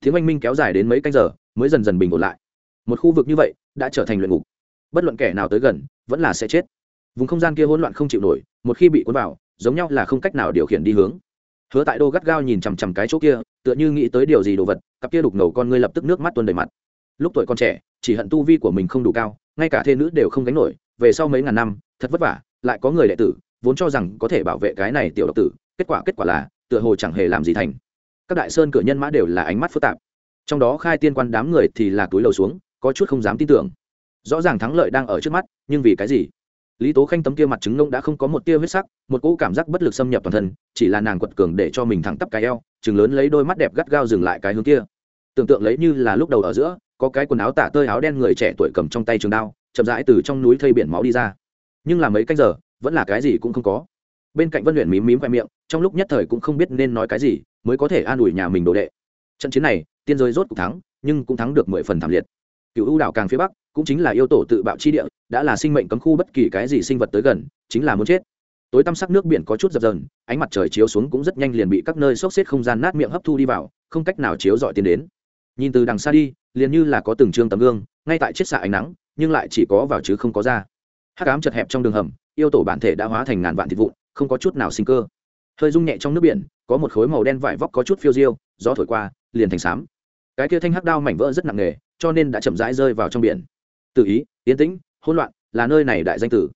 Tiếng oanh minh kéo dài đến mấy canh giờ, mới dần dần bình ổn lại. Một khu vực như vậy, đã trở thành luyện ngục. Bất luận kẻ nào tới gần, vẫn là sẽ chết. Vùng không gian kia hỗn loạn không chịu nổi, một khi bị cuốn vào, giống nhau là không cách nào điều khiển đi hướng hứa tại đô gắt gao nhìn chằm chằm cái chỗ kia, tựa như nghĩ tới điều gì đồ vật, cặp kia đục ngầu con ngươi lập tức nước mắt tuôn đầy mặt. Lúc tuổi còn trẻ, chỉ hận tu vi của mình không đủ cao, ngay cả thê nữ đều không gánh nổi, về sau mấy ngàn năm, thật vất vả, lại có người đệ tử, vốn cho rằng có thể bảo vệ cái này tiểu độc tử, kết quả kết quả là, tựa hồ chẳng hề làm gì thành. Các đại sơn cửa nhân mã đều là ánh mắt phức tạp. Trong đó khai tiên quan đám người thì là túi lầu xuống, có chút không dám tin tưởng. Rõ ràng thắng lợi đang ở trước mắt, nhưng vì cái gì? Lý tố khanh tấm kia mặt trứng nông đã không có một tia huyết sắc, một cỗ cảm giác bất lực xâm nhập toàn thân, chỉ là nàng quật cường để cho mình thẳng tắp cái eo, chừng lớn lấy đôi mắt đẹp gắt gao dừng lại cái hướng kia. Tưởng tượng lấy như là lúc đầu ở giữa, có cái quần áo tả tơi áo đen người trẻ tuổi cầm trong tay trường đao, chậm rãi từ trong núi thây biển máu đi ra. Nhưng là mấy canh giờ, vẫn là cái gì cũng không có. Bên cạnh vân luyện mím mím khoe miệng, trong lúc nhất thời cũng không biết nên nói cái gì, mới có thể an ủi nhà mình đồ đệ. Trận chiến này, tiên giới rốt cuộc thắng, nhưng cũng thắng được mười phần thảm liệt cựu ưu đảo càng phía bắc, cũng chính là yêu tổ tự bạo chi địa, đã là sinh mệnh cấm khu bất kỳ cái gì sinh vật tới gần, chính là muốn chết. Tối tăm sắc nước biển có chút dập dờn, ánh mặt trời chiếu xuống cũng rất nhanh liền bị các nơi xốc xếp không gian nát miệng hấp thu đi vào, không cách nào chiếu dọi tiến đến. Nhìn từ đằng xa đi, liền như là có từng trương tấm gương, ngay tại chiết xạ ánh nắng, nhưng lại chỉ có vào chứ không có ra. Hắc ám chật hẹp trong đường hầm, yêu tổ bản thể đã hóa thành ngàn vạn thịt vụn, không có chút nào sinh cơ. Hơi rung nhẹ trong nước biển, có một khối màu đen vải vóc có chút phiêu diêu, gió thổi qua, liền thành xám cái kia thanh hắc đao mảnh vỡ rất nặng nề cho nên đã chậm rãi rơi vào trong biển. Tự ý, yên tĩnh, hỗn loạn là nơi này đại danh tử.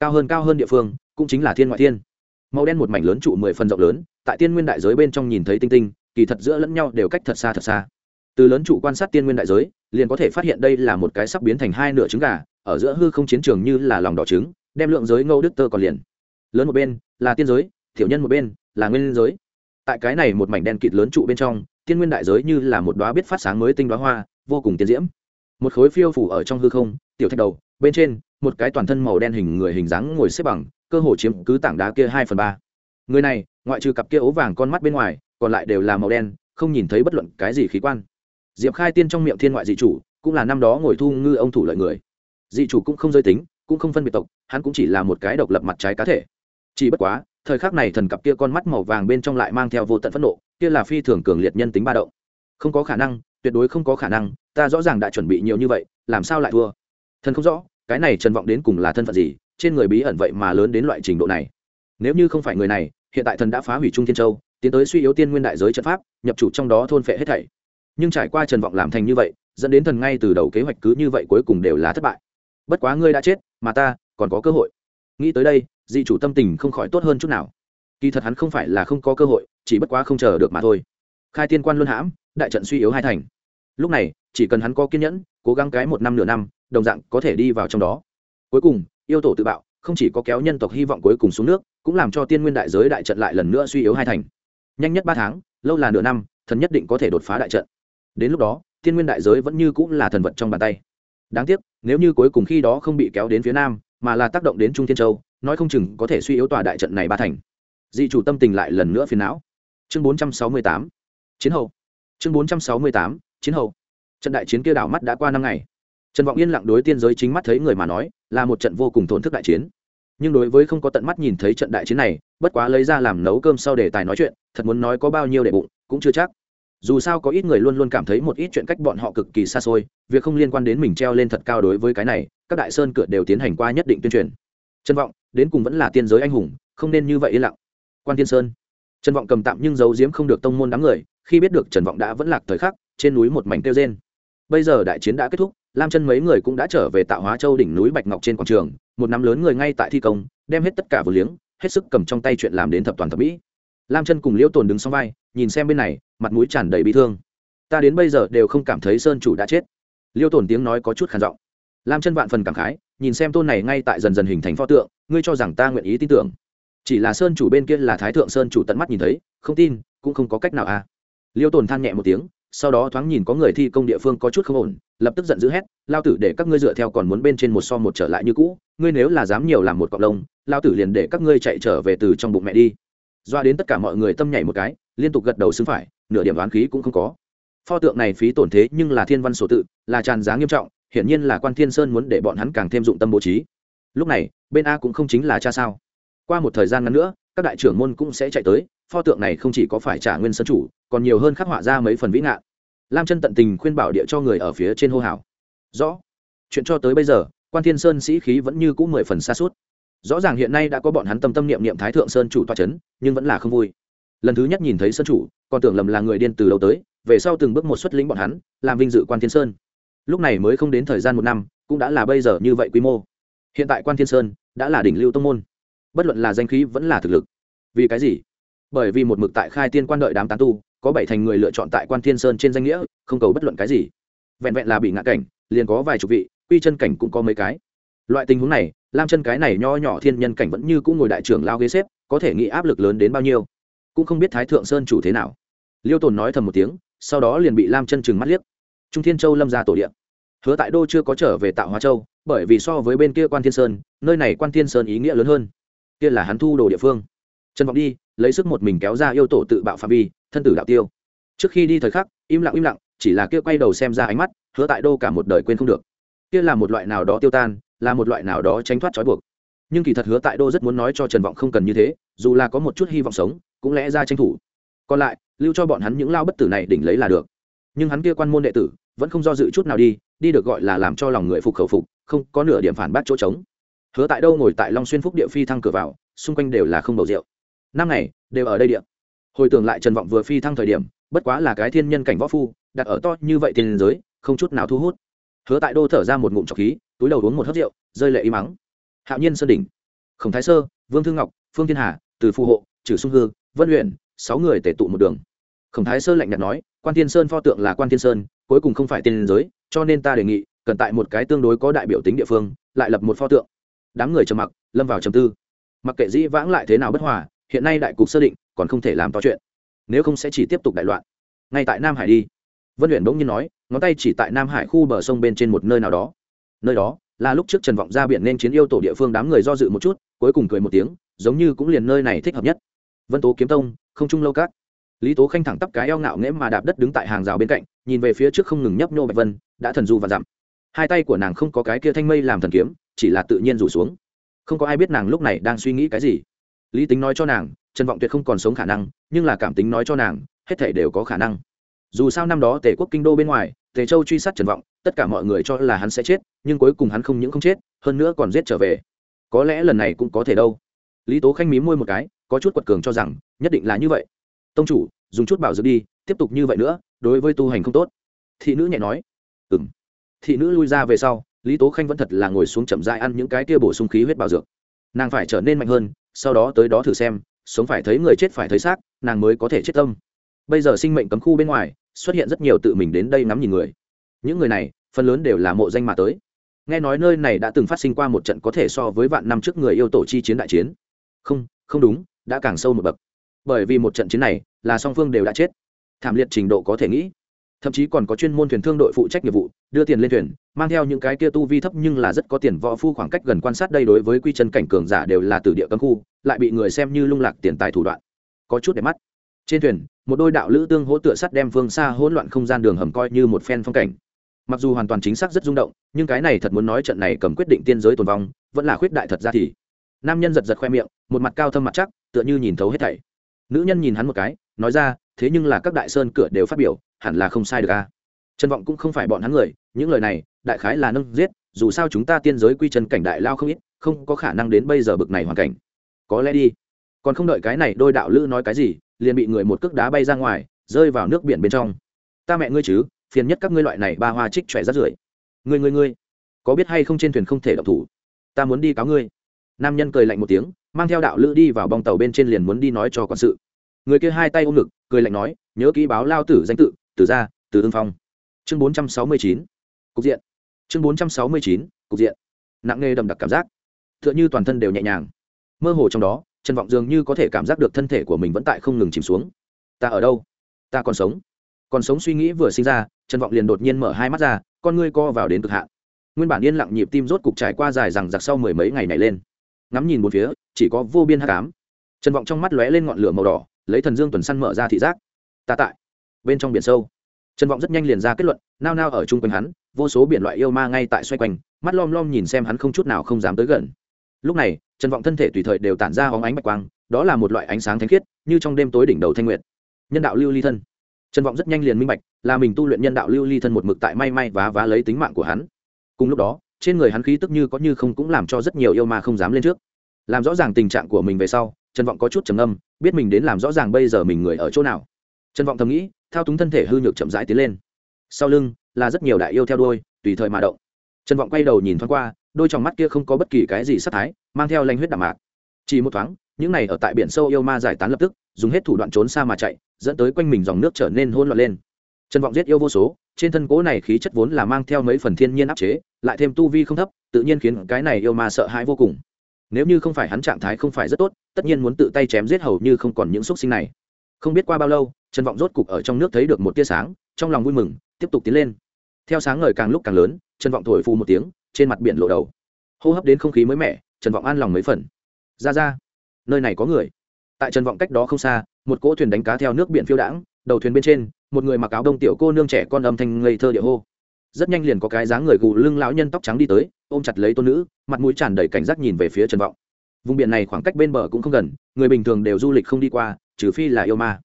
Cao hơn cao hơn địa phương cũng chính là thiên ngoại thiên. Màu đen một mảnh lớn trụ mười phần rộng lớn, tại tiên nguyên đại giới bên trong nhìn thấy tinh tinh, kỳ thật giữa lẫn nhau đều cách thật xa thật xa. Từ lớn trụ quan sát tiên nguyên đại giới, liền có thể phát hiện đây là một cái sắp biến thành hai nửa trứng gà, ở giữa hư không chiến trường như là lòng đỏ trứng, đem lượng giới ngâu đức tơ còn liền. Lớn một bên là tiên giới thiểu nhân một bên là nguyên giới. Tại cái này một mảnh đen kịt lớn trụ bên trong tiên nguyên đại giới như là một đóa biết phát sáng mới tinh đóa hoa, vô cùng tiên diễm. Một khối phiêu phủ ở trong hư không, tiểu thạch đầu, bên trên, một cái toàn thân màu đen hình người hình dáng ngồi xếp bằng, cơ hồ chiếm cứ tảng đá kia hai phần ba. Người này, ngoại trừ cặp kia ố vàng con mắt bên ngoài, còn lại đều là màu đen, không nhìn thấy bất luận cái gì khí quan. Diệp khai tiên trong miệng thiên ngoại dị chủ, cũng là năm đó ngồi thu ngư ông thủ lợi người. Dị chủ cũng không giới tính, cũng không phân biệt tộc, hắn cũng chỉ là một cái độc lập mặt trái cá thể. Chỉ bất quá thời khắc này thần cặp kia con mắt màu vàng bên trong lại mang theo vô tận phẫn nộ, kia là phi thường cường liệt nhân tính ba động. Không có khả năng, tuyệt đối không có khả năng, ta rõ ràng đã chuẩn bị nhiều như vậy, làm sao lại thua? Thần không rõ, cái này trần vọng đến cùng là thân phận gì, trên người bí ẩn vậy mà lớn đến loại trình độ này. Nếu như không phải người này, hiện tại thần đã phá hủy trung thiên châu, tiến tới suy yếu tiên nguyên đại giới trận pháp, nhập chủ trong đó thôn phệ hết thảy. Nhưng trải qua trần vọng làm thành như vậy, dẫn đến thần ngay từ đầu kế hoạch cứ như vậy cuối cùng đều là thất bại. Bất quá ngươi đã chết, mà ta còn có cơ hội. Nghĩ tới đây dị chủ tâm tình không khỏi tốt hơn chút nào. Kỳ thật hắn không phải là không có cơ hội, chỉ bất quá không chờ được mà thôi. Khai tiên quan luân hãm, đại trận suy yếu hai thành. Lúc này, chỉ cần hắn có kiên nhẫn, cố gắng cái một năm nửa năm, đồng dạng có thể đi vào trong đó. Cuối cùng, yêu tổ tự bạo, không chỉ có kéo nhân tộc hy vọng cuối cùng xuống nước, cũng làm cho tiên nguyên đại giới đại trận lại lần nữa suy yếu hai thành. Nhanh nhất ba tháng, lâu là nửa năm, thần nhất định có thể đột phá đại trận. Đến lúc đó, tiên nguyên đại giới vẫn như cũng là thần vật trong bàn tay. Đáng tiếc, nếu như cuối cùng khi đó không bị kéo đến phía nam mà là tác động đến trung thiên châu, nói không chừng có thể suy yếu tòa đại trận này ba thành. Dị chủ tâm tình lại lần nữa phiền não. Chương bốn trăm sáu mươi tám, chiến hậu. Chương bốn trăm sáu mươi tám, chiến hậu. Trận đại chiến kia đảo mắt đã qua năm ngày. Trần vọng yên lặng đối tiên giới chính mắt thấy người mà nói, là một trận vô cùng thổn thức đại chiến. Nhưng đối với không có tận mắt nhìn thấy trận đại chiến này, bất quá lấy ra làm nấu cơm sau đề tài nói chuyện, thật muốn nói có bao nhiêu để bụng, cũng chưa chắc dù sao có ít người luôn luôn cảm thấy một ít chuyện cách bọn họ cực kỳ xa xôi, việc không liên quan đến mình treo lên thật cao đối với cái này, các đại sơn cửa đều tiến hành qua nhất định tuyên truyền. Trân vọng, đến cùng vẫn là tiên giới anh hùng, không nên như vậy yên lặng. Quan tiên sơn. Trần vọng cầm tạm nhưng giấu giếm không được tông môn đám người, khi biết được trần vọng đã vẫn lạc thời khắc, trên núi một mảnh kêu trên bây giờ đại chiến đã kết thúc, lam chân mấy người cũng đã trở về tạo hóa châu đỉnh núi bạch ngọc trên quảng trường, một năm lớn người ngay tại thi công, đem hết tất cả vừa liếng, hết sức cầm trong tay chuyện làm đến thập toàn thập mỹ lam chân cùng liễu tồn đứng sau vai, nhìn xem bên này, mặt mũi tràn đầy bị thương. Ta đến bây giờ đều không cảm thấy sơn chủ đã chết. Liêu tồn tiếng nói có chút khản giọng. Lam chân vạn phần cảm khái, nhìn xem tôn này ngay tại dần dần hình thành pho tượng, ngươi cho rằng ta nguyện ý tin tưởng. Chỉ là sơn chủ bên kia là thái thượng sơn chủ tận mắt nhìn thấy, không tin, cũng không có cách nào à. Liêu tồn than nhẹ một tiếng, sau đó thoáng nhìn có người thi công địa phương có chút không ổn, lập tức giận dữ hét, lao tử để các ngươi dựa theo còn muốn bên trên một so một trở lại như cũ, ngươi nếu là dám nhiều làm một cọc lông, lao tử liền để các ngươi chạy trở về từ trong bụng mẹ đi doa đến tất cả mọi người tâm nhảy một cái, liên tục gật đầu xứng phải, nửa điểm đoán khí cũng không có. Pho tượng này phí tổn thế nhưng là thiên văn sổ tự, là tràn giá nghiêm trọng, hiển nhiên là quan thiên sơn muốn để bọn hắn càng thêm dụng tâm bố trí. Lúc này, bên a cũng không chính là cha sao. Qua một thời gian ngắn nữa, các đại trưởng môn cũng sẽ chạy tới, pho tượng này không chỉ có phải trả nguyên sân chủ, còn nhiều hơn khắc họa ra mấy phần vĩ ngạn. Lam chân tận tình khuyên bảo địa cho người ở phía trên hô hào. Rõ. Chuyện cho tới bây giờ, quan thiên sơn sĩ khí vẫn như cũ mười phần xa suốt rõ ràng hiện nay đã có bọn hắn tâm tâm niệm niệm thái thượng sơn chủ toa c h ấ n nhưng vẫn là không vui. Lần thứ nhất nhìn thấy sơn chủ, còn tưởng lầm là người điên từ lâu tới, về sau từng bước một xuất lĩnh bọn hắn, làm vinh dự quan thiên sơn. Lúc này mới không đến thời gian một năm, cũng đã là bây giờ như vậy quy mô. Hiện tại quan thiên sơn đã là đỉnh lưu tông môn. Bất luận là danh khí vẫn là thực lực. Vì cái gì? Bởi vì một mực tại khai tiên quan đợi đám tán tu, có bảy thành người lựa chọn tại quan thiên sơn trên danh nghĩa, không cầu bất luận cái gì. Vẹn vẹn là bị ngã cảnh, liền có vài chục vị, quy chân cảnh cũng có mấy cái. Loại tình huống này lam chân cái này nho nhỏ thiên nhân cảnh vẫn như cũng ngồi đại trưởng lao ghế xếp, có thể nghĩ áp lực lớn đến bao nhiêu. Cũng không biết thái thượng sơn chủ thế nào. Liêu tồn nói thầm một tiếng, sau đó liền bị lam chân chừng mắt liếc. Trung thiên châu lâm ra tổ điện hứa tại đô chưa có trở về tạo hóa châu, bởi vì so với bên kia quan thiên sơn, nơi này quan thiên sơn ý nghĩa lớn hơn. Kia là hắn thu đồ địa phương. Trần vọng đi, lấy sức một mình kéo ra yêu tổ tự bạo phạm vi, thân tử đạo tiêu. Trước khi đi thời khắc, im lặng im lặng, chỉ là kia quay đầu xem ra ánh mắt, hứa tại đô cả một đời quên không được. Kia là một loại nào đó tiêu tan là một loại nào đó tránh thoát trói buộc. Nhưng kỳ thật hứa tại đô rất muốn nói cho trần vọng không cần như thế, dù là có một chút hy vọng sống, cũng lẽ ra tranh thủ. Còn lại, lưu cho bọn hắn những lao bất tử này đỉnh lấy là được. Nhưng hắn kia quan môn đệ tử, vẫn không do dự chút nào đi đi được gọi là làm cho lòng người phục khẩu phục, không có nửa điểm phản bác chỗ trống. Hứa tại đâu ngồi tại long xuyên phúc địa phi thăng cửa vào, xung quanh đều là không bầu rượu. Năm ngày, đều ở đây địa. Hồi tưởng lại trần vọng vừa phi thăng thời điểm, bất quá là cái thiên nhân cảnh võ phu, đặt ở to như vậy tiền giới, không chút nào thu hút. Hứa tại đô thở ra một ngụm trọc khí túi đầu uống một hớt rượu, rơi lệ y mắng hạo nhiên sơn đỉnh, khổng thái sơ, vương thương ngọc, phương thiên hà, từ phù hộ, trừ sung hư, vân luyện sáu người tể tụ một đường. Khổng thái sơ lạnh nhạt nói, quan thiên sơn pho tượng là quan thiên sơn, cuối cùng không phải tiên giới, cho nên ta đề nghị, cần tại một cái tương đối có đại biểu tính địa phương, lại lập một pho tượng. Đám người trầm mặc, lâm vào trầm tư. Mặc kệ dĩ vãng lại thế nào bất hòa, hiện nay đại cục sơ định, còn không thể làm to chuyện. Nếu không sẽ chỉ tiếp tục đại loạn. Ngay tại nam hải đi. Vân luyện bỗng nhiên nói, ngón tay chỉ tại nam hải khu bờ sông bên trên một nơi nào đó nơi đó, là lúc trước trần vọng ra biển nên chiến yêu tổ địa phương đám người do dự một chút, cuối cùng cười một tiếng, giống như cũng liền nơi này thích hợp nhất. Vân tố kiếm tông, không trung lâu cát. Lý tố khanh thẳng tắp cái eo ngạo nghễ mà đạp đất đứng tại hàng rào bên cạnh, nhìn về phía trước không ngừng nhấp nhô bạch vân, đã thần du và dặm hai tay của nàng không có cái kia thanh mây làm thần kiếm, chỉ là tự nhiên rủ xuống. Không có ai biết nàng lúc này đang suy nghĩ cái gì. Lý tính nói cho nàng, trần vọng tuyệt không còn sống khả năng, nhưng là cảm tính nói cho nàng, hết thể đều có khả năng. Dù sao năm đó tề quốc kinh đô bên ngoài tề châu truy sát trần vọng, tất cả mọi người cho là hắn sẽ chết, nhưng cuối cùng hắn không những không chết, hơn nữa còn giết trở về. Có lẽ lần này cũng có thể đâu. Lý tố khanh mí môi một cái, có chút quật cường cho rằng, nhất định là như vậy. Tông chủ, dùng chút bảo dược đi, tiếp tục như vậy nữa, đối với tu hành không tốt. Thị nữ nhẹ nói. Ừng thị nữ lui ra về sau, lý tố khanh vẫn thật là ngồi xuống chậm dại ăn những cái kia bổ sung khí huyết bảo dược. Nàng phải trở nên mạnh hơn, sau đó tới đó thử xem, sống phải thấy người chết phải thấy xác, nàng mới có thể chết tâm. Bây giờ sinh mệnh cấm khu bên ngoài xuất hiện rất nhiều tự mình đến đây ngắm nhìn người. Những người này, phần lớn đều là mộ danh mà tới. Nghe nói nơi này đã từng phát sinh qua một trận có thể so với vạn năm trước người yêu tổ chi chiến đại chiến. Không không đúng, đã càng sâu một bậc. Bởi vì một trận chiến này, là song phương đều đã chết. Thảm liệt trình độ có thể nghĩ. Thậm chí còn có chuyên môn thuyền thương đội phụ trách nghiệp vụ, đưa tiền lên thuyền, mang theo những cái kia tu vi thấp nhưng là rất có tiền võ phu khoảng cách gần quan sát đây đối với quy chân cảnh cường giả đều là từ địa cấm khu, lại bị người xem như lung lạc tiền tài thủ đoạn. Có chút để mắt. Trên thuyền một đôi đạo lữ tương hỗ tựa sắt đem phương xa hỗn loạn không gian đường hầm coi như một phen phong cảnh. Mặc dù hoàn toàn chính xác rất rung động, nhưng cái này thật muốn nói trận này cầm quyết định tiên giới tồn vong, vẫn là khuyết đại thật ra thì. Nam nhân giật giật khoe miệng, một mặt cao thâm mặt chắc, tựa như nhìn thấu hết thảy. Nữ nhân nhìn hắn một cái, nói ra, thế nhưng là các đại sơn cửa đều phát biểu, hẳn là không sai được a. Trân vọng cũng không phải bọn hắn người, những lời này, đại khái là nâng giết, dù sao chúng ta tiên giới quy chân cảnh đại lao không ít, không có khả năng đến bây giờ bực này hoàn cảnh. Có lẽ đi. Còn không đợi cái này đôi đạo lữ nói cái gì liền bị người một cước đá bay ra ngoài rơi vào nước biển bên trong. Ta mẹ ngươi chứ phiền nhất các ngươi loại này ba hoa trích trẻ rắt rưởi. Ngươi ngươi ngươi có biết hay không trên thuyền không thể động thủ? Ta muốn đi cáo ngươi. Nam nhân cười lạnh một tiếng mang theo đạo lữ đi vào bong tàu bên trên liền muốn đi nói cho quản sự. Người kia hai tay ôm ngực cười lạnh nói nhớ kỹ báo lao tử danh tự từ gia, từ ương phong. Chương bốn trăm sáu mươi chín cục diện. Chương bốn trăm sáu mươi chín cục diện. Nặng nề đầm đặc cảm giác. T h ư ợ n h ư toàn thân đều nhẹ nhàng. Mơ hồ trong đó trần vọng dường như có thể cảm giác được thân thể của mình vẫn tại không ngừng chìm xuống. Ta ở đâu? Ta còn sống. Còn sống suy nghĩ vừa sinh ra, trần vọng liền đột nhiên mở hai mắt ra, con ngươi co vào đến cực hạn. Nguyên bản yên lặng nhịp tim rốt cục trải qua dài rằng giặc sau mười mấy ngày này lên. Ngắm nhìn một phía, chỉ có vô biên hát cám trần vọng trong mắt lóe lên ngọn lửa màu đỏ, lấy thần dương tuần săn mở ra thị giác. Ta tại bên trong biển sâu. Trần vọng rất nhanh liền ra kết luận, nao nao ở chung quanh hắn, vô số biển loại yêu ma ngay tại xoay quanh, mắt lom lom nhìn xem hắn không chút nào không dám tới gần lúc này, trần vọng thân thể tùy thời đều tản ra hóng ánh bạch quang, đó là một loại ánh sáng thánh khiết, như trong đêm tối đỉnh đầu thanh nguyệt. Nhân đạo lưu ly thân. Trần vọng rất nhanh liền minh bạch, là mình tu luyện nhân đạo lưu ly thân một mực tại may may và vá lấy tính mạng của hắn. Cùng lúc đó, trên người hắn khí tức như có như không cũng làm cho rất nhiều yêu ma không dám lên trước. Làm rõ ràng tình trạng của mình về sau, trần vọng có chút trầm âm biết mình đến làm rõ ràng bây giờ mình người ở chỗ nào. Trần vọng thầm nghĩ, thao túng thân thể hư nhược chậm rãi tiến lên. Sau lưng, là rất nhiều đại yêu theo đôi tùy thời mà động. Trần vọng quay đầu nhìn thoáng qua đôi trong mắt kia không có bất kỳ cái gì sắc thái, mang theo lanh huyết đạm mạc. Chỉ một thoáng, những này ở tại biển sâu yêu ma giải tán lập tức, dùng hết thủ đoạn trốn xa mà chạy, dẫn tới quanh mình dòng nước trở nên hôn loạn lên. Trần vọng giết yêu vô số, trên thân cố này khí chất vốn là mang theo mấy phần thiên nhiên áp chế, lại thêm tu vi không thấp, tự nhiên khiến cái này yêu ma sợ hãi vô cùng. Nếu như không phải hắn trạng thái không phải rất tốt, tất nhiên muốn tự tay chém giết hầu như không còn những xúc sinh này. Không biết qua bao lâu trần vọng rốt cục ở trong nước thấy được một tia sáng, trong lòng vui mừng, tiếp tục tiến lên. Theo sáng ngời càng lúc càng lớn trần vọng thổi phù một tiếng trên mặt biển lộ đầu. Hô hấp đến không khí mới mẻ, trần vọng an lòng mấy phần. Ra ra, nơi này có người. Tại trần vọng cách đó không xa, một cỗ thuyền đánh cá theo nước biển phiêu đãng, đầu thuyền bên trên, một người mặc áo đông tiểu cô nương trẻ con âm thanh ngây thơ địa hô. Rất nhanh liền có cái dáng người gù lưng lão nhân tóc trắng đi tới, ôm chặt lấy tôn nữ, mặt mũi tràn đầy cảnh giác nhìn về phía trần vọng. Vùng biển này khoảng cách bên bờ cũng không gần, người bình thường đều du lịch không đi qua, trừ phi là yêu ma.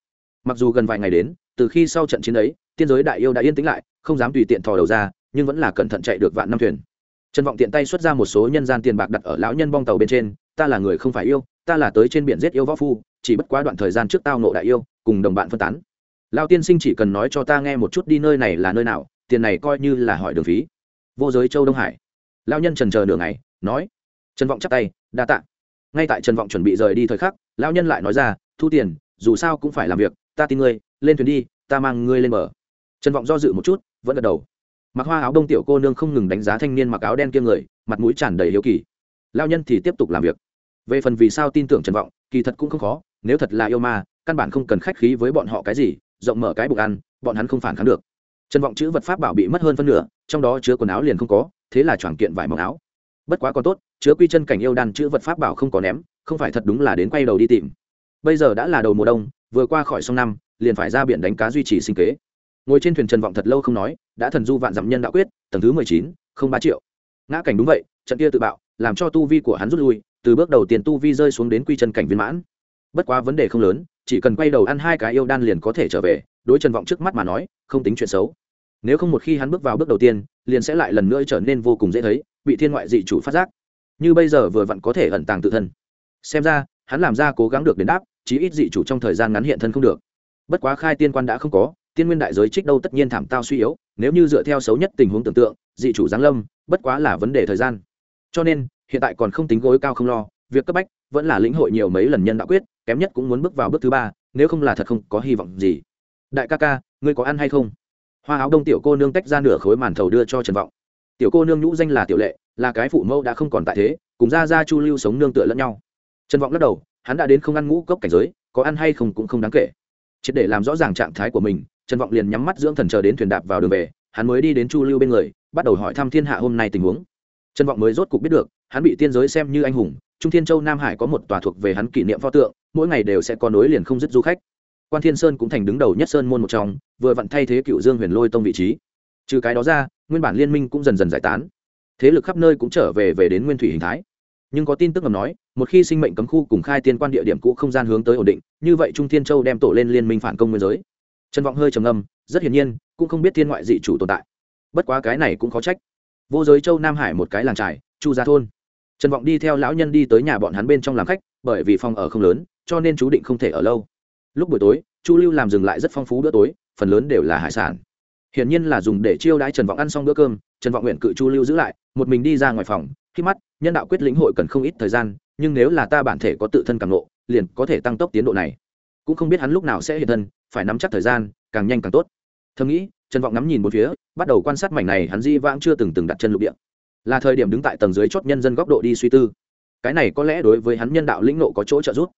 Mặc dù gần vài ngày đến, từ khi sau trận chiến ấy, tiên giới đại yêu đã yên tĩnh lại, không dám tùy tiện thò đầu ra, nhưng vẫn là cẩn thận chạy được vạn năm thuyền trần vọng tiện tay xuất ra một số nhân gian tiền bạc đặt ở lão nhân bong tàu bên trên, ta là người không phải yêu, ta là tới trên biển giết yêu võ phu, chỉ bất quá đoạn thời gian trước tao nộ đại yêu, cùng đồng bạn phân tán. Lão tiên sinh chỉ cần nói cho ta nghe một chút đi nơi này là nơi nào, tiền này coi như là hỏi đường phí. Vô giới châu đông hải. Lão nhân trần chờ nửa ngày, nói. Trần vọng chắp tay, đa tạ. Ngay tại trần vọng chuẩn bị rời đi thời khắc, lão nhân lại nói ra, thu tiền, dù sao cũng phải làm việc, ta tin ngươi, lên thuyền đi, ta mang ngươi lên bờ. Trần vọng do dự một chút, vẫn gật đầu mặc hoa áo đông tiểu cô nương không ngừng đánh giá thanh niên mặc áo đen kia người, mặt mũi tràn đầy hiếu kỳ. Lao nhân thì tiếp tục làm việc. Về phần vì sao tin tưởng trần vọng, kỳ thật cũng không khó, nếu thật là yêu ma, căn bản không cần khách khí với bọn họ cái gì, rộng mở cái bụng ăn, bọn hắn không phản kháng được. Trần vọng chữ vật pháp bảo bị mất hơn phân nửa, trong đó chứa quần áo liền không có, thế là choàng kiện vải mỏng áo. Bất quá còn tốt, chứa quy chân cảnh yêu đan chữ vật pháp bảo không có ném, không phải thật đúng là đến quay đầu đi tìm. Bây giờ đã là đầu mùa đông, vừa qua khỏi sông năm, liền phải ra biển đánh cá duy trì sinh kế. Ngồi trên thuyền trần vọng thật lâu không nói đã thần du vạn dặm nhân đạo quyết, tầng thứ mười chín, không ba triệu. Ngã cảnh đúng vậy, trận kia tự bạo, làm cho tu vi của hắn rút lui, từ bước đầu tiền tu vi rơi xuống đến quy chân cảnh viên mãn. Bất quá vấn đề không lớn, chỉ cần quay đầu ăn hai cái yêu đan liền có thể trở về, đối trần vọng trước mắt mà nói, không tính chuyện xấu. Nếu không một khi hắn bước vào bước đầu tiên, liền sẽ lại lần nữa trở nên vô cùng dễ thấy, bị thiên ngoại dị chủ phát giác. Như bây giờ vừa vặn có thể ẩn tàng tự thân. Xem ra, hắn làm ra cố gắng được đến đáp, chí ít dị chủ trong thời gian ngắn hiện thân không được. Bất quá khai tiên quan đã không có tiên nguyên đại giới trích đâu tất nhiên thảm tao suy yếu, nếu như dựa theo xấu nhất tình huống tưởng tượng, dị chủ giáng lâm, bất quá là vấn đề thời gian. Cho nên, hiện tại còn không tính gối cao không lo, việc cấp bách vẫn là lĩnh hội nhiều mấy lần nhân đạo quyết, kém nhất cũng muốn bước vào bước thứ ba, nếu không là thật không có hy vọng gì. Đại ca ca, ngươi có ăn hay không? Hoa áo đông tiểu cô nương tách ra nửa khối màn thầu đưa cho trần vọng. Tiểu cô nương nhũ danh là tiểu lệ, là cái phụ mẫu đã không còn tại thế, cùng ra ra chu lưu sống nương tựa lẫn nhau. Trần vọng lắc đầu, hắn đã đến không ăn ngũ cốc cảnh giới, có ăn hay không cũng không đáng kể. Triệt để làm rõ ràng trạng thái của mình trần vọng liền nhắm mắt dưỡng thần chờ đến thuyền đạp vào đường về, hắn mới đi đến chu lưu bên người, bắt đầu hỏi thăm thiên hạ hôm nay tình huống. Trần vọng mới rốt cục biết được, hắn bị tiên giới xem như anh hùng, trung thiên châu nam hải có một tòa thuộc về hắn kỷ niệm pho tượng, mỗi ngày đều sẽ có nối liền không dứt du khách. Quan thiên sơn cũng thành đứng đầu nhất sơn môn một trong, vừa vặn thay thế cựu dương huyền lôi tông vị trí. Trừ cái đó ra, nguyên bản liên minh cũng dần dần giải tán. Thế lực khắp nơi cũng trở về về đến nguyên thủy hình thái. Nhưng có tin tức ngầm nói, một khi sinh mệnh cấm khu cùng khai tiên quan địa điểm cũ không gian hướng tới ổn định, như vậy trung thiên châu đem tổ lên liên minh phản công nguyên giới trần vọng hơi trầm ngâm, rất hiển nhiên, cũng không biết thiên ngoại dị chủ tồn tại. Bất quá cái này cũng khó trách. Vô giới châu nam hải một cái làng trải chu gia thôn. Trần vọng đi theo lão nhân đi tới nhà bọn hắn bên trong làm khách, bởi vì phòng ở không lớn, cho nên chú định không thể ở lâu. Lúc buổi tối, chu lưu làm dừng lại rất phong phú bữa tối, phần lớn đều là hải sản. Hiển nhiên là dùng để chiêu đãi trần vọng ăn xong bữa cơm, trần vọng nguyện cự chu lưu giữ lại, một mình đi ra ngoài phòng, khi mắt, nhân đạo quyết lĩnh hội cần không ít thời gian, nhưng nếu là ta bản thể có tự thân càng nộ liền có thể tăng tốc tiến độ này cũng không biết hắn lúc nào sẽ hiện thân, phải nắm chắc thời gian, càng nhanh càng tốt. Thầm nghĩ, trần vọng ngắm nhìn một phía, bắt đầu quan sát mảnh này hắn di vãng chưa từng từng đặt chân lục địa. Là thời điểm đứng tại tầng dưới chót nhân dân góc độ đi suy tư. Cái này có lẽ đối với hắn nhân đạo lĩnh nộ có chỗ trợ giúp.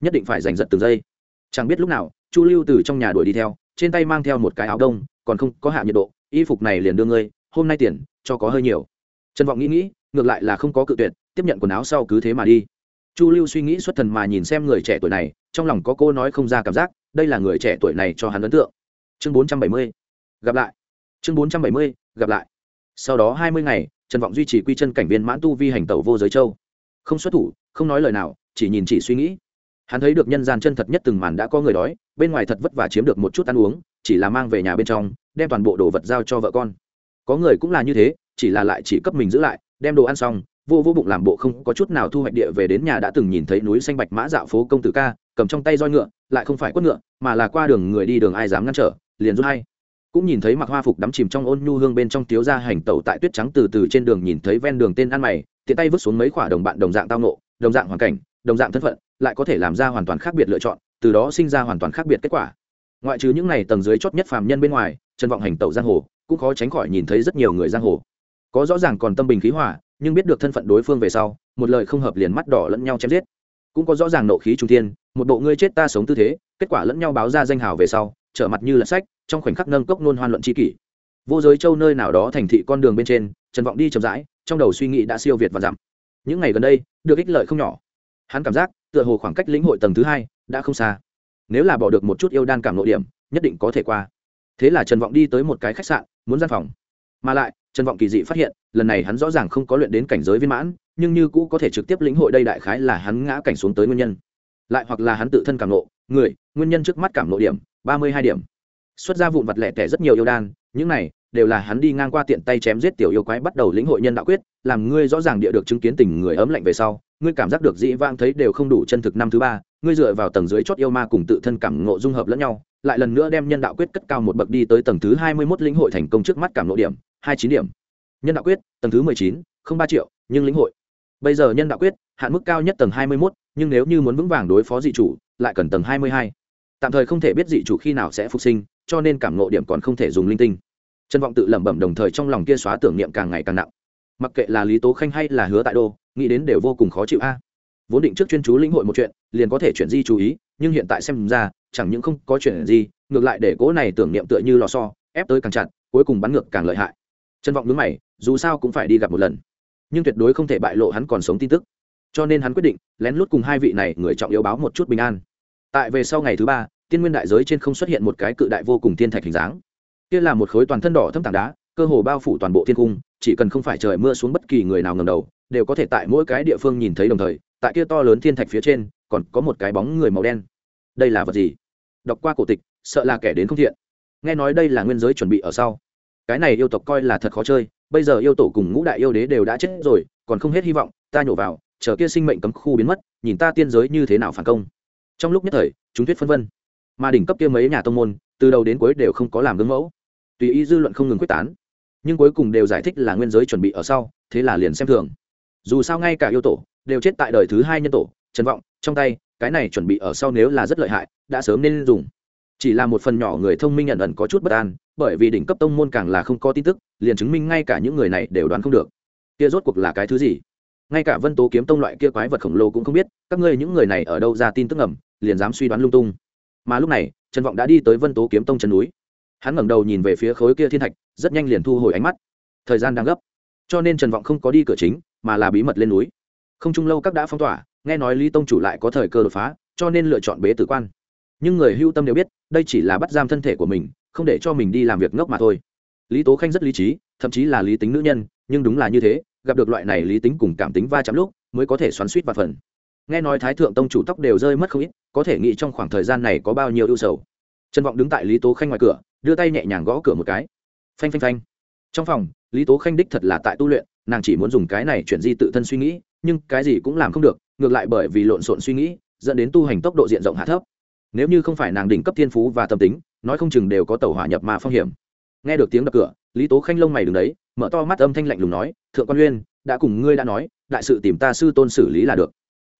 Nhất định phải giành giật từng giây. Chẳng biết lúc nào, chu lưu từ trong nhà đuổi đi theo, trên tay mang theo một cái áo đông, còn không có hạ nhiệt độ, y phục này liền đưa ngươi, hôm nay tiền, cho có hơi nhiều. Trần vọng nghĩ nghĩ, ngược lại là không có cự tuyệt, tiếp nhận quần áo sau cứ thế mà đi chu lưu suy nghĩ xuất thần mà nhìn xem người trẻ tuổi này, trong lòng có cô nói không ra cảm giác, đây là người trẻ tuổi này cho hắn ấn tượng. Chương bốn trăm bảy mươi, gặp lại. Chương bốn trăm bảy mươi, gặp lại. Sau đó hai mươi ngày, trần vọng duy trì quy chân cảnh viên mãn tu vi hành tẩu vô giới châu. Không xuất thủ, không nói lời nào, chỉ nhìn chỉ suy nghĩ. Hắn thấy được nhân gian chân thật nhất từng màn đã có người đói, bên ngoài thật vất vả chiếm được một chút ăn uống, chỉ là mang về nhà bên trong, đem toàn bộ đồ vật giao cho vợ con. Có người cũng là như thế, chỉ là lại chỉ cấp mình giữ lại, đem đồ ăn xong vô vô bụng làm bộ không có chút nào thu hoạch địa về đến nhà đã từng nhìn thấy núi xanh bạch mã dạo phố công tử ca, cầm trong tay roi ngựa, lại không phải quất ngựa, mà là qua đường người đi đường ai dám ngăn trở, liền rút hay cũng nhìn thấy mặc hoa phục đắm chìm trong ôn nhu hương bên trong tiếu ra hành tẩu tại tuyết trắng từ từ trên đường nhìn thấy ven đường tên ăn mày, tiện tay vứt xuống mấy khoả đồng bạn đồng dạng tao nộ đồng dạng hoàn cảnh, đồng dạng thân phận, lại có thể làm ra hoàn toàn khác biệt lựa chọn, từ đó sinh ra hoàn toàn khác biệt kết quả. Ngoại trừ những này tầng dưới chót nhất phàm nhân bên ngoài, trần vọng hành tẩu giang hồ, cũng khó tránh khỏi nhìn thấy rất nhiều người giang hồ. Có rõ ràng còn tâm bình khí hỏa nhưng biết được thân phận đối phương về sau, một lời không hợp liền mắt đỏ lẫn nhau chém giết. Cũng có rõ ràng nộ khí trung thiên, một bộ ngươi chết ta sống tư thế, kết quả lẫn nhau báo ra danh hào về sau, trở mặt như là sách, trong khoảnh khắc nâng cốc nôn hoan luận c kỷ. Vô giới châu nơi nào đó thành thị con đường bên trên, trần vọng đi chậm rãi, trong đầu suy nghĩ đã siêu việt và giảm. Những ngày gần đây, được ích lợi không nhỏ. Hắn cảm giác, tựa hồ khoảng cách lĩnh hội tầng thứ hai đã không xa. Nếu là bỏ được một chút yêu đan cảm nội điểm, nhất định có thể qua. Thế là trần vọng đi tới một cái khách sạn, muốn gian phòng mà lại, trần vọng kỳ dị phát hiện, lần này hắn rõ ràng không có luyện đến cảnh giới viên mãn, nhưng như cũ có thể trực tiếp lĩnh hội đây đại khái là hắn ngã cảnh xuống tới nguyên nhân. Lại hoặc là hắn tự thân cảm nộ người, nguyên nhân trước mắt cảm nộ điểm, ba mươi hai điểm. Xuất ra vụn vặt lẻ tẻ rất nhiều yêu đan, những này đều là hắn đi ngang qua tiện tay chém giết tiểu yêu quái bắt đầu lĩnh hội nhân đạo quyết, làm ngươi rõ ràng địa được chứng kiến tình người ấm lạnh về sau, ngươi cảm giác được dĩ vang thấy đều không đủ chân thực năm thứ ba, ngươi dựa vào tầng dưới chót yêu ma cùng tự thân cảm ngộ dung hợp lẫn nhau, lại lần nữa đem nhân đạo quyết cất cao một bậc đi tới tầng thứ hai mươi mốt lĩnh hội thành công trước mắt cảm ngộ điểm hai chín điểm. Nhân đạo quyết tầng thứ mười chín không ba triệu nhưng lĩnh hội. Bây giờ nhân đạo quyết hạn mức cao nhất tầng hai mươi 21, nhưng nếu như muốn vững vàng đối phó dị chủ lại cần tầng hai mươi hai. Tạm thời không thể biết dị chủ khi nào sẽ phục sinh cho nên cảm ngộ điểm còn không thể dùng linh tinh. Chân vọng tự lẩm bẩm đồng thời trong lòng kia xóa tưởng niệm càng ngày càng nặng. Mặc kệ là lý tố khanh hay là hứa tại đô nghĩ đến đều vô cùng khó chịu a. Vốn định trước chuyên chú lĩnh hội một chuyện liền có thể chuyển di chú ý nhưng hiện tại xem ra chẳng những không có chuyện gì ngược lại để cố này tưởng niệm tựa như lò xo, ép tới càng chặt cuối cùng bắn ngược càng lợi hại trân vọng nhướng mày, dù sao cũng phải đi gặp một lần. Nhưng tuyệt đối không thể bại lộ hắn còn sống tin tức. Cho nên hắn quyết định lén lút cùng hai vị này người trọng yếu báo một chút bình an. Tại về sau ngày thứ ba, tiên nguyên đại giới trên không xuất hiện một cái cự đại vô cùng thiên thạch hình dáng. Kia là một khối toàn thân đỏ thâm tảng đá, cơ hồ bao phủ toàn bộ thiên cung, chỉ cần không phải trời mưa xuống bất kỳ người nào ngầm đầu, đều có thể tại mỗi cái địa phương nhìn thấy đồng thời, tại kia to lớn thiên thạch phía trên, còn có một cái bóng người màu đen. Đây là vật gì? Đọc qua cổ tịch, sợ là kẻ đến không thiện. Nghe nói đây là nguyên giới chuẩn bị ở sau cái này yêu tộc coi là thật khó chơi, bây giờ yêu tổ cùng ngũ đại yêu đế đều đã chết rồi, còn không hết hy vọng, ta nhổ vào, chờ kia sinh mệnh cấm khu biến mất, nhìn ta tiên giới như thế nào phản công. Trong lúc nhất thời, chúng thuyết phân vân. Mà đỉnh cấp kia mấy nhà tông môn, từ đầu đến cuối đều không có làm gương mẫu. Tùy ý dư luận không ngừng quyết tán. Nhưng cuối cùng đều giải thích là nguyên giới chuẩn bị ở sau, thế là liền xem thường. Dù sao ngay cả yêu tổ, đều chết tại đời thứ hai nhân tổ, trần vọng, trong tay, cái này chuẩn bị ở sau nếu là rất lợi hại, đã sớm nên dùng. Chỉ là một phần nhỏ người thông minh nhận ẩn có chút bất an bởi vì đỉnh cấp tông môn càng là không có tin tức liền chứng minh ngay cả những người này đều đoán không được. Kia rốt cuộc là cái thứ gì? Ngay cả vân tố kiếm tông loại kia quái vật khổng lồ cũng không biết các ngươi những người này ở đâu ra tin tức ngầm, liền dám suy đoán lung tung. Mà lúc này trần vọng đã đi tới vân tố kiếm tông chân núi. Hắn ngẩng đầu nhìn về phía khối kia thiên thạch rất nhanh liền thu hồi ánh mắt. Thời gian đang gấp cho nên trần vọng không có đi cửa chính mà là bí mật lên núi. Không chung lâu các đã phong tỏa nghe nói lý tông chủ lại có thời cơ đột phá cho nên lựa chọn bế tử quan nhưng người hưu tâm đều biết, đây chỉ là bắt giam thân thể của mình, không để cho mình đi làm việc ngốc mà thôi. Lý tố khanh rất lý trí, thậm chí là lý tính nữ nhân, nhưng đúng là như thế, gặp được loại này lý tính cùng cảm tính va chạm lúc, mới có thể xoắn suýt và phần. Nghe nói thái thượng tông chủ tóc đều rơi mất không ít, có thể nghĩ trong khoảng thời gian này có bao nhiêu ưu sầu. Trân vọng đứng tại lý tố khanh ngoài cửa, đưa tay nhẹ nhàng gõ cửa một cái. Phanh phanh phanh. Trong phòng, lý tố khanh đích thật là tại tu luyện, nàng chỉ muốn dùng cái này chuyển di tự thân suy nghĩ, nhưng cái gì cũng làm không được, ngược lại bởi vì lộn xộn suy nghĩ, dẫn đến tu hành tốc độ diện rộng hạ thấp nếu như không phải nàng đỉnh cấp thiên phú và tâm tính, nói không chừng đều có tàu hỏa nhập mà phong hiểm. Nghe được tiếng đập cửa, lý tố khanh lông mày đứng đấy, mở to mắt âm thanh lạnh lùng nói, thượng quan uyên, đã cùng ngươi đã nói, đại sự tìm ta sư tôn xử lý là được.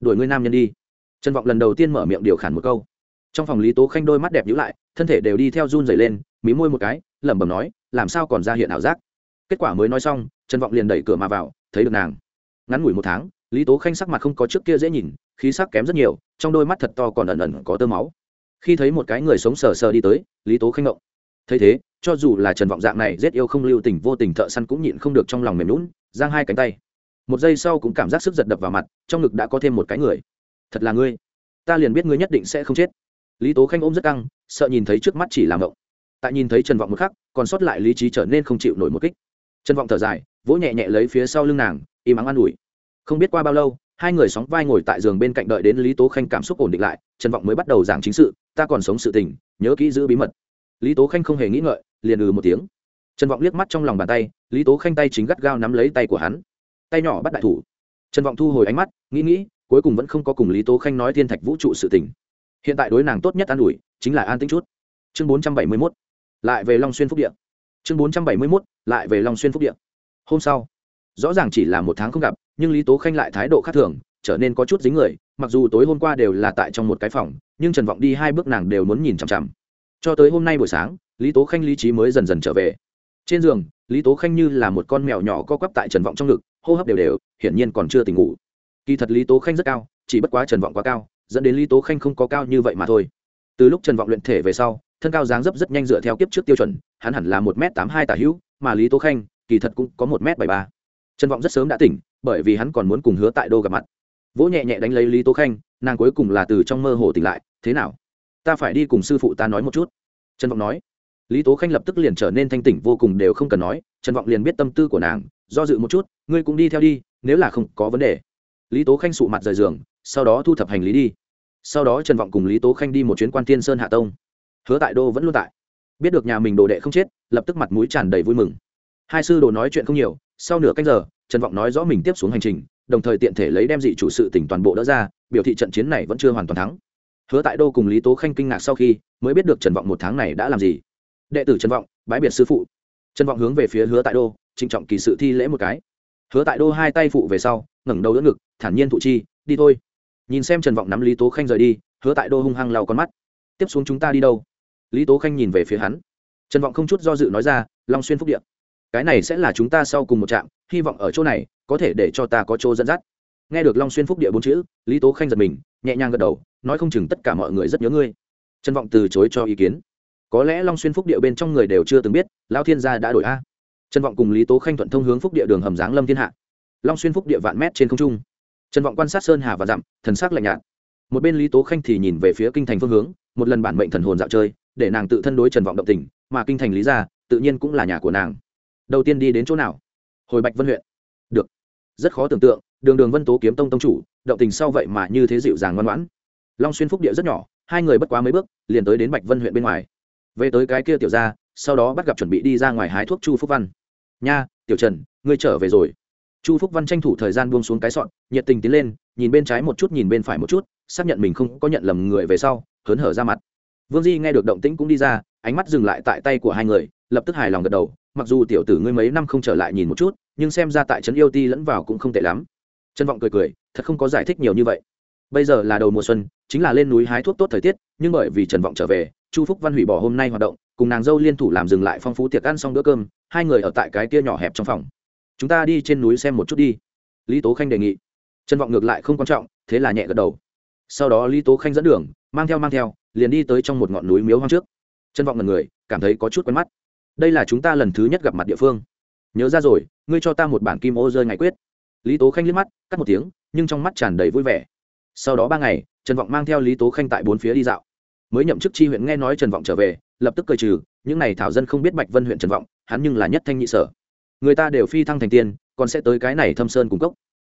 Đuổi ngươi nam nhân đi. Trần vọng lần đầu tiên mở miệng điều khản một câu. Trong phòng lý tố khanh đôi mắt đẹp nhữ lại, thân thể đều đi theo run dày lên, mí môi một cái, lẩm bẩm nói, làm sao còn ra hiện ảo giác? Kết quả mới nói xong, trần vọng liền đẩy cửa mà vào, thấy được nàng. Ngắn ngủi một tháng, lý tố khanh sắc mặt không có trước kia dễ nhìn, khí sắc kém rất nhiều, trong đôi mắt thật to còn ẩn ẩn có tơ máu khi thấy một cái người sống sờ sờ đi tới, lý tố khanh ngộng. Thấy thế, cho dù là trần vọng dạng này rét yêu không lưu tình, vô tình thợ săn cũng nhịn không được trong lòng mềm lún giang hai cánh tay. Một giây sau cũng cảm giác sức giật đập vào mặt, trong ngực đã có thêm một cái người. Thật là ngươi. Ta liền biết ngươi nhất định sẽ không chết. Lý tố khanh ôm rất căng, sợ nhìn thấy trước mắt chỉ làm ngộng. Tại nhìn thấy trần vọng một khắc, còn sót lại lý trí trở nên không chịu nổi một kích. Trần vọng thở dài, vỗ nhẹ nhẹ lấy phía sau lưng nàng, im ắng an ủi. Không biết qua bao lâu hai người sóng vai ngồi tại giường bên cạnh đợi đến lý tố khanh cảm xúc ổn định lại, trần vọng mới bắt đầu giảng chính sự, ta còn sống sự tình, nhớ kỹ giữ bí mật. Lý tố khanh không hề nghĩ ngợi, liền ừ một tiếng. Trần vọng liếc mắt trong lòng bàn tay, lý tố khanh tay chính gắt gao nắm lấy tay của hắn. Tay nhỏ bắt đại thủ. Trần vọng thu hồi ánh mắt, nghĩ nghĩ, cuối cùng vẫn không có cùng lý tố khanh nói thiên thạch vũ trụ sự tình. Hiện tại đối nàng tốt nhất an ủi, chính là an tĩnh chút. Chương bốn trăm bảy mươi mốt, lại về long xuyên phúc điện chương bốn trăm bảy mươi mốt, lại về long xuyên phúc điện hôm sau, rõ ràng chỉ là một tháng không gặp nhưng lý tố khanh lại thái độ khác thường, trở nên có chút dính người, mặc dù tối hôm qua đều là tại trong một cái phòng, nhưng trần vọng đi hai bước nàng đều muốn nhìn chằm chằm. Cho tới hôm nay buổi sáng, lý tố khanh lý trí mới dần dần trở về. Trên giường, lý tố khanh như là một con mèo nhỏ co quắp tại trần vọng trong ngực, hô hấp đều đều, hiển nhiên còn chưa tỉnh ngủ. Kỳ thật lý tố khanh rất cao, chỉ bất quá trần vọng quá cao, dẫn đến lý tố khanh không có cao như vậy mà thôi. Từ lúc trần vọng luyện thể về sau, thân cao dáng dấp rất nhanh dựa theo kiếp trước tiêu chuẩn, hắn hẳn là một m tám hai tả hữu, mà lý tố khanh, kỳ thật cũng có một m bảy ba trần vọng rất sớm đã tỉnh, bởi vì hắn còn muốn cùng hứa tại đô gặp mặt. Vỗ nhẹ nhẹ đánh lấy lý tố khanh, nàng cuối cùng là từ trong mơ hồ tỉnh lại, thế nào? Ta phải đi cùng sư phụ ta nói một chút. Trần vọng nói. Lý tố khanh lập tức liền trở nên thanh tỉnh vô cùng đều không cần nói, trần vọng liền biết tâm tư của nàng, do dự một chút, ngươi cũng đi theo đi, nếu là không có vấn đề. Lý tố khanh sụ mặt rời giường, sau đó thu thập hành lý đi. Sau đó trần vọng cùng lý tố khanh đi một chuyến quan tiên sơn hạ tông. Hứa tại đô vẫn luôn tại. Biết được nhà mình đồ đệ không chết, lập tức mặt mũi tràn đầy vui mừng. Hai sư đồ nói chuyện không nhiều sau nửa canh giờ, trần vọng nói rõ mình tiếp xuống hành trình, đồng thời tiện thể lấy đem dị chủ sự tỉnh toàn bộ đỡ ra, biểu thị trận chiến này vẫn chưa hoàn toàn thắng. Hứa tại đô cùng lý tố khanh kinh ngạc sau khi mới biết được trần vọng một tháng này đã làm gì. Đệ tử trần vọng, bái biệt sư phụ. Trần vọng hướng về phía hứa tại đô, trịnh trọng kỳ sự thi lễ một cái. Hứa tại đô hai tay phụ về sau, ngẩng đầu đỡ ngực, thản nhiên thụ chi, đi thôi. Nhìn xem trần vọng nắm lý tố khanh rời đi, hứa tại đô hung hăng lau con mắt. Tiếp xuống chúng ta đi đâu? Lý tố khanh nhìn về phía hắn. Trần vọng không chút do dự nói ra, long xuyên phúc điện cái này sẽ là chúng ta sau cùng một trạm, hy vọng ở chỗ này, có thể để cho ta có chỗ dẫn dắt. Nghe được long xuyên phúc địa bốn chữ, lý tố khanh giật mình, nhẹ nhàng gật đầu, nói không chừng tất cả mọi người rất nhớ ngươi. Trần vọng từ chối cho ý kiến. Có lẽ long xuyên phúc địa bên trong người đều chưa từng biết lao thiên gia đã đổi a. Trần vọng cùng lý tố khanh thuận thông hướng phúc địa đường hầm giáng lâm thiên hạ. Long xuyên phúc địa vạn mét trên không trung. Trần vọng quan sát sơn hà và dặm, thần sắc lạnh nhạt. Một bên lý tố khanh thì nhìn về phía kinh thành phương hướng, một lần bản mệnh thần hồn dạo chơi, để nàng tự thân đối trần vọng động tình, mà kinh thành lý gia, tự nhiên cũng là nhà của nàng đầu tiên đi đến chỗ nào? Hồi bạch vân huyện. Được. Rất khó tưởng tượng, đường đường vân tố kiếm tông tông chủ, động tình sau vậy mà như thế dịu dàng ngoan ngoãn. Long xuyên phúc địa rất nhỏ, hai người bất quá mấy bước, liền tới đến bạch vân huyện bên ngoài. Về tới cái kia tiểu ra sau đó bắt gặp chuẩn bị đi ra ngoài hái thuốc chu phúc văn. Nha, tiểu trần, ngươi trở về rồi. Chu phúc văn tranh thủ thời gian buông xuống cái sọn, nhiệt tình tiến lên, nhìn bên trái một chút, nhìn bên phải một chút, xác nhận mình không có nhận lầm người về sau, hớn hở ra mặt. Vương di nghe được động tĩnh cũng đi ra, ánh mắt dừng lại tại tay của hai người lập tức hài lòng gật đầu, mặc dù tiểu tử ngươi mấy năm không trở lại nhìn một chút, nhưng xem ra tại trấn yêu ti lẫn vào cũng không tệ lắm. Trân vọng cười cười, thật không có giải thích nhiều như vậy. Bây giờ là đầu mùa xuân, chính là lên núi hái thuốc tốt thời tiết, nhưng bởi vì trần vọng trở về, chu phúc văn hủy bỏ hôm nay hoạt động, cùng nàng dâu liên thủ làm dừng lại phong phú tiệc ăn xong bữa cơm, hai người ở tại cái kia nhỏ hẹp trong phòng. Chúng ta đi trên núi xem một chút đi. Lý tố khanh đề nghị. Trần vọng ngược lại không quan trọng, thế là nhẹ gật đầu. Sau đó lý tố khanh dẫn đường, mang theo mang theo, liền đi tới trong một ngọn núi miếu hoang trước. Trần vọng ngần người, cảm thấy có chút quen mắt đây là chúng ta lần thứ nhất gặp mặt địa phương. Nhớ ra rồi, ngươi cho ta một bản kim ô rơi ngày quyết. Lý tố khanh liếc mắt, cắt một tiếng, nhưng trong mắt tràn đầy vui vẻ. Sau đó ba ngày, trần vọng mang theo lý tố khanh tại bốn phía đi dạo. Mới nhậm chức chi huyện nghe nói trần vọng trở về, lập tức cười trừ, những n à y thảo dân không biết bạch vân huyện trần vọng, hắn nhưng là nhất thanh nhị sở. Người ta đều phi thăng thành tiên, còn sẽ tới cái này thâm sơn cung cấp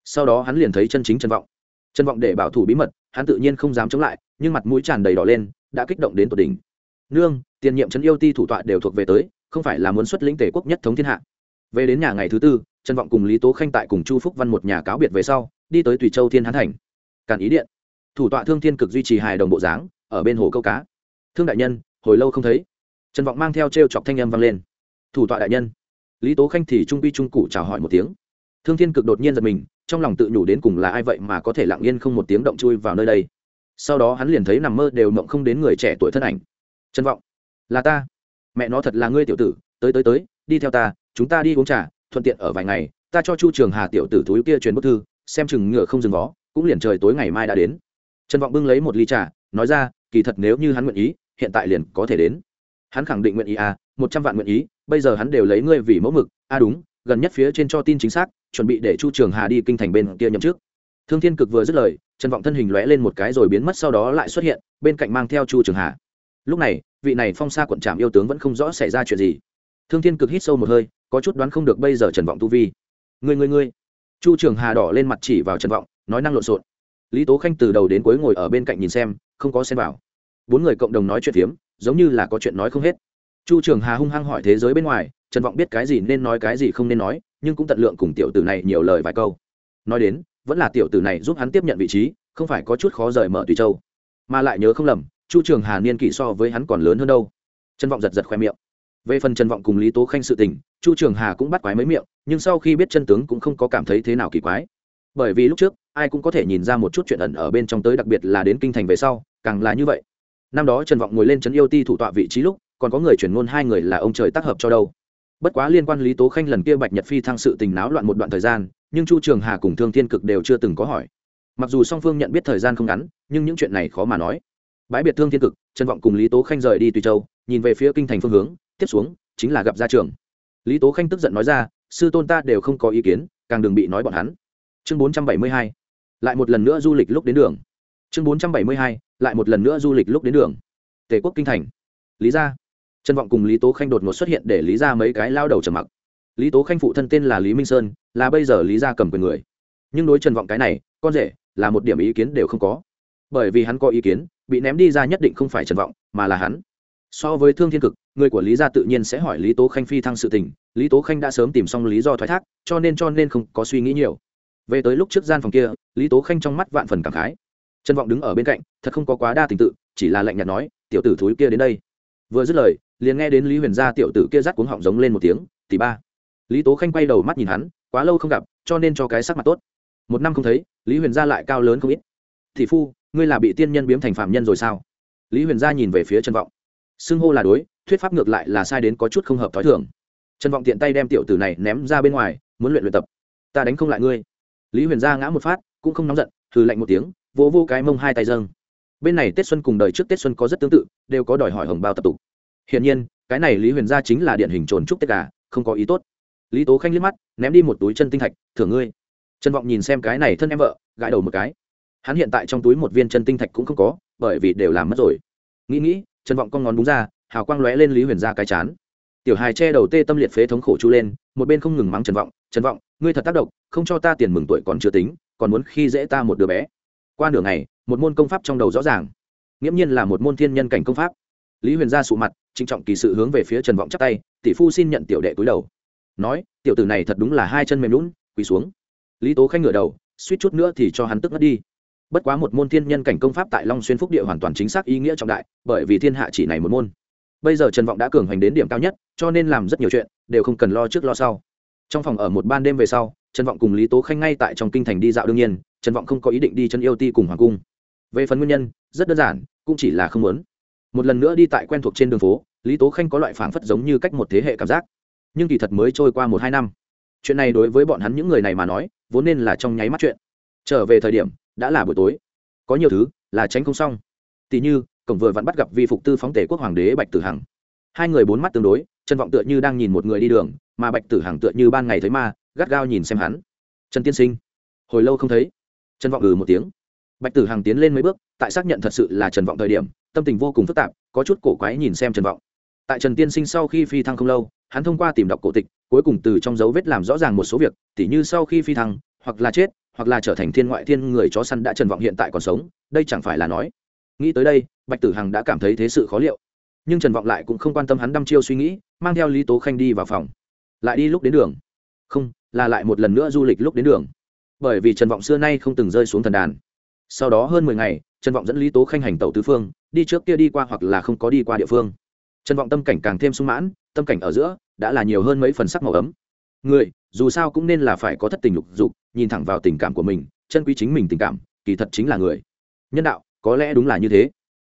sau đó hắn liền thấy chân chính trần vọng. Trần vọng để bảo thủ bí mật, hắn tự nhiên không dám chống lại, nhưng mặt mũi tràn đầy đỏ lên, đã kích động đến tột đỉnh. Nương, tiền nhiệm trấn yêu ti thủ tọa đều thuộc về tới không phải là muốn xuất lĩnh tể quốc nhất thống thiên hạ. Về đến nhà ngày thứ tư, trần vọng cùng lý tố khanh tại cùng chu phúc văn một nhà cáo biệt về sau, đi tới tùy châu thiên hán thành. Càn ý điện. Thủ tọa thương thiên cực duy trì hài đồng bộ dáng, ở bên hồ câu cá. Thương đại nhân, hồi lâu không thấy. Trần vọng mang theo t r e o chọc thanh âm vang lên. Thủ tọa đại nhân. Lý tố khanh thì trung bi trung cụ chào hỏi một tiếng. Thương thiên cực đột nhiên giật mình, trong lòng tự nhủ đến cùng là ai vậy mà có thể lặng yên không một tiếng động chui vào nơi đây. Sau đó hắn liền thấy nằm mơ đều mộng không đến người trẻ tuổi thân ảnh. Trân vọng. Là ta mẹ nó thật là ngươi tiểu tử, tới tới tới, đi theo ta, chúng ta đi uống trà, thuận tiện ở vài ngày, ta cho chu trường hà tiểu tử túi kia truyền bức thư, xem chừng ngựa không dừng vó, cũng liền trời tối ngày mai đã đến. Trần vọng bưng lấy một ly trà, nói ra, kỳ thật nếu như hắn nguyện ý, hiện tại liền có thể đến. Hắn khẳng định nguyện ý à một trăm vạn nguyện ý, bây giờ hắn đều lấy ngươi vì mẫu mực a à đúng, gần nhất phía trên cho tin chính xác, chuẩn bị để chu trường hà đi kinh thành bên kia nhậm trước thương thiên cực vừa dứt lời, trần vọng thân hình lóe lên một cái rồi biến mất, sau đó lại xuất hiện, bên cạnh mang theo chu trường hà. Lúc này vị này phong xa quận trạm yêu tướng vẫn không rõ xảy ra chuyện gì. Thương thiên cực hít sâu một hơi, có chút đoán không được bây giờ trần vọng tu vi. Người người người chu trường hà đỏ lên mặt chỉ vào trần vọng, nói năng lộn xộn. Lý tố khanh từ đầu đến cuối ngồi ở bên cạnh nhìn xem, không có xem vào. Bốn người cộng đồng nói chuyện phiếm, giống như là có chuyện nói không hết. Chu trường hà hung hăng hỏi thế giới bên ngoài, trần vọng biết cái gì nên nói cái gì không nên nói, nhưng cũng tận lượng cùng tiểu tử này nhiều lời vài câu. Nói đến, vẫn là tiểu tử này giúp hắn tiếp nhận vị trí, không phải có chút khó rời mở tùy châu. Mà lại nhớ không lầm chu trường hà niên kỷ so với hắn còn lớn hơn đâu. Trần vọng giật giật khoe miệng. Về phần trần vọng cùng lý tố khanh sự tình, chu trường hà cũng bắt quái mấy miệng, nhưng sau khi biết chân tướng cũng không có cảm thấy thế nào kỳ quái. Bởi vì lúc trước, ai cũng có thể nhìn ra một chút chuyện ẩn ở bên trong tới đặc biệt là đến kinh thành về sau, càng là như vậy. Năm đó trần vọng ngồi lên trấn yêu ti thủ tọa vị trí lúc, còn có người chuyển ngôn hai người là ông trời tác hợp cho đâu. Bất quá liên quan lý tố khanh lần kia bạch nhật phi thăng sự tình náo loạn một đoạn thời gian, nhưng chu trường hà cùng thương thiên cực đều chưa từng có hỏi. Mặc dù song phương nhận biết thời gian không ngắn, nhưng những chuyện này khó mà nói bãi biệt thương thiên cực, trần vọng cùng lý tố khanh rời đi tùy châu, nhìn về phía kinh thành phương hướng, tiếp xuống chính là gặp gia trường lý tố khanh tức giận nói ra, sư tôn ta đều không có ý kiến, càng đừng bị nói bọn hắn. Chương bốn trăm bảy mươi hai, lại một lần nữa du lịch lúc đến đường. Chương bốn trăm bảy mươi hai, lại một lần nữa du lịch lúc đến đường. Tề quốc kinh thành. Lý gia. Trân vọng cùng lý tố khanh đột ngột xuất hiện để lý ra mấy cái lao đầu trầm mặc. Lý tố khanh phụ thân tên là lý minh sơn, là bây giờ lý gia cầm quyền người. Nhưng đối trần vọng cái này, con rể, là một điểm ý kiến đều không có bởi vì hắn có ý kiến, bị ném đi ra nhất định không phải trần vọng, mà là hắn. So với thương thiên cực, người của lý gia tự nhiên sẽ hỏi lý tố khanh phi thăng sự tình, lý tố khanh đã sớm tìm xong lý do thoái thác, cho nên cho nên không có suy nghĩ nhiều. Về tới lúc trước gian phòng kia, lý tố khanh trong mắt vạn phần cảm khái. Trần vọng đứng ở bên cạnh, thật không có quá đa tình tự, chỉ là lạnh nhạt nói, tiểu tử thúi kia đến đây. Vừa dứt lời, liền nghe đến lý huyền gia tiểu tử kia rắt cuống họng giống lên một tiếng, tỷ ba. Lý tố khanh quay đầu mắt nhìn hắn, quá lâu không gặp, cho nên cho cái sắc mặt tốt. Một năm không thấy, lý huyền gia lại cao lớn không ít thị phu, ngươi là bị tiên nhân biếm thành phạm nhân rồi sao? Lý huyền gia nhìn về phía trần vọng. Xưng hô là đối, thuyết pháp ngược lại là sai đến có chút không hợp t h ó i thường. Trần vọng tiện tay đem tiểu tử này ném ra bên ngoài, muốn luyện luyện tập. Ta đánh không lại ngươi. Lý huyền gia ngã một phát, cũng không nóng giận thừ lạnh một tiếng, vỗ vô cái mông hai tay dâng. Bên này tết xuân cùng đời trước tết xuân có rất tương tự, đều có đòi hỏi hồng bao tập tục. Hiển nhiên, cái này lý huyền gia chính là điển hình trồn trúc tết gà, không có ý tốt. Lý tố khanh liếc mắt, ném đi một túi chân tinh thạch, thưởng ngươi. Trần vọng nhìn xem cái này thân em vợ, gãi đầu một cái hắn hiện tại trong túi một viên chân tinh thạch cũng không có, bởi vì đều làm mất rồi. Nghĩ nghĩ trần vọng con ngón búng ra, hào quang lóe lên lý huyền ra cái chán. Tiểu hài che đầu tê tâm liệt phế thống khổ chu lên, một bên không ngừng mắng trần vọng trần vọng, ngươi thật tác động, không cho ta tiền mừng tuổi còn chưa tính, còn muốn khi dễ ta một đứa bé. Qua nửa ngày, một môn công pháp trong đầu rõ ràng. Nghiễm nhiên là một môn thiên nhân cảnh công pháp. Lý huyền ra sụ mặt, trịnh trọng kỳ sự hướng về phía trần vọng chắc tay, tỷ phu xin nhận tiểu đệ túi đầu. Nói, tiểu tử này thật đúng là hai chân mềm lún quỳ xuống. Lý tố khanh ngửa đầu, suýt chút nữa thì cho hắn tức mất đi bất quá một môn thiên nhân cảnh công pháp tại long xuyên phúc địa hoàn toàn chính xác ý nghĩa trọng đại, bởi vì thiên hạ chỉ này một môn. Bây giờ trần vọng đã cường hành đến điểm cao nhất, cho nên làm rất nhiều chuyện, đều không cần lo trước lo sau. Trong phòng ở một ban đêm về sau, trần vọng cùng lý tố khanh ngay tại trong kinh thành đi dạo đương nhiên, trần vọng không có ý định đi chân yêu ti cùng hoàng cung. Về phần nguyên nhân, rất đơn giản, cũng chỉ là không muốn. Một lần nữa đi tại quen thuộc trên đường phố, lý tố khanh có loại phảng phất giống như cách một thế hệ cảm giác. Nhưng kỳ thật mới trôi qua một hai năm. Chuyện này đối với bọn hắn những người này mà nói, vốn nên là trong nháy mắt chuyện. Trở về thời điểm đã là buổi tối. Có nhiều thứ là tránh không xong. Tỷ như, cổng vừa vẫn bắt gặp vi phục tư phóng tể quốc hoàng đế bạch tử hằng. Hai người bốn mắt tương đối, trần vọng tựa như đang nhìn một người đi đường, mà bạch tử hằng tựa như ban ngày thấy ma, gắt gao nhìn xem hắn. Trần tiên sinh, hồi lâu không thấy. Trần vọng ừ một tiếng. Bạch tử hằng tiến lên mấy bước, tại xác nhận thật sự là trần vọng thời điểm, tâm tình vô cùng phức tạp, có chút cổ quái nhìn xem trần vọng. Tại trần tiên sinh sau khi phi thăng không lâu, hắn thông qua tìm đọc cổ tịch, cuối cùng từ trong dấu vết làm rõ ràng một số việc, tỉ như sau khi phi thăng, hoặc là chết hoặc là trở thành thiên ngoại thiên người chó săn đã trần vọng hiện tại còn sống, đây chẳng phải là nói. Nghĩ tới đây, bạch tử hằng đã cảm thấy thế sự khó liệu. Nhưng trần vọng lại cũng không quan tâm hắn đăm chiêu suy nghĩ, mang theo lý tố khanh đi vào phòng. Lại đi lúc đến đường. Không, là lại một lần nữa du lịch lúc đến đường. Bởi vì trần vọng xưa nay không từng rơi xuống thần đàn. Sau đó hơn mười ngày, trần vọng dẫn lý tố khanh hành tẩu tứ phương, đi trước kia đi qua hoặc là không có đi qua địa phương. Trần vọng tâm cảnh càng thêm sung mãn, tâm cảnh ở giữa đã là nhiều hơn mấy phần sắc màu ấm người dù sao cũng nên là phải có thất tình lục dục, nhìn thẳng vào tình cảm của mình, chân quý chính mình tình cảm, kỳ thật chính là người. Nhân đạo, có lẽ đúng là như thế.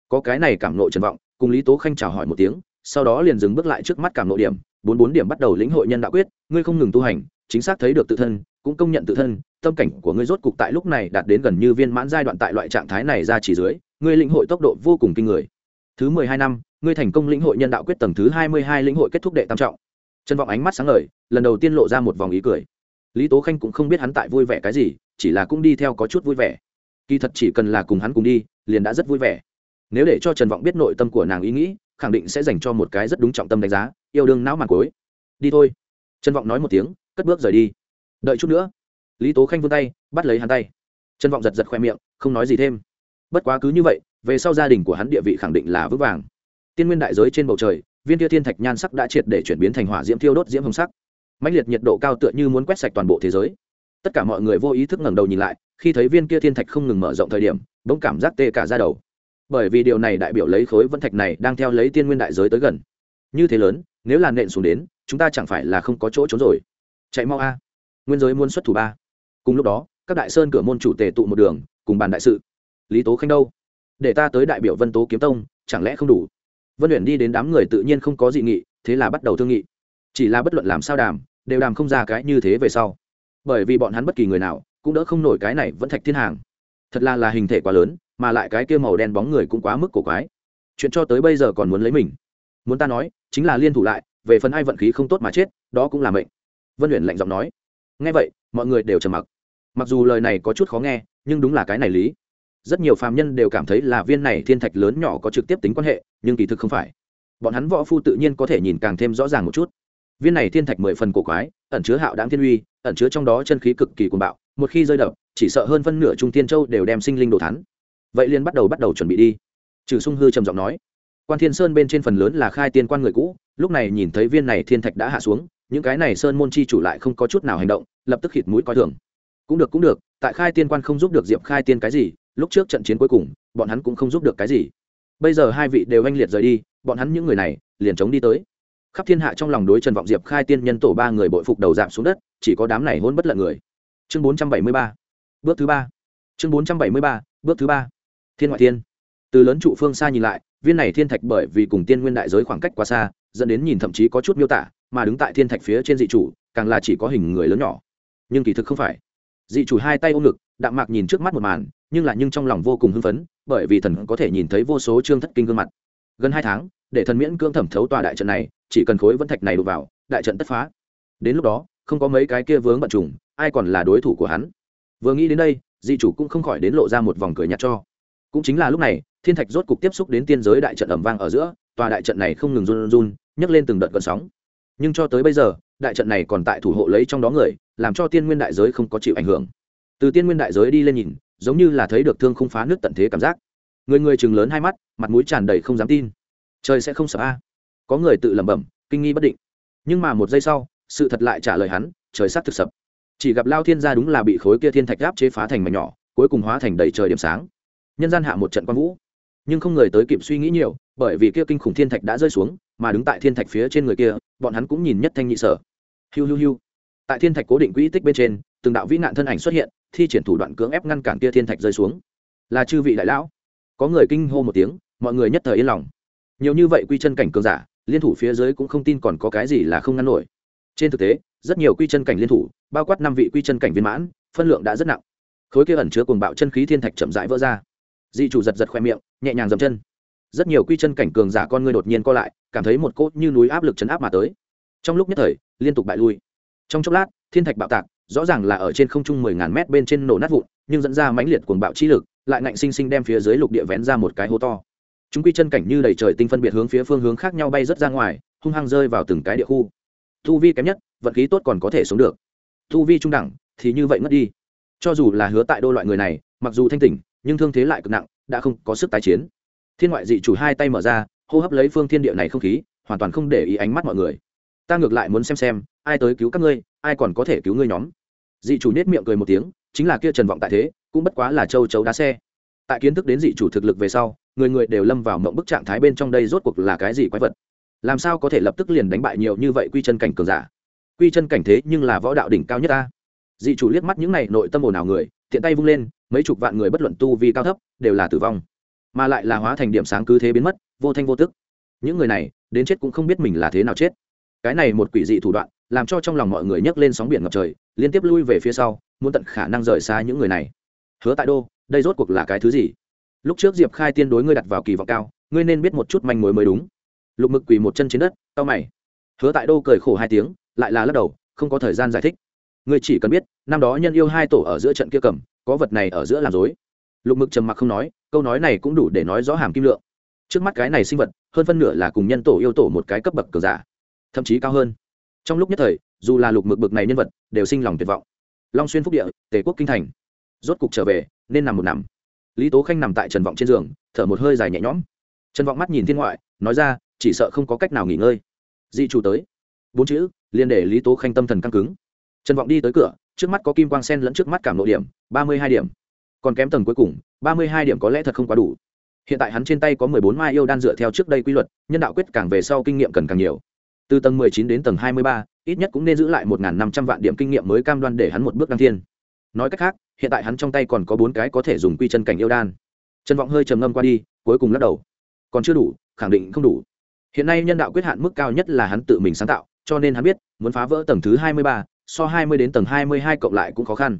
Có cái này cảm nộ trần vọng, cùng lý tố khanh chào hỏi một tiếng, sau đó liền dừng bước lại trước mắt cảm nộ điểm, bốn bốn điểm bắt đầu lĩnh hội nhân đạo quyết, ngươi không ngừng tu hành, chính xác thấy được tự thân, cũng công nhận tự thân, tâm cảnh của ngươi rốt cục tại lúc này đạt đến gần như viên mãn giai đoạn tại loại trạng thái này ra chỉ dưới, ngươi lĩnh hội tốc độ vô cùng kinh người. Thứ mười hai năm, ngươi thành công lĩnh hội nhân đạo quyết tầng thứ hai mươi hai lĩnh hội kết thúc đệ tam trọng trân vọng ánh mắt sáng ngời, lần đầu tiên lộ ra một vòng ý cười. Lý tố khanh cũng không biết hắn tại vui vẻ cái gì, chỉ là cũng đi theo có chút vui vẻ. Kỳ thật chỉ cần là cùng hắn cùng đi, liền đã rất vui vẻ. Nếu để cho trần vọng biết nội tâm của nàng ý nghĩ, khẳng định sẽ dành cho một cái rất đúng trọng tâm đánh giá, yêu đương não màn cối đi thôi. Trần vọng nói một tiếng, cất bước rời đi. Đợi chút nữa. Lý tố khanh vươn tay, bắt lấy hắn tay. Trần vọng giật giật khoe miệng, không nói gì thêm. Bất quá cứ như vậy, về sau gia đình của hắn địa vị khẳng định là vững vàng. Tiên nguyên đại giới trên bầu trời viên tia thiên thạch nhan sắc đã triệt để chuyển biến thành hỏa diễm thiêu đốt diễm hồng sắc. Mãnh liệt nhiệt độ cao tựa như muốn quét sạch toàn bộ thế giới. Tất cả mọi người vô ý thức ngẩng đầu nhìn lại, khi thấy viên kia thiên thạch không ngừng mở rộng thời điểm, bỗng cảm giác tê cả ra đầu. Bởi vì điều này đại biểu lấy khối vân thạch này đang theo lấy tiên nguyên đại giới tới gần. Như thế lớn, nếu là nện xuống đến, chúng ta chẳng phải là không có chỗ trốn rồi. Chạy mau a. Nguyên giới muốn xuất thủ ba. Cùng lúc đó, các đại sơn cửa môn chủ tề tụ một đường, cùng bàn đại sự. Lý tố khanh đâu? Để ta tới đại biểu vân tố kiếm tông, chẳng lẽ không đủ? Vân luyện đi đến đám người tự nhiên không có dị nghị, thế là bắt đầu thương nghị. Chỉ là bất luận làm sao đàm, đều đàm không ra cái như thế về sau. Bởi vì bọn hắn bất kỳ người nào, cũng đỡ không nổi cái này vẫn thạch thiên hàng. Thật là là hình thể quá lớn, mà lại cái kia màu đen bóng người cũng quá mức cổ quái. Chuyện cho tới bây giờ còn muốn lấy mình. Muốn ta nói, chính là liên thủ lại, về phần ai vận khí không tốt mà chết, đó cũng là mệnh. Vân luyện lạnh giọng nói. Nghe vậy, mọi người đều trầm mặc. Mặc dù lời này có chút khó nghe, nhưng đúng là cái này lý rất nhiều phàm nhân đều cảm thấy là viên này thiên thạch lớn nhỏ có trực tiếp tính quan hệ, nhưng kỳ thực không phải. Bọn hắn võ phu tự nhiên có thể nhìn càng thêm rõ ràng một chút. Viên này thiên thạch mười phần cổ quái, ẩn chứa hạo đáng thiên uy, ẩn chứa trong đó chân khí cực kỳ cuồng bạo, một khi rơi đập, chỉ sợ hơn phân nửa trung tiên châu đều đem sinh linh đồ thắn. Vậy liên bắt đầu bắt đầu chuẩn bị đi. Trừ sung hư trầm giọng nói. Quan thiên sơn bên trên phần lớn là khai tiên quan người cũ, lúc này nhìn thấy viên này thiên thạch đã hạ xuống, những cái này sơn môn chi chủ lại không có chút nào hành động, lập tức khịt mũi coi thường cũng được cũng được, tại khai tiên quan không giúp được diệp khai tiên cái gì, lúc trước trận chiến cuối cùng, bọn hắn cũng không giúp được cái gì. Bây giờ hai vị đều oanh liệt rời đi, bọn hắn những người này, liền chống đi tới. Khắp thiên hạ trong lòng đối trần vọng diệp khai tiên nhân tổ ba người bội phục đầu giảm xuống đất, chỉ có đám này hôn bất lận người. Chương bốn trăm bảy mươi ba, bước thứ ba. Chương bốn trăm bảy mươi ba, bước thứ ba. Thiên ngoại thiên. Từ lớn trụ phương xa nhìn lại, viên này thiên thạch bởi vì cùng tiên nguyên đại giới khoảng cách quá xa, dẫn đến nhìn thậm chí có chút miêu tả, mà đứng tại thiên thạch phía trên dị chủ càng là chỉ có hình người lớn nhỏ. Nhưng kỳ thực không phải dị chủ hai tay ôm ngực, đạm mạc nhìn trước mắt một màn, nhưng là nhưng trong lòng vô cùng hưng phấn, bởi vì thần có thể nhìn thấy vô số trương thất kinh gương mặt. Gần hai tháng, để thần miễn cưỡng thẩm thấu tòa đại trận này, chỉ cần khối vân thạch này đục vào, đại trận tất phá. Đến lúc đó, không có mấy cái kia vướng bận trùng, ai còn là đối thủ của hắn? Vừa nghĩ đến đây, dị chủ cũng không khỏi đến lộ ra một vòng cười nhạt cho. Cũng chính là lúc này, thiên thạch rốt cục tiếp xúc đến tiên giới đại trận ẩm vang ở giữa, tòa đại trận này không ngừng run run, nhấc lên từng đợt gợn sóng nhưng cho tới bây giờ, đại trận này còn tại thủ hộ lấy trong đó người, làm cho tiên nguyên đại giới không có chịu ảnh hưởng. Từ tiên nguyên đại giới đi lên nhìn, giống như là thấy được thương không phá nước tận thế cảm giác. Người người chừng lớn hai mắt, mặt mũi tràn đầy không dám tin. Trời sẽ không sợ a. Có người tự lẩm bẩm, kinh nghi bất định. Nhưng mà một giây sau, sự thật lại trả lời hắn, trời sắp thực sập. Chỉ gặp lao thiên gia đúng là bị khối kia thiên thạch gáp chế phá thành mảnh nhỏ, cuối cùng hóa thành đầy trời điểm sáng. Nhân gian hạ một trận quang vũ. Nhưng không người tới kịp suy nghĩ nhiều, bởi vì kia kinh khủng thiên thạch đã rơi xuống mà đứng tại thiên thạch phía trên người kia, bọn hắn cũng nhìn nhất thanh nhị sở. Hiu hiu hiu. Tại thiên thạch cố định quỹ tích bên trên, từng đạo vĩ nạn thân ảnh xuất hiện, thi triển thủ đoạn cưỡng ép ngăn cản kia thiên thạch rơi xuống. Là chư vị đại lão. Có người kinh hô một tiếng, mọi người nhất thời yên lòng. Nhiều như vậy quy chân cảnh cường giả, liên thủ phía dưới cũng không tin còn có cái gì là không ngăn nổi. Trên thực tế, rất nhiều quy chân cảnh liên thủ, bao quát năm vị quy chân cảnh viên mãn, phân lượng đã rất nặng. Khối kia ẩn chứa cuồng bạo chân khí thiên thạch chậm rãi vỡ ra. Dị chủ giật giật khoe miệng, nhẹ nhàng dầm chân rất nhiều quy chân cảnh cường giả con ngươi đột nhiên co lại, cảm thấy một cốt như núi áp lực chấn áp mà tới. Trong lúc nhất thời, liên tục bại lui. Trong chốc lát, thiên thạch bạo tạc, rõ ràng là ở trên không trung mười ngàn mét bên trên nổ nát vụn, nhưng dẫn ra mãnh liệt cuồng bạo chi lực, lại ngạnh sinh sinh đem phía dưới lục địa vén ra một cái hố to. Chúng quy chân cảnh như đầy trời tinh phân biệt hướng phía phương hướng khác nhau bay rất ra ngoài, hung hăng rơi vào từng cái địa khu. Thu vi kém nhất, vận khí tốt còn có thể sống được. Thu vi trung đẳng, thì như vậy mất đi. Cho dù là hứa tại đô loại người này, mặc dù thanh tỉnh, nhưng thương thế lại cực nặng, đã không có sức tái chiến thiên ngoại dị chủ hai tay mở ra, hô hấp lấy phương thiên địa này không khí, hoàn toàn không để ý ánh mắt mọi người. Ta ngược lại muốn xem xem, ai tới cứu các ngươi, ai còn có thể cứu ngươi nhóm. Dị chủ nết miệng cười một tiếng, chính là kia trần vọng tại thế, cũng bất quá là châu chấu đá xe. Tại kiến thức đến dị chủ thực lực về sau, người người đều lâm vào mộng bức trạng thái bên trong đây rốt cuộc là cái gì quái vật? Làm sao có thể lập tức liền đánh bại nhiều như vậy quy chân cảnh cường giả? Quy chân cảnh thế nhưng là võ đạo đỉnh cao nhất ta. Dị chủ liếc mắt những này nội tâm ồn ào người thiện tay vung lên, mấy chục vạn người bất luận tu vi cao thấp, đều là tử vong mà lại là hóa thành điểm sáng cứ thế biến mất, vô thanh vô tức. Những người này, đến chết cũng không biết mình là thế nào chết. Cái này một quỷ dị thủ đoạn, làm cho trong lòng mọi người nhấc lên sóng biển ngập trời, liên tiếp lui về phía sau, muốn tận khả năng rời xa những người này. Hứa tại đô, đây rốt cuộc là cái thứ gì? Lúc trước diệp khai tiên đối ngươi đặt vào kỳ vọng cao, ngươi nên biết một chút manh mối mới đúng. Lục mực quỳ một chân trên đất tao mày. Hứa tại đô cười khổ hai tiếng, lại là lắc đầu, không có thời gian giải thích. Ngươi chỉ cần biết, năm đó nhân yêu hai tổ ở giữa trận kia cầm, có vật này ở giữa làm dối lục mực trầm mặc không nói câu nói này cũng đủ để nói rõ hàm kim lượng. Trước mắt cái này sinh vật, hơn phân nửa là cùng nhân tổ yêu tổ một cái cấp bậc cờ giả, thậm chí cao hơn. Trong lúc nhất thời, dù là lục mực bực này nhân vật, đều sinh lòng tuyệt vọng. Long xuyên phúc địa, tề quốc kinh thành. Rốt cục trở về, nên nằm một nằm. Lý tố khanh nằm tại trần vọng trên giường, thở một hơi dài nhẹ nhõm. Trần vọng mắt nhìn thiên ngoại, nói ra, chỉ sợ không có cách nào nghỉ ngơi. Dị chủ tới. Bốn chữ, liền để lý tố khanh tâm thần căng cứng. Trần vọng đi tới cửa, trước mắt có kim quang sen lẫn trước mắt cảm nội điểm, ba mươi hai điểm còn kém tầng cuối cùng, ba mươi hai điểm có lẽ thật không quá đủ. Hiện tại hắn trên tay có mười bốn mai yêu đan dựa theo trước đây quy luật, nhân đạo quyết càng về sau kinh nghiệm cần càng nhiều. Từ tầng mười chín đến tầng hai mươi ba, ít nhất cũng nên giữ lại một năm trăm vạn điểm kinh nghiệm mới cam đoan để hắn một bước đăng thiên. Nói cách khác, hiện tại hắn trong tay còn có bốn cái có thể dùng quy chân cảnh yêu đan. Trần vọng hơi trầm ngâm qua đi, cuối cùng lắc đầu. Còn chưa đủ, khẳng định không đủ. Hiện nay nhân đạo quyết hạn mức cao nhất là hắn tự mình sáng tạo, cho nên hắn biết, muốn phá vỡ tầng thứ hai mươi ba, so hai mươi đến tầng hai mươi hai cộng lại cũng khó khăn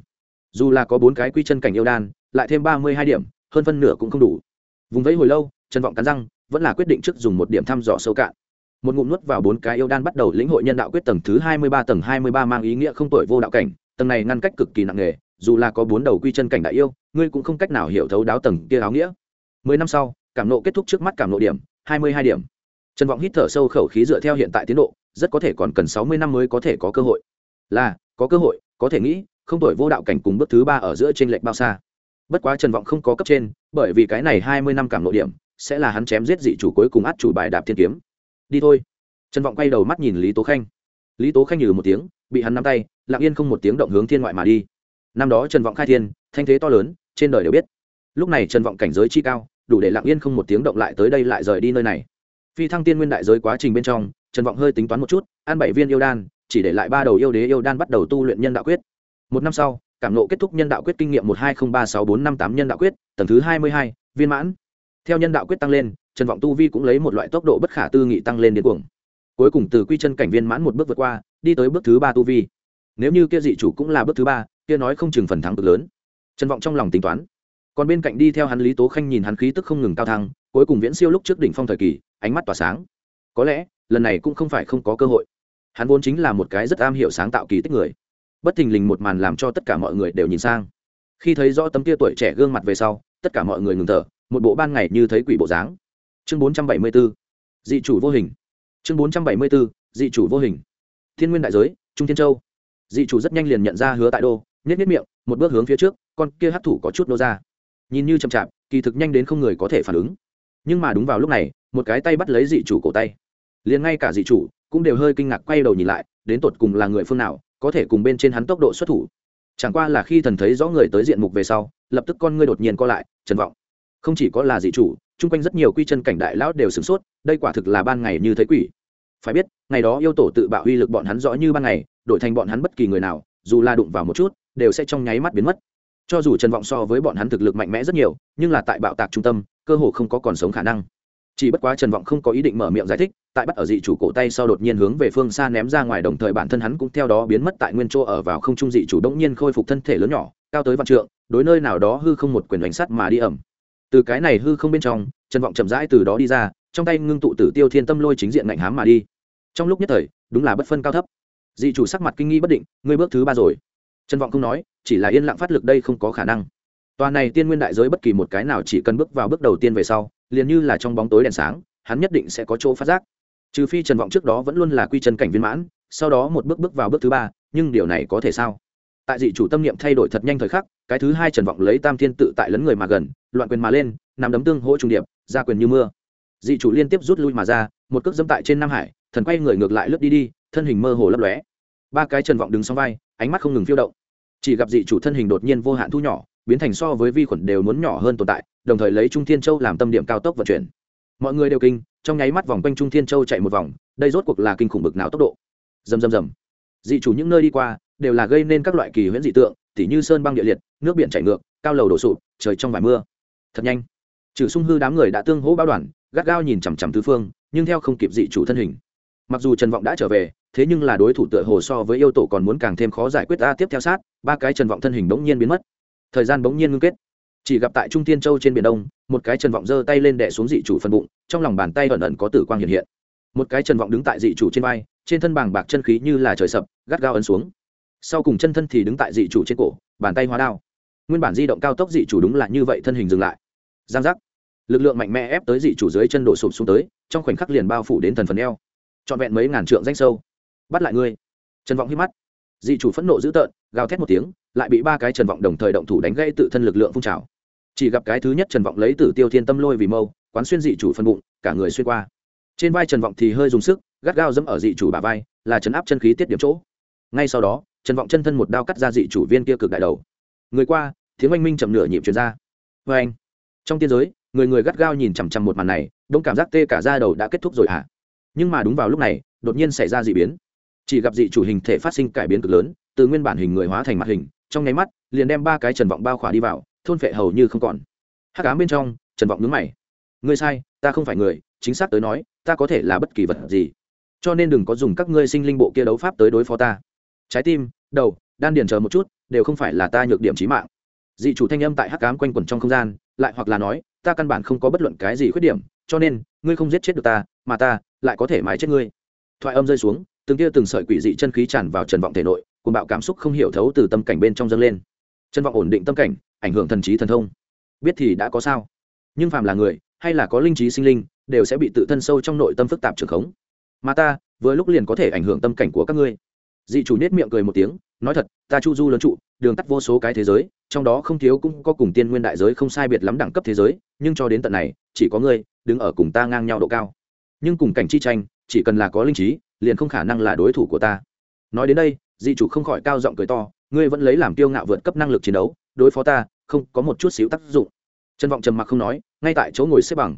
dù là có bốn cái quy chân cảnh yêu đan, lại thêm ba mươi hai điểm, hơn phân nửa cũng không đủ. Vùng vẫy hồi lâu, trần vọng cắn răng, vẫn là quyết định trước dùng một điểm thăm dò sâu cạn. Một ngụm nuốt vào bốn cái yêu đan bắt đầu lĩnh hội nhân đạo quyết tầng thứ hai mươi ba, tầng hai mươi ba mang ý nghĩa không tuổi vô đạo cảnh, tầng này ngăn cách cực kỳ nặng nề, dù là có bốn đầu quy chân cảnh đại yêu, ngươi cũng không cách nào hiểu thấu đáo tầng kia áo nghĩa. Mười năm sau, cảm nộ kết thúc trước mắt cảm nộ điểm, hai mươi hai điểm. Trần vọng hít thở sâu khẩu khí dựa theo hiện tại tiến độ, rất có thể còn cần sáu mươi năm mới có thể có cơ hội. Là, có cơ hội, có thể nghĩ không tuổi vô đạo cảnh cùng bước thứ ba ở giữa trên lệch bao xa. Bất quá trần vọng không có cấp trên, bởi vì cái này hai mươi năm cảm nội điểm, sẽ là hắn chém giết dị chủ cuối cùng át chủ bài đạp thiên kiếm. Đi thôi. Trần vọng quay đầu mắt nhìn lý tố khanh. Lý tố khanh nhừ một tiếng, bị hắn nắm tay, lặng yên không một tiếng động hướng thiên ngoại mà đi. Năm đó trần vọng khai thiên, thanh thế to lớn, trên đời đều biết. Lúc này trần vọng cảnh giới chi cao, đủ để lặng yên không một tiếng động lại tới đây lại rời đi nơi này. Phi thăng tiên nguyên đại giới quá trình bên trong, trần vọng hơi tính toán một chút, ăn bảy viên yêu đan, chỉ để lại ba đầu yêu đế yêu đan bắt đầu tu luyện nhân đạo quyết một năm sau, cảm nộ kết thúc nhân đạo quyết kinh nghiệm một hai không ba sáu bốn năm tám nhân đạo quyết, tầng thứ hai mươi hai, viên mãn. Theo nhân đạo quyết tăng lên, trần vọng tu vi cũng lấy một loại tốc độ bất khả tư nghị tăng lên điên cuồng. Cuối cùng từ quy chân cảnh viên mãn một bước vượt qua, đi tới bước thứ ba tu vi. Nếu như kia dị chủ cũng là bước thứ ba, kia nói không chừng phần thắng cực lớn. Trần vọng trong lòng tính toán. Còn bên cạnh đi theo hắn lý tố khanh nhìn hắn khí tức không ngừng cao thăng, cuối cùng viễn siêu lúc trước đỉnh phong thời kỳ, ánh mắt tỏa sáng. Có lẽ, lần này cũng không phải không có cơ hội. Hắn vốn chính là một cái rất am hiểu sáng tạo kỳ tích người bất thình lình một màn làm cho tất cả mọi người đều nhìn sang. Khi thấy rõ tấm kia tuổi trẻ gương mặt về sau, tất cả mọi người ngừng thở, một bộ ban ngày như thấy quỷ bộ dáng. Chương bốn trăm bảy mươi b ố dị chủ vô hình. Chương bốn trăm bảy mươi b ố dị chủ vô hình. Thiên nguyên đại giới, trung thiên châu. Dị chủ rất nhanh liền nhận ra hứa tại đô nhét nhét miệng, một bước hướng phía trước, con kia hấp thủ có chút nô ra. Nhìn như chậm chạp, kỳ thực nhanh đến không người có thể phản ứng. Nhưng mà đúng vào lúc này, một cái tay bắt lấy dị chủ cổ tay. Liền ngay cả dị chủ cũng đều hơi kinh ngạc quay đầu nhìn lại, đến tột cùng là người phương nào có thể cùng bên trên hắn tốc độ xuất thủ. Chẳng qua là khi thần thấy rõ người tới diện mục về sau, lập tức con ngươi đột nhiên co lại, trần vọng. Không chỉ có là dị chủ, chung quanh rất nhiều quy chân cảnh đại lão đều sửng sốt, đây quả thực là ban ngày như thấy quỷ. Phải biết, ngày đó yêu tổ tự bạo uy lực bọn hắn rõ như ban ngày, đổi thành bọn hắn bất kỳ người nào, dù la đụng vào một chút, đều sẽ trong nháy mắt biến mất. Cho dù trần vọng so với bọn hắn thực lực mạnh mẽ rất nhiều, nhưng là tại bạo tạc trung tâm, cơ hồ không có còn sống khả năng chỉ bất quá trần vọng không có ý định mở miệng giải thích, tại bắt ở dị chủ cổ tay sau đột nhiên hướng về phương xa ném ra ngoài đồng thời bản thân hắn cũng theo đó biến mất tại nguyên chỗ ở vào không trung dị chủ đống nhiên khôi phục thân thể lớn nhỏ, cao tới vạn trượng, đối nơi nào đó hư không một quyền đánh sắt mà đi ẩm. Từ cái này hư không bên trong, trần vọng chậm rãi từ đó đi ra, trong tay ngưng tụ tử tiêu thiên tâm lôi chính diện ngạnh hám mà đi. Trong lúc nhất thời, đúng là bất phân cao thấp. Dị chủ sắc mặt kinh nghi bất định, ngươi bước thứ ba rồi. Trần vọng không nói, chỉ là yên lặng phát lực đây không có khả năng. Tòa này tiên nguyên đại giới bất kỳ một cái nào chỉ cần bước vào bước đầu tiên về sau liền như là trong bóng tối đèn sáng, hắn nhất định sẽ có chỗ phát giác. Trừ phi trần vọng trước đó vẫn luôn là quy chân cảnh viên mãn, sau đó một bước bước vào bước thứ ba, nhưng điều này có thể sao? Tại dị chủ tâm niệm thay đổi thật nhanh thời khắc, cái thứ hai trần vọng lấy tam thiên tự tại lấn người mà gần, loạn quyền mà lên nằm đấm tương hỗ trung điệp, ra quyền như mưa. Dị chủ liên tiếp rút lui mà ra, một cước dẫm tại trên nam hải, thần quay người ngược lại lướt đi đi, thân hình mơ hồ lấp lóe. Ba cái trần vọng đứng sau vai, ánh mắt không ngừng phiêu động. Chỉ gặp dị chủ thân hình đột nhiên vô hạn thu nhỏ biến thành so với vi khuẩn đều muốn nhỏ hơn tồn tại, đồng thời lấy trung thiên châu làm tâm điểm cao tốc vận chuyển. Mọi người đều kinh, trong nháy mắt vòng quanh trung thiên châu chạy một vòng, đây rốt cuộc là kinh khủng bực nào tốc độ. Dầm dầm dầm dị chủ những nơi đi qua, đều là gây nên các loại kỳ huyễn dị tượng, tỉ như sơn băng địa liệt, nước biển chảy ngược, cao lầu đổ sụp, trời trong vài mưa. Thật nhanh. Trừ sung hư đám người đã tương hỗ báo đoàn, gắt gao nhìn chằm chằm tứ phương, nhưng theo không kịp dị chủ thân hình. Mặc dù trần vọng đã trở về, thế nhưng là đối thủ tựa hồ so với yêu tổ còn muốn càng thêm khó giải quyết ta tiếp theo sát, ba cái trần vọng thân hình bỗng nhiên biến mất thời gian bỗng nhiên ngưng kết. Chỉ gặp tại trung tiên châu trên biển đông, một cái trần vọng giơ tay lên đẻ xuống dị chủ phần bụng, trong lòng bàn tay ẩn ẩn có tử quang hiện hiện. Một cái trần vọng đứng tại dị chủ trên vai, trên thân bàng bạc chân khí như là trời sập, gắt gao ấn xuống. Sau cùng chân thân thì đứng tại dị chủ trên cổ, bàn tay hóa đao. Nguyên bản di động cao tốc dị chủ đúng là như vậy thân hình dừng lại. Giang giác. Lực lượng mạnh mẽ ép tới dị chủ dưới chân đổ sụp xuống tới, trong khoảnh khắc liền bao phủ đến thần phần eo. Trọn vẹn mấy ngàn trượng danh sâu. Bắt lại ngươi. Trần vọng hít mắt dị chủ phẫn nộ dữ tợn, gào thét một tiếng, lại bị ba cái trần vọng đồng thời động thủ đánh gây tự thân lực lượng phun trào. Chỉ gặp cái thứ nhất trần vọng lấy tử tiêu thiên tâm lôi vì mâu, quán xuyên dị chủ phân bụng, cả người xuyên qua. Trên vai trần vọng thì hơi dùng sức, gắt gao dẫm ở dị chủ bà vai, là chấn áp chân khí tiết điểm chỗ. Ngay sau đó, trần vọng chân thân một đao cắt ra dị chủ viên kia cực đại đầu. Người qua, tiếng oanh minh chậm nửa nhịp chuyển ra. Vê anh, trong tiên giới, người người gắt gao nhìn chằm chằm một màn này, đông cảm giác tê cả ra đầu đã kết thúc rồi hả? À? nhưng mà đúng vào lúc này, đột nhiên xảy ra d ị biến chỉ gặp dị chủ hình thể phát sinh cải biến cực lớn, từ nguyên bản hình người hóa thành mặt hình, trong nháy mắt, liền đem ba cái trần vọng bao khỏa đi vào, thôn phệ hầu như không còn. Hát cám bên trong, trần vọng nhướng mày. Ngươi sai, ta không phải người, chính xác tới nói, ta có thể là bất kỳ vật gì. Cho nên đừng có dùng các ngươi sinh linh bộ kia đấu pháp tới đối phó ta. Trái tim, đầu, đan điền chờ một chút, đều không phải là ta nhược điểm trí mạng. Dị chủ thanh âm tại hắc cám quanh quẩn trong không gian, lại hoặc là nói, ta căn bản không có bất luận cái gì khuyết điểm, cho nên, ngươi không giết chết được ta, mà ta lại có thể mái chết ngươi. Thoại âm rơi xuống từng kia từng sợi quỷ dị chân khí tràn vào trần vọng thể nội cùng bạo cảm xúc không hiểu thấu từ tâm cảnh bên trong dâng lên. Trần vọng ổn định tâm cảnh, ảnh hưởng thần trí thần thông. Biết thì đã có sao. Nhưng phàm là người, hay là có linh trí sinh linh, đều sẽ bị tự thân sâu trong nội tâm phức tạp trường khống. Mà ta với lúc liền có thể ảnh hưởng tâm cảnh của các ngươi. Dị chủ nết miệng cười một tiếng, nói thật, ta chu du lớn trụ, đường tắt vô số cái thế giới, trong đó không thiếu cũng có cùng tiên nguyên đại giới không sai biệt lắm đẳng cấp thế giới, nhưng cho đến tận này, chỉ có ngươi, đứng ở cùng ta ngang nhau độ cao. Nhưng cùng cảnh chi tranh, chỉ cần là có linh trí liền không khả năng là đối thủ của ta. Nói đến đây, dị chủ không khỏi cao giọng cười to, ngươi vẫn lấy làm kiêu ngạo vượt cấp năng lực chiến đấu, đối phó ta, không, có một chút xíu tác dụng. Trần vọng trầm mặc không nói, ngay tại chỗ ngồi xếp bằng.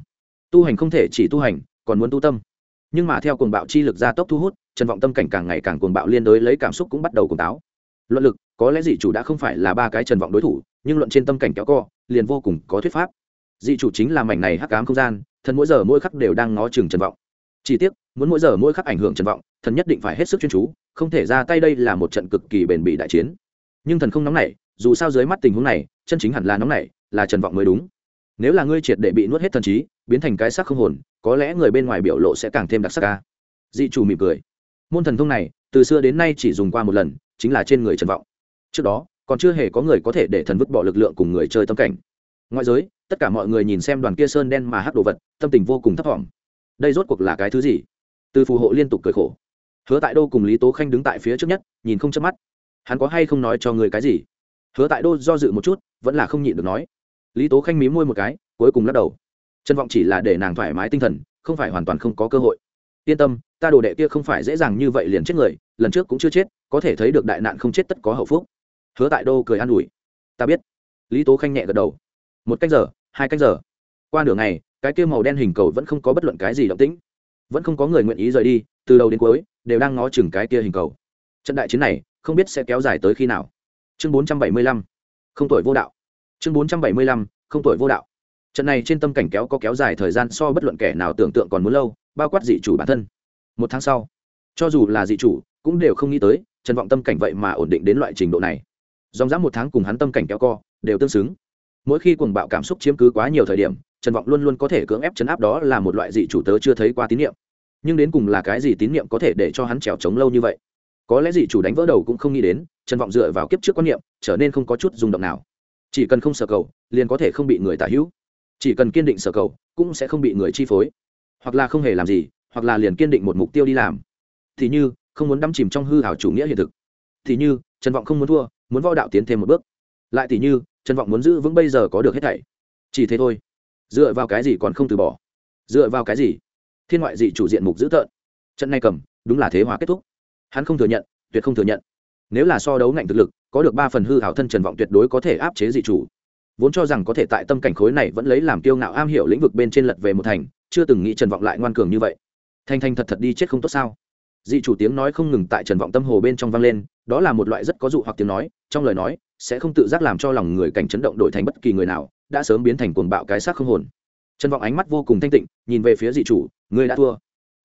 Tu hành không thể chỉ tu hành, còn muốn tu tâm. Nhưng mà theo cuồng bạo chi lực gia tốc thu hút, trần vọng tâm cảnh càng ngày càng cuồng bạo liên đối lấy cảm xúc cũng bắt đầu cuồng táo. Luận lực, có lẽ dị chủ đã không phải là ba cái trần vọng đối thủ, nhưng luận trên tâm cảnh kéo co, liền vô cùng có thuyết pháp. Dị chủ chính là mảnh này hắc cám không gian, thần mỗi giờ mỗi khắc đều đang ngó chừng trần vọng chỉ tiếc, muốn mỗi giờ mỗi khắc ảnh hưởng trần vọng, thần nhất định phải hết sức chuyên chú, không thể ra tay đây là một trận cực kỳ bền bỉ đại chiến. Nhưng thần không nóng nảy, dù sao dưới mắt tình huống này, chân chính hẳn là nóng nảy, là trần vọng mới đúng. Nếu là ngươi triệt để bị nuốt hết thần trí, biến thành cái sắc không hồn, có lẽ người bên ngoài biểu lộ sẽ càng thêm đặc sắc ca. Dị chủ mỉm cười. Môn thần thông này, từ xưa đến nay chỉ dùng qua một lần, chính là trên người trần vọng. Trước đó, còn chưa hề có người có thể để thần vứt bỏ lực lượng cùng người chơi tâm cảnh. Ngoại giới, tất cả mọi người nhìn xem đoàn kia sơn đen mà hắc đồ vật, tâm tình vô cùng thấp thỏm đây rốt cuộc là cái thứ gì? Từ phù hộ liên tục cười khổ. Hứa tại đô cùng lý tố khanh đứng tại phía trước nhất, nhìn không chớp mắt. Hắn có hay không nói cho người cái gì? Hứa tại đô do dự một chút, vẫn là không nhịn được nói. Lý tố khanh mí môi một cái, cuối cùng lắc đầu. Chân vọng chỉ là để nàng thoải mái tinh thần, không phải hoàn toàn không có cơ hội. Yên tâm, ta đồ đệ kia không phải dễ dàng như vậy liền chết người, lần trước cũng chưa chết, có thể thấy được đại nạn không chết tất có hậu phúc. Hứa tại đô cười an ủi. Ta biết. Lý tố khanh nhẹ gật đầu. Một cách giờ, hai cách giờ. Qua nửa ngày cái kia màu đen hình cầu vẫn không có bất luận cái gì động tĩnh. Vẫn không có người nguyện ý rời đi, từ đầu đến cuối, đều đang ngó chừng cái kia hình cầu. Trận đại chiến này, không biết sẽ kéo dài tới khi nào. Chương bốn trăm bảy mươi lăm. Không tuổi vô đạo. Chương bốn trăm bảy mươi lăm, không tuổi vô đạo. Trận này trên tâm cảnh kéo có kéo dài thời gian so bất luận kẻ nào tưởng tượng còn muốn lâu, bao quát dị chủ bản thân. Một tháng sau, cho dù là dị chủ, cũng đều không nghĩ tới, trần vọng tâm cảnh vậy mà ổn định đến loại trình độ này. Dòng dã một tháng cùng hắn tâm cảnh kéo co, đều tương xứng. Mỗi khi cuồng bạo cảm xúc chiếm cứ quá nhiều thời điểm trần vọng luôn luôn có thể cưỡng ép chấn áp đó là một loại dị chủ tớ chưa thấy qua tín nhiệm nhưng đến cùng là cái gì tín nhiệm có thể để cho hắn trèo trống lâu như vậy? Có lẽ dị chủ đánh vỡ đầu cũng không nghĩ đến, trần vọng dựa vào kiếp trước quan niệm, trở nên không có chút rung động nào. Chỉ cần không sở cầu, liền có thể không bị người tả hữu. Chỉ cần kiên định sở cầu, cũng sẽ không bị người chi phối. Hoặc là không hề làm gì, hoặc là liền kiên định một mục tiêu đi làm. Thì như, không muốn đắm chìm trong hư hảo chủ nghĩa hiện thực. Thì như, trần vọng không muốn thua, muốn võ đạo tiến thêm một bước. Lại thì như, trần vọng muốn giữ vững bây giờ có được hết thảy. Chỉ thế thôi dựa vào cái gì còn không từ bỏ? Dựa vào cái gì? Thiên ngoại dị chủ diện mục dữ tợn. Trận này cầm, đúng là thế hòa kết thúc. Hắn không thừa nhận, tuyệt không thừa nhận. Nếu là so đấu ngạnh thực lực, có được ba phần hư hảo thân trần vọng tuyệt đối có thể áp chế dị chủ. Vốn cho rằng có thể tại tâm cảnh khối này vẫn lấy làm kiêu ngạo am hiểu lĩnh vực bên trên lật về một thành, chưa từng nghĩ trần vọng lại ngoan cường như vậy. Thanh thanh thật thật đi chết không tốt sao? Dị chủ tiếng nói không ngừng tại trần vọng tâm hồ bên trong vang lên, đó là một loại rất có dụ hoặc tiếng nói, trong lời nói, sẽ không tự giác làm cho lòng người cảnh chấn động đổi thành bất kỳ người nào đã sớm biến thành cuồng bạo cái xác không hồn. Trần vọng ánh mắt vô cùng thanh tịnh, nhìn về phía dị chủ, ngươi đã thua.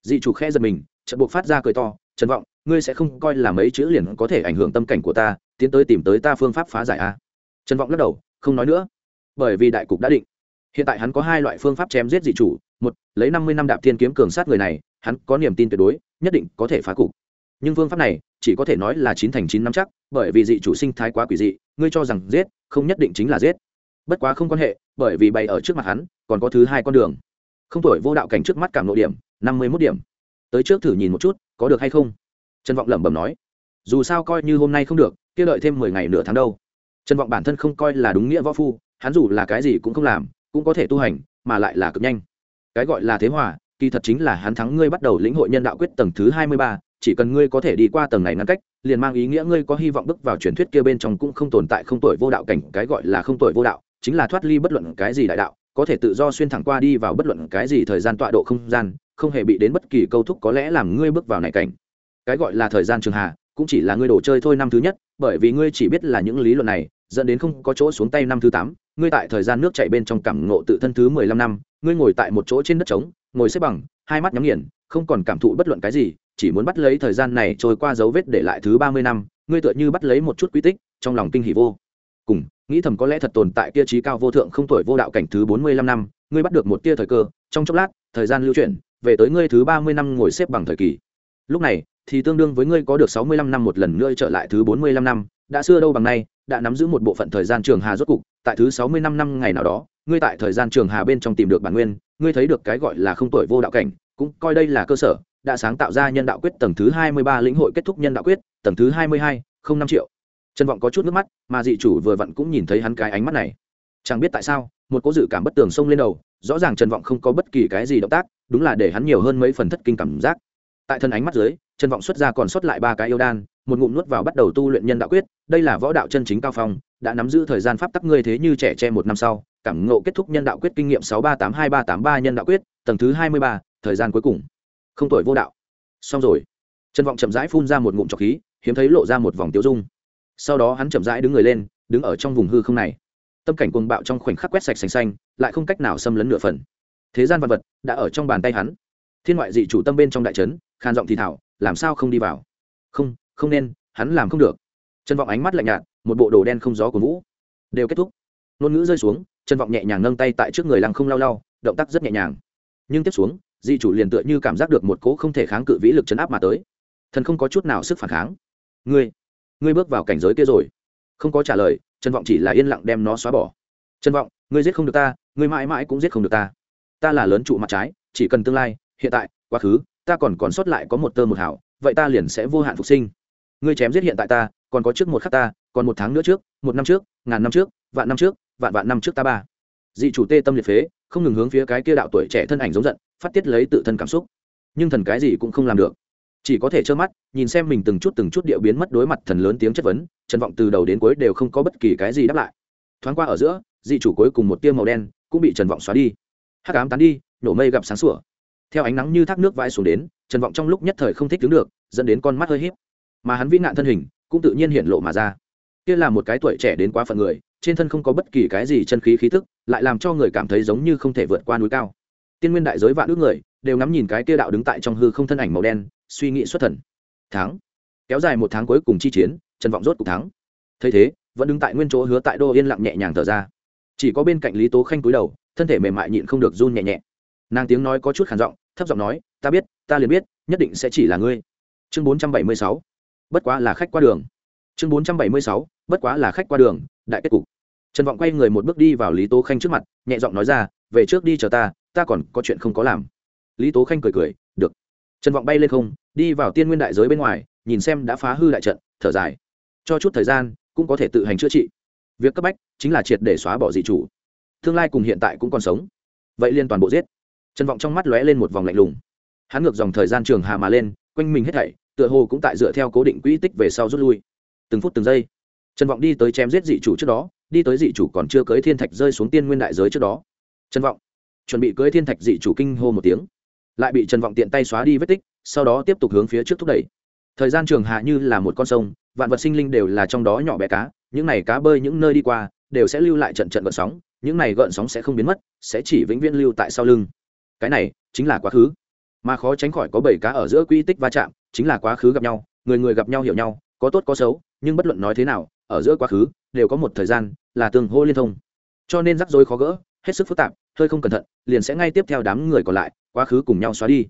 Dị chủ khe giật mình trận buộc phát ra cười to, trần vọng, ngươi sẽ không coi là mấy chữ liền có thể ảnh hưởng tâm cảnh của ta, tiến tới tìm tới ta phương pháp phá giải a à? trần vọng lắc đầu, không nói nữa, bởi vì đại cục đã định. Hiện tại hắn có hai loại phương pháp chém giết dị chủ, một, lấy năm mươi năm đạp thiên kiếm cường sát người này, hắn có niềm tin tuyệt đối, nhất định có thể phá cục. Nhưng phương pháp này, chỉ có thể nói là chín thành chín năm chắc, bởi vì dị chủ sinh thái quá quỷ dị, ngươi cho rằng giết, không nhất định chính là giết bất quá không quan hệ, bởi vì bày ở trước mặt hắn, còn có thứ hai con đường. Không tuổi vô đạo cảnh trước mắt cảm nội điểm, năm mươi mốt điểm. Tới trước thử nhìn một chút, có được hay không? Trần vọng lẩm bẩm nói. Dù sao coi như hôm nay không được, kia đợi thêm mười ngày nửa tháng đâu. Trần vọng bản thân không coi là đúng nghĩa võ phu, hắn dù là cái gì cũng không làm, cũng có thể tu hành, mà lại là cực nhanh. Cái gọi là thế hòa, kỳ thật chính là hắn thắng ngươi bắt đầu lĩnh hội nhân đạo quyết tầng thứ hai mươi ba, chỉ cần ngươi có thể đi qua tầng này ngăn cách, liền mang ý nghĩa ngươi có hy vọng bước vào truyền thuyết kia bên trong cũng không tồn tại không tuổi vô đạo cảnh, cái gọi là không tuổi vô đạo chính là thoát ly bất luận cái gì đại đạo, có thể tự do xuyên thẳng qua đi vào bất luận cái gì thời gian tọa độ không gian, không hề bị đến bất kỳ câu thúc có lẽ làm ngươi bước vào này cảnh. Cái gọi là thời gian trường hạ cũng chỉ là ngươi đồ chơi thôi năm thứ nhất, bởi vì ngươi chỉ biết là những lý luận này, dẫn đến không có chỗ xuống tay năm thứ tám, ngươi tại thời gian nước chảy bên trong cảm ngộ tự thân thứ mười lăm năm, ngươi ngồi tại một chỗ trên đất trống, ngồi xếp bằng, hai mắt nhắm nghiền, không còn cảm thụ bất luận cái gì, chỉ muốn bắt lấy thời gian này trôi qua dấu vết để lại thứ ba mươi năm, ngươi tựa như bắt lấy một chút quy tích, trong lòng kinh hỉ vô. Cùng nghĩ thầm có lẽ thật tồn tại kia trí cao vô thượng không tuổi vô đạo cảnh thứ bốn mươi lăm năm, ngươi bắt được một tia thời cơ, trong chốc lát, thời gian lưu chuyển, về tới ngươi thứ ba mươi năm ngồi xếp bằng thời kỳ. Lúc này, thì tương đương với ngươi có được sáu mươi lăm năm một lần nữa trở lại thứ bốn mươi lăm năm, đã xưa đâu bằng nay, đã nắm giữ một bộ phận thời gian trường hà rốt cục, tại thứ sáu mươi năm năm ngày nào đó, ngươi tại thời gian trường hà bên trong tìm được bản nguyên, ngươi thấy được cái gọi là không tuổi vô đạo cảnh, cũng coi đây là cơ sở, đã sáng tạo ra nhân đạo quyết tầng thứ hai mươi ba lĩnh hội kết thúc nhân đạo quyết, tầng thứ hai mươi hai, không năm triệu trần vọng có chút nước mắt, mà dị chủ vừa vặn cũng nhìn thấy hắn cái ánh mắt này. Chẳng biết tại sao, một cố dự cảm bất tường xông lên đầu, rõ ràng trần vọng không có bất kỳ cái gì động tác, đúng là để hắn nhiều hơn mấy phần thất kinh cảm giác. Tại thân ánh mắt dưới, trần vọng xuất ra còn xuất lại ba cái yêu đan, một ngụm nuốt vào bắt đầu tu luyện nhân đạo quyết, đây là võ đạo chân chính cao phong, đã nắm giữ thời gian pháp tắc ngươi thế như trẻ tre một năm sau, cảm ngộ kết thúc nhân đạo quyết kinh nghiệm sáu ba tám hai ba tám ba nhân đạo quyết, tầng thứ hai mươi ba, thời gian cuối cùng. Không tuổi vô đạo. Xong rồi. Trần vọng chậm rãi phun ra một ngụm trọc khí, hiếm thấy lộ ra một vòng tiêu dung sau đó hắn chậm rãi đứng người lên đứng ở trong vùng hư không này. Tâm cảnh cuồng bạo trong khoảnh khắc quét sạch xanh xanh lại không cách nào xâm lấn nửa phần. Thế gian vật vật đã ở trong bàn tay hắn. Thiên ngoại dị chủ tâm bên trong đại trấn khan giọng thì thảo làm sao không đi vào? Không không nên hắn làm không được. Trân vọng ánh mắt lạnh nhạt một bộ đồ đen không gió của vũ. Đều kết thúc. Ngôn ngữ rơi xuống trân vọng nhẹ nhàng nâng tay tại trước người lăng không lao lao, động tác rất nhẹ nhàng. Nhưng tiếp xuống dị chủ liền tựa như cảm giác được một cỗ không thể kháng cự vĩ lực chấn áp mà tới. Thần không có chút nào sức phản kháng. Ngươi ngươi bước vào cảnh giới kia rồi. Không có trả lời, trần vọng chỉ là yên lặng đem nó xóa bỏ. Trần vọng, ngươi giết không được ta, ngươi mãi mãi cũng giết không được ta. Ta là lớn trụ mặt trái, chỉ cần tương lai, hiện tại, quá khứ, ta còn còn sót lại có một tơ một hảo vậy ta liền sẽ vô hạn phục sinh. Ngươi chém giết hiện tại ta, còn có trước một khắc ta, còn một tháng nữa trước, một năm trước, ngàn năm trước, vạn năm trước, vạn vạn năm trước ta ba. Dị chủ tê tâm liệt phế, không ngừng hướng phía cái kia đạo tuổi trẻ thân ảnh giống giận, phát tiết lấy tự thân cảm xúc. Nhưng thần cái gì cũng không làm được chỉ có thể trơ mắt, nhìn xem mình từng chút từng chút địa biến mất đối mặt thần lớn tiếng chất vấn, trần vọng từ đầu đến cuối đều không có bất kỳ cái gì đáp lại. Thoáng qua ở giữa, dị chủ cuối cùng một tiêu màu đen cũng bị trần vọng xóa đi. Hắc ám tán đi, nổ mây gặp sáng sủa. Theo ánh nắng như thác nước vãi xuống đến, trần vọng trong lúc nhất thời không thích đứng được, dẫn đến con mắt hơi hiếp mà hắn vĩ nạn thân hình cũng tự nhiên hiện lộ mà ra. Kia là một cái tuổi trẻ đến quá phận người, trên thân không có bất kỳ cái gì chân khí khí tức, lại làm cho người cảm thấy giống như không thể vượt qua núi cao. Tiên nguyên đại giới vạn ước người, đều ngắm nhìn cái kia đạo đứng tại trong hư không thân ảnh màu đen suy nghĩ xuất thần. Thắng. Kéo dài một tháng cuối cùng chi chiến, trần vọng rốt cục thắng. Thấy thế, vẫn đứng tại nguyên chỗ hứa tại đô yên lặng nhẹ nhàng thở ra. Chỉ có bên cạnh lý tố khanh cúi đầu, thân thể mềm mại nhịn không được run nhẹ nhẹ. Nàng tiếng nói có chút khản giọng, thấp giọng nói, ta biết, ta liền biết, nhất định sẽ chỉ là ngươi. Chương bốn trăm bảy mươi sáu. Bất quá là khách qua đường. Chương bốn trăm bảy mươi sáu. Bất quá là khách qua đường, đại kết cục. Trần vọng quay người một bước đi vào lý tố khanh trước mặt, nhẹ giọng nói ra, về trước đi chờ ta ta còn có chuyện không có làm. Lý tố khanh cười cười, được. Trần vọng bay lên không đi vào tiên nguyên đại giới bên ngoài, nhìn xem đã phá hư đại trận, thở dài. Cho chút thời gian, cũng có thể tự hành chữa trị. Việc cấp bách chính là triệt để xóa bỏ dị chủ. Tương lai cùng hiện tại cũng còn sống. Vậy liên toàn bộ giết. Trần vọng trong mắt lóe lên một vòng lạnh lùng. Hắn ngược dòng thời gian trường hà mà lên, quanh mình hết thảy, tựa hồ cũng tại dựa theo cố định quỹ tích về sau rút lui. Từng phút từng giây, trần vọng đi tới chém giết dị chủ trước đó, đi tới dị chủ còn chưa cưới thiên thạch rơi xuống tiên nguyên đại giới trước đó. Trần vọng chuẩn bị cưới thiên thạch dị chủ kinh hô một tiếng lại bị trần vọng tiện tay xóa đi vết tích, sau đó tiếp tục hướng phía trước thúc đẩy. Thời gian trường hạ như là một con sông, vạn vật sinh linh đều là trong đó nhỏ bé cá, những này cá bơi những nơi đi qua, đều sẽ lưu lại trận trận gợn sóng, những này gợn sóng sẽ không biến mất, sẽ chỉ vĩnh viễn lưu tại sau lưng. Cái này chính là quá khứ. Mà khó tránh khỏi có bảy cá ở giữa quy tích va chạm, chính là quá khứ gặp nhau, người người gặp nhau hiểu nhau, có tốt có xấu, nhưng bất luận nói thế nào, ở giữa quá khứ, đều có một thời gian là tương hô liên thông. Cho nên rắc rối khó gỡ, hết sức phức tạp, hơi không cẩn thận, liền sẽ ngay tiếp theo đám người còn lại quá khứ cùng nhau xóa đi.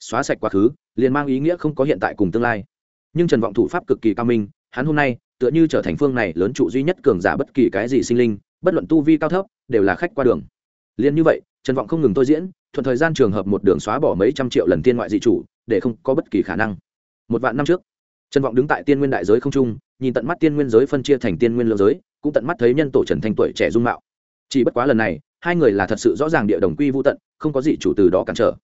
Xóa sạch quá khứ, liền mang ý nghĩa không có hiện tại cùng tương lai. Nhưng trần vọng thủ pháp cực kỳ cao minh, hắn hôm nay, tựa như trở thành phương này lớn trụ duy nhất cường giả bất kỳ cái gì sinh linh, bất luận tu vi cao thấp, đều là khách qua đường. Liền như vậy, trần vọng không ngừng tôi diễn, thuận thời gian trường hợp một đường xóa bỏ mấy trăm triệu lần tiên ngoại dị chủ, để không có bất kỳ khả năng. Một vạn năm trước, trần vọng đứng tại tiên nguyên đại giới không trung, nhìn tận mắt tiên nguyên giới phân chia thành tiên nguyên lương giới, cũng tận mắt thấy nhân tổ trần thanh tuổi trẻ dung mạo. Chỉ bất quá lần này hai người là thật sự rõ ràng địa đồng quy vô tận, không có gì chủ từ đó cản trở.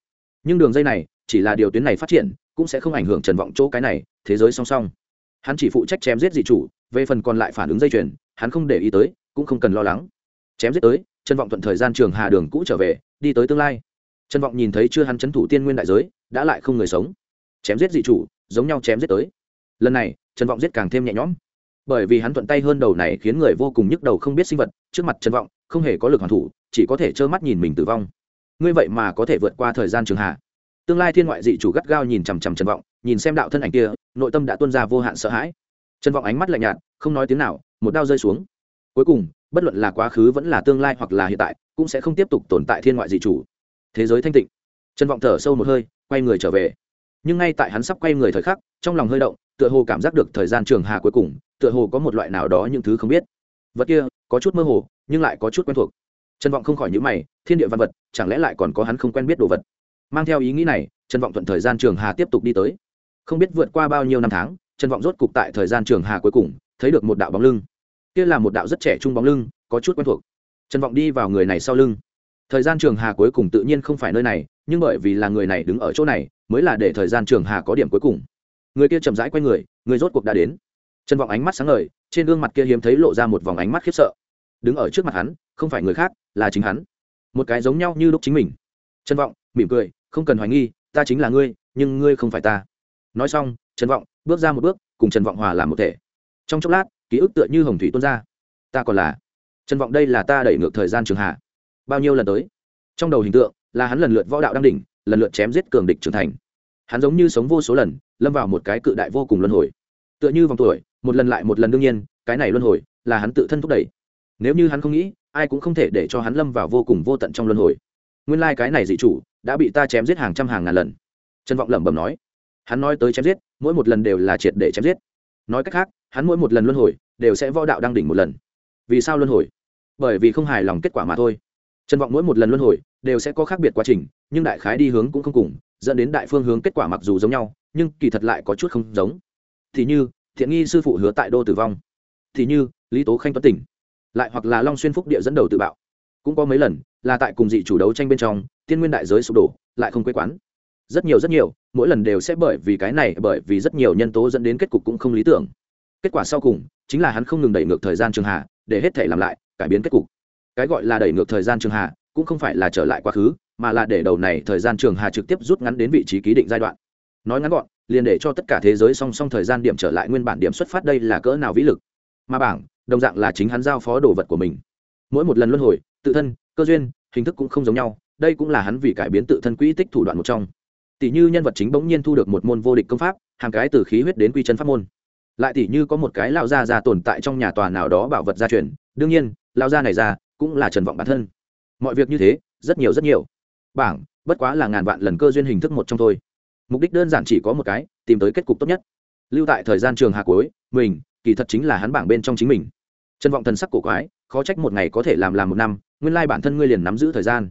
Nhưng đường dây này, chỉ là điều tuyến này phát triển, cũng sẽ không ảnh hưởng trần vọng chỗ cái này, thế giới song song. Hắn chỉ phụ trách chém giết dị chủ, về phần còn lại phản ứng dây chuyền, hắn không để ý tới, cũng không cần lo lắng. Chém giết tới, trần vọng thuận thời gian trường hà đường cũ trở về, đi tới tương lai. Trần vọng nhìn thấy chưa hắn chấn thủ tiên nguyên đại giới, đã lại không người sống. Chém giết dị chủ, giống nhau chém giết tới. Lần này, trần vọng giết càng thêm nhẹ nhõm. Bởi vì hắn thuận tay hơn đầu này khiến người vô cùng nhức đầu không biết sinh vật, trước mặt trần vọng, không hề có lực hoàn thủ chỉ có thể trơ mắt nhìn mình tử vong. Ngươi vậy mà có thể vượt qua thời gian trường hạ. Tương lai thiên ngoại dị chủ gắt gao nhìn chằm chằm trần vọng, nhìn xem đạo thân ảnh kia, nội tâm đã tuân ra vô hạn sợ hãi. Trần vọng ánh mắt lạnh nhạt, không nói tiếng nào, một đao rơi xuống. Cuối cùng, bất luận là quá khứ vẫn là tương lai hoặc là hiện tại, cũng sẽ không tiếp tục tồn tại thiên ngoại dị chủ. Thế giới thanh tịnh. Trần vọng thở sâu một hơi, quay người trở về. Nhưng ngay tại hắn sắp quay người thời khắc, trong lòng hơi động, tựa hồ cảm giác được thời gian trường hà cuối cùng, tựa hồ có một loại nào đó những thứ không biết. Vật kia, có chút mơ hồ, nhưng lại có chút quen thuộc trần vọng không khỏi nhữ mày, thiên địa văn vật, chẳng lẽ lại còn có hắn không quen biết đồ vật? Mang theo ý nghĩ này, trần vọng thuận thời gian trường hà tiếp tục đi tới. Không biết vượt qua bao nhiêu năm tháng, trần vọng rốt cục tại thời gian trường hà cuối cùng, thấy được một đạo bóng lưng. Kia là một đạo rất trẻ trung bóng lưng, có chút quen thuộc. Trần vọng đi vào người này sau lưng. Thời gian trường hà cuối cùng tự nhiên không phải nơi này, nhưng bởi vì là người này đứng ở chỗ này, mới là để thời gian trường hà có điểm cuối cùng. Người kia chậm rãi q u a y người người rốt cuộc đã đến. Trần vọng ánh mắt sáng ngời, trên gương mặt kia hiếm thấy lộ ra một vòng ánh mắt khiếp sợ. Đứng ở trước mặt hắn không phải người khác, là chính hắn. Một cái giống nhau như lúc chính mình. Trần vọng, mỉm cười, không cần hoài nghi, ta chính là ngươi, nhưng ngươi không phải ta. Nói xong, trần vọng bước ra một bước, cùng trần vọng hòa làm một thể. Trong chốc lát, ký ức tựa như hồng thủy tuôn ra. Ta còn là. Trần vọng, đây là ta đẩy ngược thời gian trường hạ. Bao nhiêu lần tới? Trong đầu hình tượng, là hắn lần lượt võ đạo đang đỉnh, lần lượt chém giết cường địch trưởng thành. Hắn giống như sống vô số lần, lâm vào một cái cự đại vô cùng luân hồi. Tựa như vòng tuổi, một lần lại một lần đương nhiên, cái này luân hồi, là hắn tự thân thúc đẩy. Nếu như hắn không nghĩ ai cũng không thể để cho hắn lâm vào vô cùng vô tận trong luân hồi. Nguyên lai、like、cái này dị chủ đã bị ta chém giết hàng trăm hàng ngàn lần. Trân vọng lẩm bẩm nói. Hắn nói tới chém giết, mỗi một lần đều là triệt để chém giết. Nói cách khác, hắn mỗi một lần luân hồi đều sẽ võ đạo đang đỉnh một lần. Vì sao luân hồi? Bởi vì không hài lòng kết quả mà thôi. Trân vọng mỗi một lần luân hồi đều sẽ có khác biệt quá trình, nhưng đại khái đi hướng cũng không cùng, dẫn đến đại phương hướng kết quả mặc dù giống nhau, nhưng kỳ thật lại có chút không giống. Thì như, thiện nghi sư phụ hứa tại đô tử vong. Thì như, lý tố khanh tuấn tỉnh lại hoặc là long xuyên phúc địa dẫn đầu tự bạo. Cũng có mấy lần, là tại cùng dị chủ đấu tranh bên trong, tiên nguyên đại giới sụp đổ, lại không quê quán. Rất nhiều rất nhiều, mỗi lần đều sẽ bởi vì cái này, bởi vì rất nhiều nhân tố dẫn đến kết cục cũng không lý tưởng. Kết quả sau cùng, chính là hắn không ngừng đẩy ngược thời gian trường hạ để hết thể làm lại, cải biến kết cục. Cái gọi là đẩy ngược thời gian trường hạ cũng không phải là trở lại quá khứ, mà là để đầu này thời gian trường hà trực tiếp rút ngắn đến vị trí ký định giai đoạn. Nói ngắn gọn, liền để cho tất cả thế giới song song thời gian điểm trở lại nguyên bản điểm xuất phát đây là cỡ nào vĩ lực. Mà bảng đồng dạng là chính hắn giao phó đồ vật của mình. Mỗi một lần luân hồi, tự thân, cơ duyên, hình thức cũng không giống nhau, đây cũng là hắn vì cải biến tự thân quỹ tích thủ đoạn một trong. Tỷ như nhân vật chính bỗng nhiên thu được một môn vô địch công pháp, hàng cái từ khí huyết đến quy chân pháp môn. Lại tỷ như có một cái lão gia ra tồn tại trong nhà tòa nào đó bảo vật gia truyền, đương nhiên, lão gia này ra cũng là trần vọng bản thân. Mọi việc như thế, rất nhiều rất nhiều. Bảng, bất quá là ngàn vạn lần cơ duyên hình thức một trong thôi. Mục đích đơn giản chỉ có một cái, tìm tới kết cục tốt nhất. Lưu tại thời gian trường hạ cuối, mình, kỳ thật chính là hắn bảng bên trong chính mình trân vọng thần sắc cổ quái, khó trách một ngày có thể làm làm một năm, nguyên lai bản thân ngươi liền nắm giữ thời gian.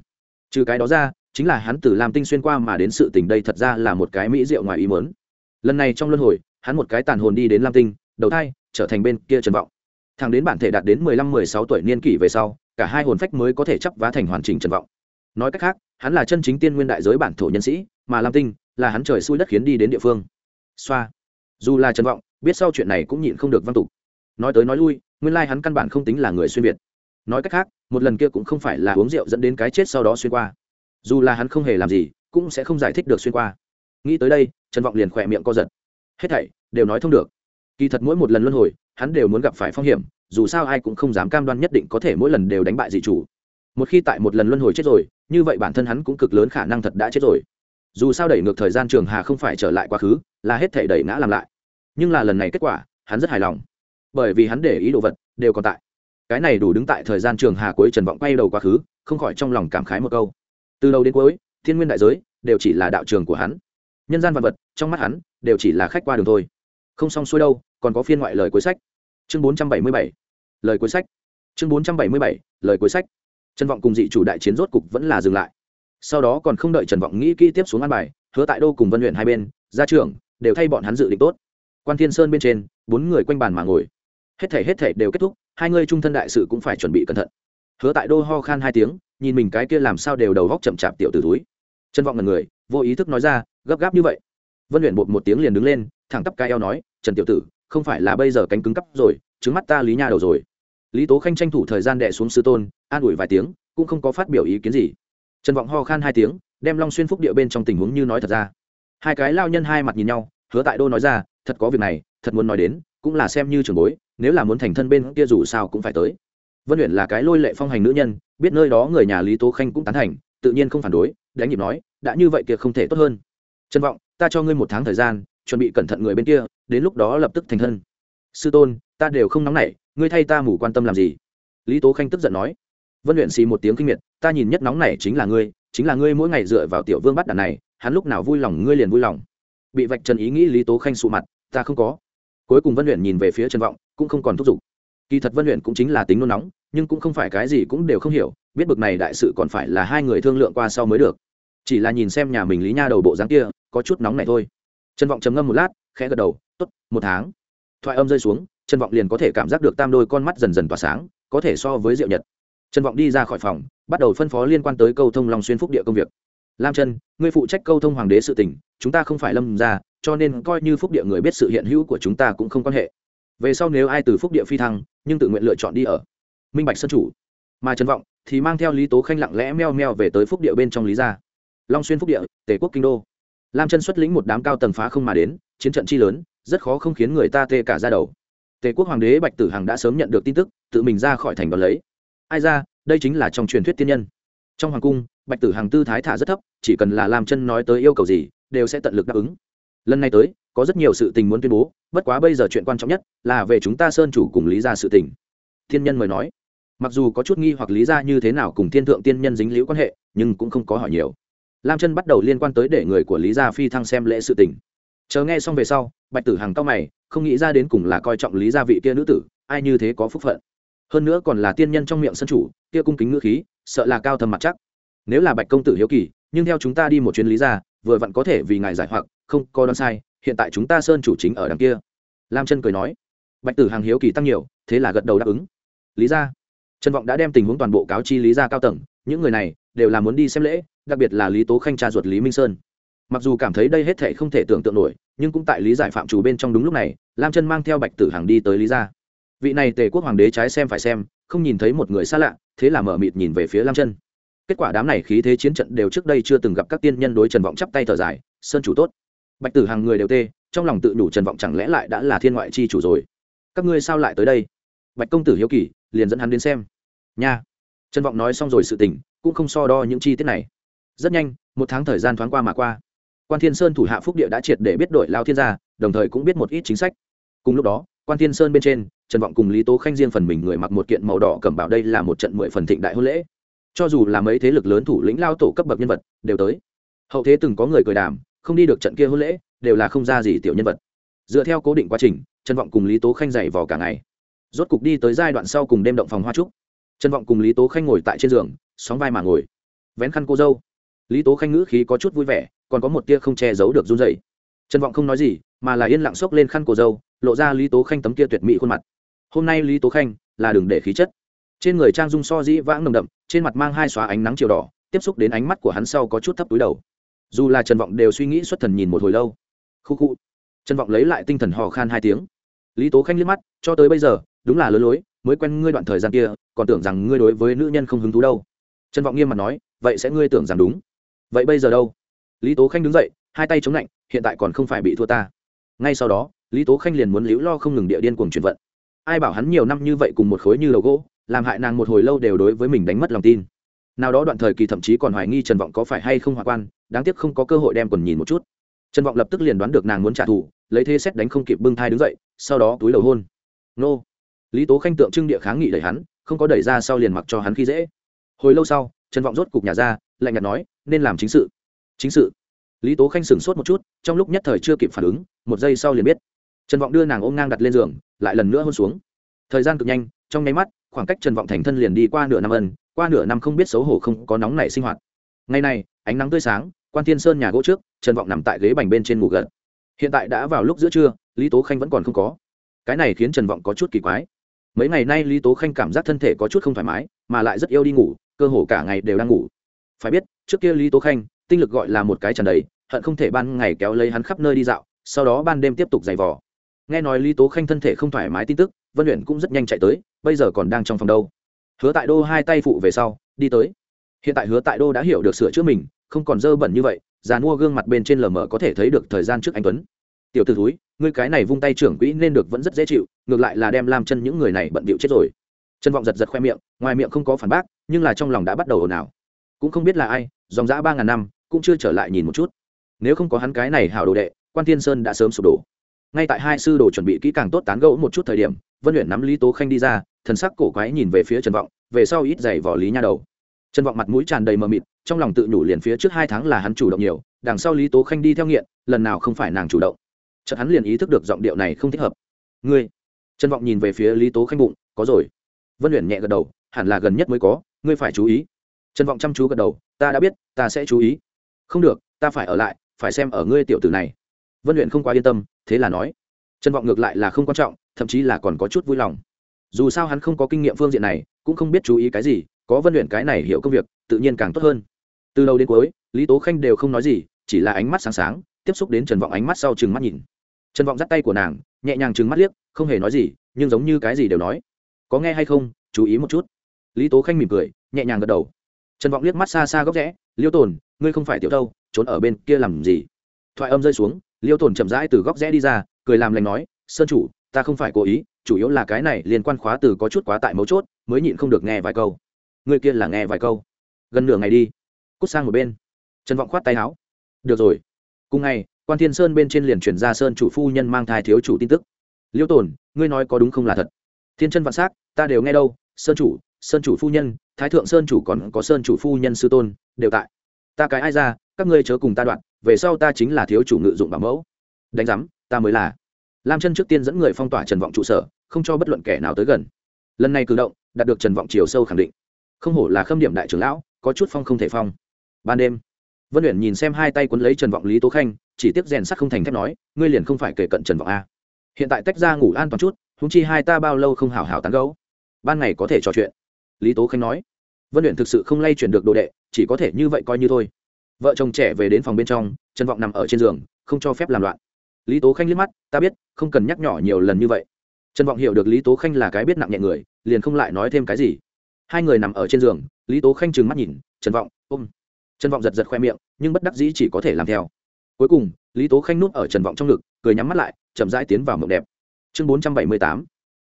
Trừ cái đó ra, chính là hắn từ làm tinh xuyên qua mà đến sự tình đây thật ra là một cái mỹ diệu ngoài ý mớn lần này trong luân hồi, hắn một cái tàn hồn đi đến lam tinh, đầu thai, trở thành bên kia trần vọng. Thằng đến bản thể đạt đến mười lăm mười sáu tuổi niên kỷ về sau, cả hai hồn phách mới có thể chấp vá thành hoàn chỉnh trần vọng. Nói cách khác, hắn là chân chính tiên nguyên đại giới bản thổ nhân sĩ, mà lam tinh là hắn trời xui đất khiến đi đến địa phương. Xoa. Dù là trần vọng, biết sau chuyện này cũng nhịn không được văn tục. Nói tới nói lui nguyên lai hắn căn bản không tính là người xuyên việt. Nói cách khác, một lần kia cũng không phải là uống rượu dẫn đến cái chết sau đó xuyên qua. Dù là hắn không hề làm gì, cũng sẽ không giải thích được xuyên qua. Nghĩ tới đây, trần vọng liền khỏe miệng co giật. Hết thảy đều nói thông được. Kỳ thật mỗi một lần luân hồi, hắn đều muốn gặp phải phong hiểm, dù sao ai cũng không dám cam đoan nhất định có thể mỗi lần đều đánh bại dị chủ. Một khi tại một lần luân hồi chết rồi, như vậy bản thân hắn cũng cực lớn khả năng thật đã chết rồi. Dù sao đẩy ngược thời gian trường hà không phải trở lại quá khứ, là hết thể đẩy ngã làm lại. Nhưng là lần này kết quả, hắn rất hài lòng bởi vì hắn để ý đồ vật đều còn tại. Cái này đủ đứng tại thời gian trường hà cuối trần vọng quay đầu quá khứ, không khỏi trong lòng cảm khái một câu. Từ đầu đến cuối, thiên nguyên đại giới đều chỉ là đạo trường của hắn. Nhân gian vật vật, trong mắt hắn, đều chỉ là khách qua đường thôi. Không xong xuôi đâu, còn có phiên ngoại lời cuối sách. Chương bốn trăm bảy mươi bảy, lời cuối sách. Chương bốn trăm bảy mươi bảy, lời cuối sách. Trần vọng cùng dị chủ đại chiến rốt cục vẫn là dừng lại. Sau đó còn không đợi trần vọng nghĩ kỹ tiếp xuống ăn bài, hứa tại đô cùng vân luyện hai bên gia trưởng đều thay bọn hắn dự định tốt. Quan thiên sơn bên trên, bốn người quanh bàn mà ngồi hết thể hết thể đều kết thúc, hai ngươi trung thân đại sự cũng phải chuẩn bị cẩn thận. Hứa tại đô ho khan hai tiếng, nhìn mình cái kia làm sao đều đầu góc chậm chạp tiểu từ túi chân vọng là người, vô ý thức nói ra, gấp gáp như vậy. Vân luyện bột một tiếng liền đứng lên, thẳng tắp cái eo nói, trần tiểu tử, không phải là bây giờ cánh cứng cắp rồi, trứng mắt ta lý nha đầu rồi. Lý tố khanh tranh thủ thời gian đệ xuống sư tôn, an ủi vài tiếng, cũng không có phát biểu ý kiến gì. Trần vọng ho khan hai tiếng, đem long xuyên phúc địa bên trong tình huống như nói thật ra. Hai cái lao nhân hai mặt nhìn nhau, hứa tại đô nói ra, thật có việc này, thật muốn nói đến, cũng là xem như trường bối nếu là muốn thành thân bên kia dù sao cũng phải tới. Vân luyện là cái lôi lệ phong hành nữ nhân, biết nơi đó người nhà lý tố khanh cũng tán thành, tự nhiên không phản đối, đánh nhịp nói, đã như vậy kia không thể tốt hơn. Trân vọng, ta cho ngươi một tháng thời gian, chuẩn bị cẩn thận người bên kia, đến lúc đó lập tức thành thân. Sư tôn, ta đều không nóng nảy, ngươi thay ta mù quan tâm làm gì? Lý tố khanh tức giận nói. Vân luyện xì một tiếng kinh miệt, ta nhìn nhất nóng nảy chính là ngươi, chính là ngươi mỗi ngày dựa vào tiểu vương bắt đàn này, hắn lúc nào vui lòng ngươi liền vui lòng. Bị vạch trần ý nghĩ lý tố khanh sụ mặt, ta không có. Cuối cùng vân luyện nhìn về phía trần vọng cũng không còn thúc giục. Kỳ thật vân luyện cũng chính là tính nôn nóng, nhưng cũng không phải cái gì cũng đều không hiểu, biết bực này đại sự còn phải là hai người thương lượng qua sau mới được. Chỉ là nhìn xem nhà mình lý nha đầu bộ dáng kia, có chút nóng này thôi. Trân vọng trầm ngâm một lát, khẽ gật đầu t ố t một tháng. Thoại âm rơi xuống trân vọng liền có thể cảm giác được tam đôi con mắt dần dần tỏa sáng, có thể so với diệu nhật. Trân vọng đi ra khỏi phòng, bắt đầu phân phó liên quan tới câu thông long xuyên phúc địa công việc. Lam chân ngươi phụ trách câu thông hoàng đế sự tỉnh chúng ta không phải lâm ra cho nên coi như phúc địa người biết sự hiện hữu của chúng ta cũng không quan hệ về sau nếu ai từ phúc địa phi thăng, nhưng tự nguyện lựa chọn đi ở minh bạch sân chủ. Mà trần vọng thì mang theo lý tố khanh lặng lẽ meo meo về tới phúc địa bên trong lý gia. Long xuyên phúc địa, tề quốc kinh đô. Lam chân xuất lĩnh một đám cao tầng phá không mà đến, chiến trận chi lớn, rất khó không khiến người ta tê cả ra đầu. Tề quốc hoàng đế bạch tử hằng đã sớm nhận được tin tức, tự mình ra khỏi thành đón lấy. Ai ra, đây chính là trong truyền thuyết tiên nhân. Trong hoàng cung, bạch tử hằng tư thái thả rất thấp, chỉ cần là làm chân nói tới yêu cầu gì, đều sẽ tận lực đáp ứng. Lần này tới có rất nhiều sự tình muốn tuyên bố, bất quá bây giờ chuyện quan trọng nhất là về chúng ta sơn chủ cùng lý ra sự tình. Thiên nhân mời nói. Mặc dù có chút nghi hoặc lý ra như thế nào cùng thiên thượng tiên nhân dính liễu quan hệ, nhưng cũng không có hỏi nhiều. Lam chân bắt đầu liên quan tới để người của lý gia phi thăng xem lễ sự tình. Chờ nghe xong về sau, bạch tử hằng cao mày, không nghĩ ra đến cùng là coi trọng lý gia vị kia nữ tử, ai như thế có phúc phận. Hơn nữa còn là tiên nhân trong miệng sân chủ, kia cung kính ngữ khí, sợ là cao thầm mặt chắc. Nếu là bạch công tử hiếu kỳ, nhưng theo chúng ta đi một chuyến lý gia, vừa vặn có thể vì ngài giải hoặc, không có đoán sai hiện tại chúng ta sơn chủ chính ở đằng kia. Lam chân cười nói, bạch tử hàng hiếu kỳ tăng nhiều, thế là gật đầu đáp ứng. Lý gia, trần vọng đã đem tình huống toàn bộ cáo chi lý gia cao tầng, những người này đều là muốn đi xem lễ, đặc biệt là lý tố khanh cha ruột lý minh sơn. Mặc dù cảm thấy đây hết thể không thể tưởng tượng nổi, nhưng cũng tại lý giải phạm chủ bên trong đúng lúc này, lam chân mang theo bạch tử hàng đi tới lý gia. Vị này tề quốc hoàng đế trái xem phải xem, không nhìn thấy một người xa lạ, thế là mở mịt nhìn về phía lam chân. Kết quả đám này khí thế chiến trận đều trước đây chưa từng gặp các tiên nhân đối trần vọng chắp tay thở dài, sơn chủ tốt bạch tử hàng người đều tê, trong lòng tự đủ trần vọng chẳng lẽ lại đã là thiên ngoại chi chủ rồi? Các ngươi sao lại tới đây? Bạch công tử hiếu kỳ, liền dẫn hắn đến xem. Nha. Trần vọng nói xong rồi sự tình, cũng không so đo những chi tiết này. Rất nhanh, một tháng thời gian thoáng qua mà qua. Quan thiên sơn thủ hạ phúc địa đã triệt để biết đội lao thiên gia, đồng thời cũng biết một ít chính sách. Cùng lúc đó, quan thiên sơn bên trên, trần vọng cùng lý tố khanh riêng phần mình người mặc một kiện màu đỏ cầm bảo đây là một trận mười phần thịnh đại hôn lễ. Cho dù là mấy thế lực lớn thủ lĩnh lao tổ cấp bậc nhân vật, đều tới. Hậu thế từng có người cười đàm không đi được trận kia hôn lễ, đều là không ra gì tiểu nhân vật. Dựa theo cố định quá trình, trần vọng cùng lý tố khanh dày vò cả ngày. Rốt cục đi tới giai đoạn sau cùng đêm động phòng hoa trúc. Trần vọng cùng lý tố khanh ngồi tại trên giường, sóng vai mà ngồi. Vén khăn cô dâu. Lý tố khanh ngữ khí có chút vui vẻ, còn có một tia không che giấu được run dày trần vọng không nói gì, mà là yên lặng xốc lên khăn cô dâu, lộ ra lý tố khanh tấm kia tuyệt mỹ khuôn mặt. Hôm nay lý tố khanh là đường để khí chất. Trên người trang dung so dĩ vãng nồng đậm, trên mặt mang hai xóa ánh nắng chiều đỏ, tiếp xúc đến ánh mắt của hắn sau có chút thấp túi đầu dù là trần vọng đều suy nghĩ xuất thần nhìn một hồi lâu khu khu trần vọng lấy lại tinh thần hò khan hai tiếng lý tố khanh liếc mắt cho tới bây giờ đúng là lớn lối mới quen ngươi đoạn thời gian kia còn tưởng rằng ngươi đối với nữ nhân không hứng thú đâu trần vọng nghiêm mặt nói vậy sẽ ngươi tưởng rằng đúng vậy bây giờ đâu lý tố khanh đứng dậy hai tay chống lạnh hiện tại còn không phải bị thua ta ngay sau đó lý tố khanh liền muốn liễu lo không ngừng địa điên cuồng chuyển vận ai bảo hắn nhiều năm như vậy cùng một khối như đầu gỗ làm hại nàng một hồi lâu đều đối với mình đánh mất lòng tin nào đó đoạn thời kỳ thậm chí còn hoài nghi trần vọng có phải hay không hòa quan, đáng tiếc không có cơ hội đem quần nhìn một chút. Trần vọng lập tức liền đoán được nàng muốn trả thù, lấy thế xét đánh không kịp bưng thai đứng dậy, sau đó túi đầu hôn. Nô. Lý tố khanh tượng trưng địa kháng nghị đẩy hắn, không có đẩy ra sau liền mặc cho hắn khi dễ. Hồi lâu sau, trần vọng rốt cục nhà ra, lạnh nhạt nói, nên làm chính sự. Chính sự. Lý tố khanh sửng sốt một chút, trong lúc nhất thời chưa kịp phản ứng, một giây sau liền biết. Trần vọng đưa nàng ôm ngang đặt lên giường, lại lần nữa hôn xuống. Thời gian cực nhanh, trong nháy mắt khoảng cách trần vọng thành thân liền đi qua nửa năm ân, qua nửa năm không biết xấu hổ không có nóng nảy sinh hoạt. Ngày này, ánh nắng tươi sáng, quan thiên sơn nhà gỗ trước, trần vọng nằm tại ghế bành bên trên ngủ gật. Hiện tại đã vào lúc giữa trưa, lý tố khanh vẫn còn không có. Cái này khiến trần vọng có chút kỳ quái. Mấy ngày nay lý tố khanh cảm giác thân thể có chút không thoải mái, mà lại rất yêu đi ngủ, cơ hồ cả ngày đều đang ngủ. Phải biết, trước kia lý tố khanh, tinh lực gọi là một cái trần đầy, hận không thể ban ngày kéo lấy hắn khắp nơi đi dạo, sau đó ban đêm tiếp tục giày vò. Nghe nói lý tố khanh thân thể không thoải mái tin tức, vân luyện cũng rất nhanh chạy tới bây giờ còn đang trong phòng đâu? Hứa tại đô hai tay phụ về sau, đi tới. Hiện tại hứa tại đô đã hiểu được sửa chữa mình, không còn dơ bẩn như vậy, già mua gương mặt bên trên lờ mờ có thể thấy được thời gian trước anh tuấn. Tiểu t ử túi ngươi cái này vung tay trưởng quỹ nên được vẫn rất dễ chịu, ngược lại là đem làm chân những người này bận bịu chết rồi. Chân vọng giật giật khoe miệng, ngoài miệng không có phản bác, nhưng là trong lòng đã bắt đầu ồn ào. Cũng không biết là ai, dòng dã ba ngàn năm, cũng chưa trở lại nhìn một chút. Nếu không có hắn cái này hảo đồ đệ, quan thiên sơn đã sớm sụp đổ. Ngay tại hai sư đồ chuẩn bị kỹ càng tốt tán gẫu một chút thời điểm vân luyện nắm lý tố khanh đi ra, thần sắc cổ quái nhìn về phía trần vọng, về sau ít giày vỏ lý nha đầu. Trần vọng mặt mũi tràn đầy mờ mịt, trong lòng tự nhủ liền phía trước hai tháng là hắn chủ động nhiều, đằng sau lý tố khanh đi theo nghiện, lần nào không phải nàng chủ động. Chợt hắn liền ý thức được giọng điệu này không thích hợp. Ngươi? Trần vọng nhìn về phía lý tố khanh bụng, có rồi. Vân luyện nhẹ gật đầu, hẳn là gần nhất mới có, ngươi phải chú ý. Trần vọng chăm chú gật đầu, ta đã biết, ta sẽ chú ý. Không được, ta phải ở lại, phải xem ở ngươi tiểu tử này. Vân luyện không quá yên tâm, thế là nói. Trần vọng ngược lại là không quan trọng thậm chí là còn có chút vui lòng. Dù sao hắn không có kinh nghiệm phương diện này, cũng không biết chú ý cái gì, có vân luyện cái này hiểu công việc, tự nhiên càng tốt hơn. Từ đầu đến cuối, lý tố khanh đều không nói gì, chỉ là ánh mắt sáng sáng, tiếp xúc đến trần vọng ánh mắt sau chừng mắt nhìn. Trần vọng dắt tay của nàng, nhẹ nhàng trừng mắt liếc, không hề nói gì, nhưng giống như cái gì đều nói. Có nghe hay không, chú ý một chút. Lý tố khanh mỉm cười, nhẹ nhàng gật đầu. Trần vọng liếc mắt xa xa góc rẽ, liêu tồn, ngươi không phải tiểu đâu trốn ở bên kia làm gì? Thoại âm rơi xuống, liêu tồn chậm rãi từ góc rẽ đi ra, cười làm lành nói, sơn chủ ta không phải cố ý, chủ yếu là cái này liên quan khóa từ có chút quá tại mấu chốt, mới nhịn không được nghe vài câu. Người kia là nghe vài câu. Gần nửa ngày đi. Cút sang một bên. Trần vọng khoát tay áo. Được rồi. Cùng ngày, quan thiên sơn bên trên liền chuyển ra sơn chủ phu nhân mang thai thiếu chủ tin tức. Liêu tồn, ngươi nói có đúng không là thật? Thiên chân vạn s á c ta đều nghe đâu, sơn chủ sơn chủ phu nhân, thái thượng sơn chủ còn có sơn chủ phu nhân sư tôn, đều tại. Ta cái ai ra, các ngươi chớ cùng ta đoạn, về sau ta chính là thiếu chủ ngự dụng bảo mẫu. Đánh giám, ta mới là lam chân trước tiên dẫn người phong tỏa trần vọng trụ sở, không cho bất luận kẻ nào tới gần. Lần này cử động, đạt được trần vọng chiều sâu khẳng định. Không hổ là khâm điểm đại trưởng lão, có chút phong không thể phong. Ban đêm, vân luyện nhìn xem hai tay quấn lấy trần vọng lý tố khanh, chỉ tiếp rèn sắc không thành thép nói, ngươi liền không phải kể cận trần vọng a. Hiện tại tách ra ngủ an toàn chút húng chi hai ta bao lâu không hào hào tán gấu ban ngày có thể trò chuyện. Lý tố khanh nói. Vân luyện thực sự không lay chuyển được đồ đệ, chỉ có thể như vậy coi như thôi. Vợ chồng trẻ về đến phòng bên trong, trần vọng nằm ở trên giường, không cho phép làm loạn lý tố khanh liếc mắt, ta biết, không cần nhắc nhỏ nhiều lần như vậy. Trần vọng hiểu được lý tố khanh là cái biết nặng nhẹ người, liền không lại nói thêm cái gì. Hai người nằm ở trên giường, lý tố khanh trừng mắt nhìn, trần vọng, ôm. Trần vọng giật giật khoe miệng, nhưng bất đắc dĩ chỉ có thể làm theo. Cuối cùng, lý tố khanh núp ở trần vọng trong ngực, cười nhắm mắt lại, chậm rãi tiến vào mộng đẹp. Chương bốn trăm bảy mươi tám,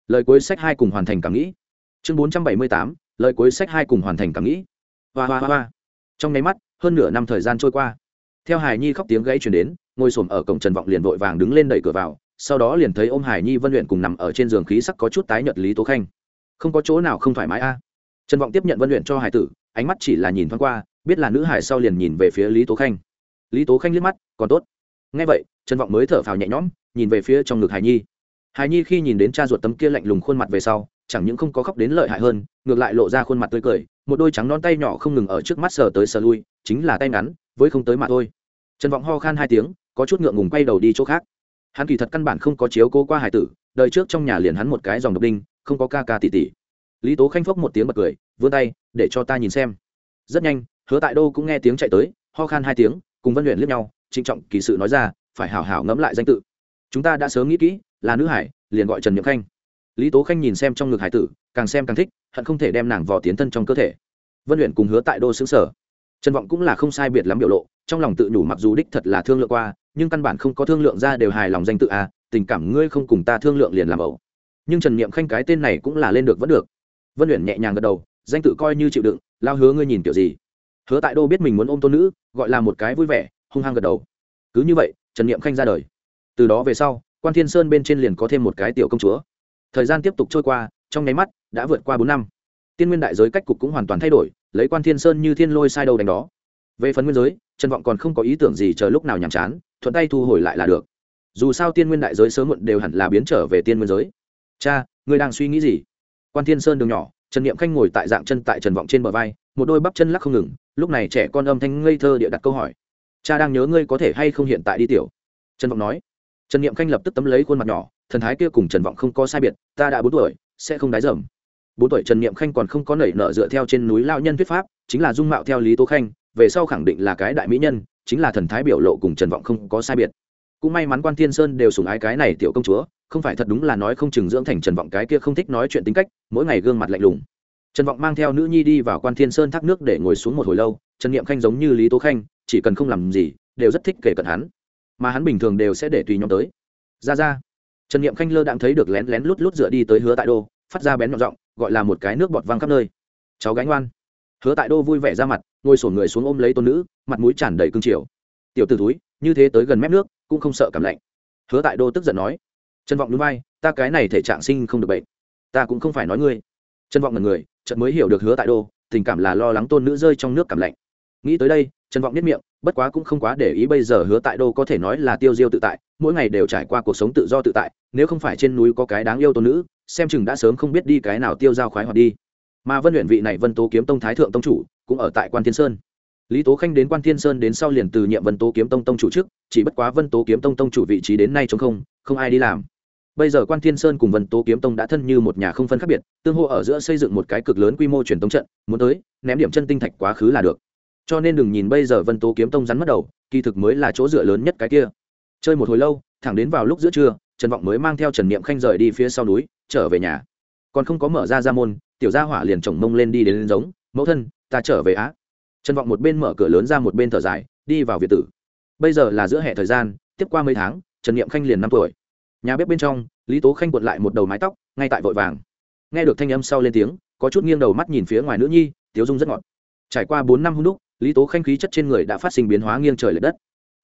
lời cuối sách hai cùng hoàn thành cảm nghĩ. Chương bốn trăm bảy mươi tám, lời cuối sách hai cùng hoàn thành cảm nghĩ. Hoa hoa hoa trong nháy mắt, hơn nửa năm thời gian trôi qua. Theo hải nhi khóc tiếng gãy chuyển đến ngồi xổm ở cổng trần vọng liền vội vàng đứng lên đẩy cửa vào, sau đó liền thấy ô m hải nhi vân luyện cùng nằm ở trên giường khí sắc có chút tái nhợt lý tố khanh. Không có chỗ nào không thoải mái a. Trần vọng tiếp nhận vân luyện cho hải tử, ánh mắt chỉ là nhìn thoáng qua, biết là nữ hải sau liền nhìn về phía lý tố khanh. Lý tố khanh liếc mắt, còn tốt. Ngay vậy, trần vọng mới thở phào nhẹ nhõm, nhìn về phía trong ngực hải nhi. Hải nhi khi nhìn đến cha ruột tấm kia lạnh lùng khuôn mặt về sau, chẳng những không có khóc đến lợi hại hơn, ngược lại lộ ra khuôn mặt tươi cười, một đôi trắng non tay nhỏ không ngừng ở trước mắt sờ tới sờ lui, chính là tay ngắn, với không tới mà thôi. Trần vọng ho khan hai tiếng có chút ngượng ngùng quay đầu đi chỗ khác. Hắn kỳ thật căn bản không có chiếu cố qua hải tử, đời trước trong nhà liền hắn một cái dòng độc đinh, không có ca ca tỉ tỉ lý tố khanh phốc một tiếng bật cười, vươn tay, để cho ta nhìn xem. Rất nhanh, hứa tại đô cũng nghe tiếng chạy tới, ho khan hai tiếng, cùng vân luyện liếc nhau, trịnh trọng kỳ sự nói ra, phải hảo hảo ngẫm lại danh tự. Chúng ta đã sớm nghĩ kỹ, là nữ hải, liền gọi trần nhậm khanh. Lý tố khanh nhìn xem trong ngực hải tử, càng xem càng thích, hận không thể đem nàng vò tiến thân trong cơ thể. Vân luyện cùng hứa tại đô xứng sở trần vọng cũng là không sai biệt lắm biểu lộ, trong lòng tự nhủ mặc dù đích thật là thương lượng qua, nhưng căn bản không có thương lượng ra đều hài lòng danh tự à tình cảm ngươi không cùng ta thương lượng liền làm ẩu. Nhưng trần niệm khanh cái tên này cũng là lên được vẫn được. Vân luyện nhẹ nhàng gật đầu, danh tự coi như chịu đựng, lao hứa ngươi nhìn kiểu gì? Hứa tại đô biết mình muốn ôm tôn nữ, gọi là một cái vui vẻ, hung hăng gật đầu. Cứ như vậy, trần niệm khanh ra đời. Từ đó về sau, quan thiên sơn bên trên liền có thêm một cái tiểu công chúa. Thời gian tiếp tục trôi qua, trong nháy mắt, đã vượt qua bốn năm. Tiên nguyên đại giới cách cục cũng hoàn toàn thay đổi lấy quan thiên sơn như thiên lôi sai đầu đánh đó. Về phần nguyên giới, trần vọng còn không có ý tưởng gì chờ lúc nào nhàm chán, thuận tay thu hồi lại là được. Dù sao tiên nguyên đại giới sớm muộn đều hẳn là biến trở về tiên nguyên giới. Cha, ngươi đang suy nghĩ gì? Quan thiên sơn đường nhỏ, trần niệm khanh ngồi tại dạng chân tại trần vọng trên bờ vai, một đôi bắp chân lắc không ngừng, lúc này trẻ con âm thanh ngây thơ địa đặt câu hỏi. Cha đang nhớ ngươi có thể hay không hiện tại đi tiểu? Trần vọng nói. Trần niệm khanh lập tức tấm lấy khuôn mặt nhỏ, thần thái kia cùng trần vọng không có sai biệt, ta đã bốn tuổi, sẽ không đái dầm bốn tuổi trần niệm khanh còn không có nảy nở dựa theo trên núi lao nhân thuyết pháp, chính là dung mạo theo lý tố khanh, về sau khẳng định là cái đại mỹ nhân, chính là thần thái biểu lộ cùng trần vọng không có sai biệt. Cũng may mắn quan thiên sơn đều sủng ái cái này tiểu công chúa, không phải thật đúng là nói không chừng dưỡng thành trần vọng cái kia không thích nói chuyện tính cách, mỗi ngày gương mặt lạnh lùng. Trần vọng mang theo nữ nhi đi vào quan thiên sơn thác nước để ngồi xuống một hồi lâu, trần niệm khanh giống như lý tố khanh, chỉ cần không làm gì, đều rất thích kể cận hắn. Mà hắn bình thường đều sẽ để tùy nhóm tới. Ra ra. Trần niệm khanh lơ đạm thấy được lén lén lút lút dựa đi tới hứa tại đô, phát ra bén nhọn giọng gọi là một cái nước bọt văng khắp nơi. Cháu gánh oan hứa tại đô vui vẻ ra mặt, ngồi sổn người xuống ôm lấy tôn nữ, mặt mũi tràn đầy cương triều. Tiểu t ử túi như thế tới gần mép nước, cũng không sợ cảm lạnh. Hứa tại đô tức giận nói, trần vọng núi vai, ta cái này thể trạng sinh không được bệnh. Ta cũng không phải nói ngươi. Trần vọng là người trận mới hiểu được hứa tại đô, tình cảm là lo lắng tôn nữ rơi trong nước cảm lạnh. Nghĩ tới đây, trần vọng biết miệng, bất quá cũng không quá để ý bây giờ hứa tại đô có thể nói là tiêu diêu tự tại, mỗi ngày đều trải qua cuộc sống tự do tự tại, nếu không phải trên núi có cái đáng yêu tôn nữ xem chừng đã sớm không biết đi cái nào tiêu giao khoái hoạt đi. Mà vân luyện vị này vân tố kiếm tông thái thượng tông chủ, cũng ở tại quan thiên sơn. Lý tố khanh đến quan thiên sơn đến sau liền từ nhiệm vân tố kiếm tông tông chủ trước, chỉ bất quá vân tố kiếm tông tông chủ vị trí đến nay chống không không ai đi làm. Bây giờ quan thiên sơn cùng vân tố kiếm tông đã thân như một nhà không phân khác biệt, tương hô ở giữa xây dựng một cái cực lớn quy mô truyền tống trận, muốn tới, ném điểm chân tinh thạch quá khứ là được. Cho nên đừng nhìn bây giờ vân tố kiếm tông rắn mất đầu, kỳ thực mới là chỗ dựa lớn nhất cái kia. Chơi một hồi lâu, thẳng đến vào lúc giữa trưa trần vọng mới mang theo trần niệm khanh rời đi phía sau núi, trở về nhà. Còn không có mở ra ra môn, tiểu gia hỏa liền chồng mông lên đi đến lên giống, mẫu thân, ta trở về á. Trần vọng một bên mở cửa lớn ra một bên thở dài, đi vào việt tử. Bây giờ là giữa hè thời gian, tiếp qua mấy tháng, trần niệm khanh liền năm tuổi. Nhà bếp bên trong, lý tố khanh quật lại một đầu mái tóc, ngay tại vội vàng. Nghe được thanh âm sau lên tiếng, có chút nghiêng đầu mắt nhìn phía ngoài nữ nhi, tiếu dung rất ngọt. Trải qua bốn năm hôm đúc, lý tố khanh khí chất trên người đã phát sinh biến hóa nghiêng trời l ệ đất.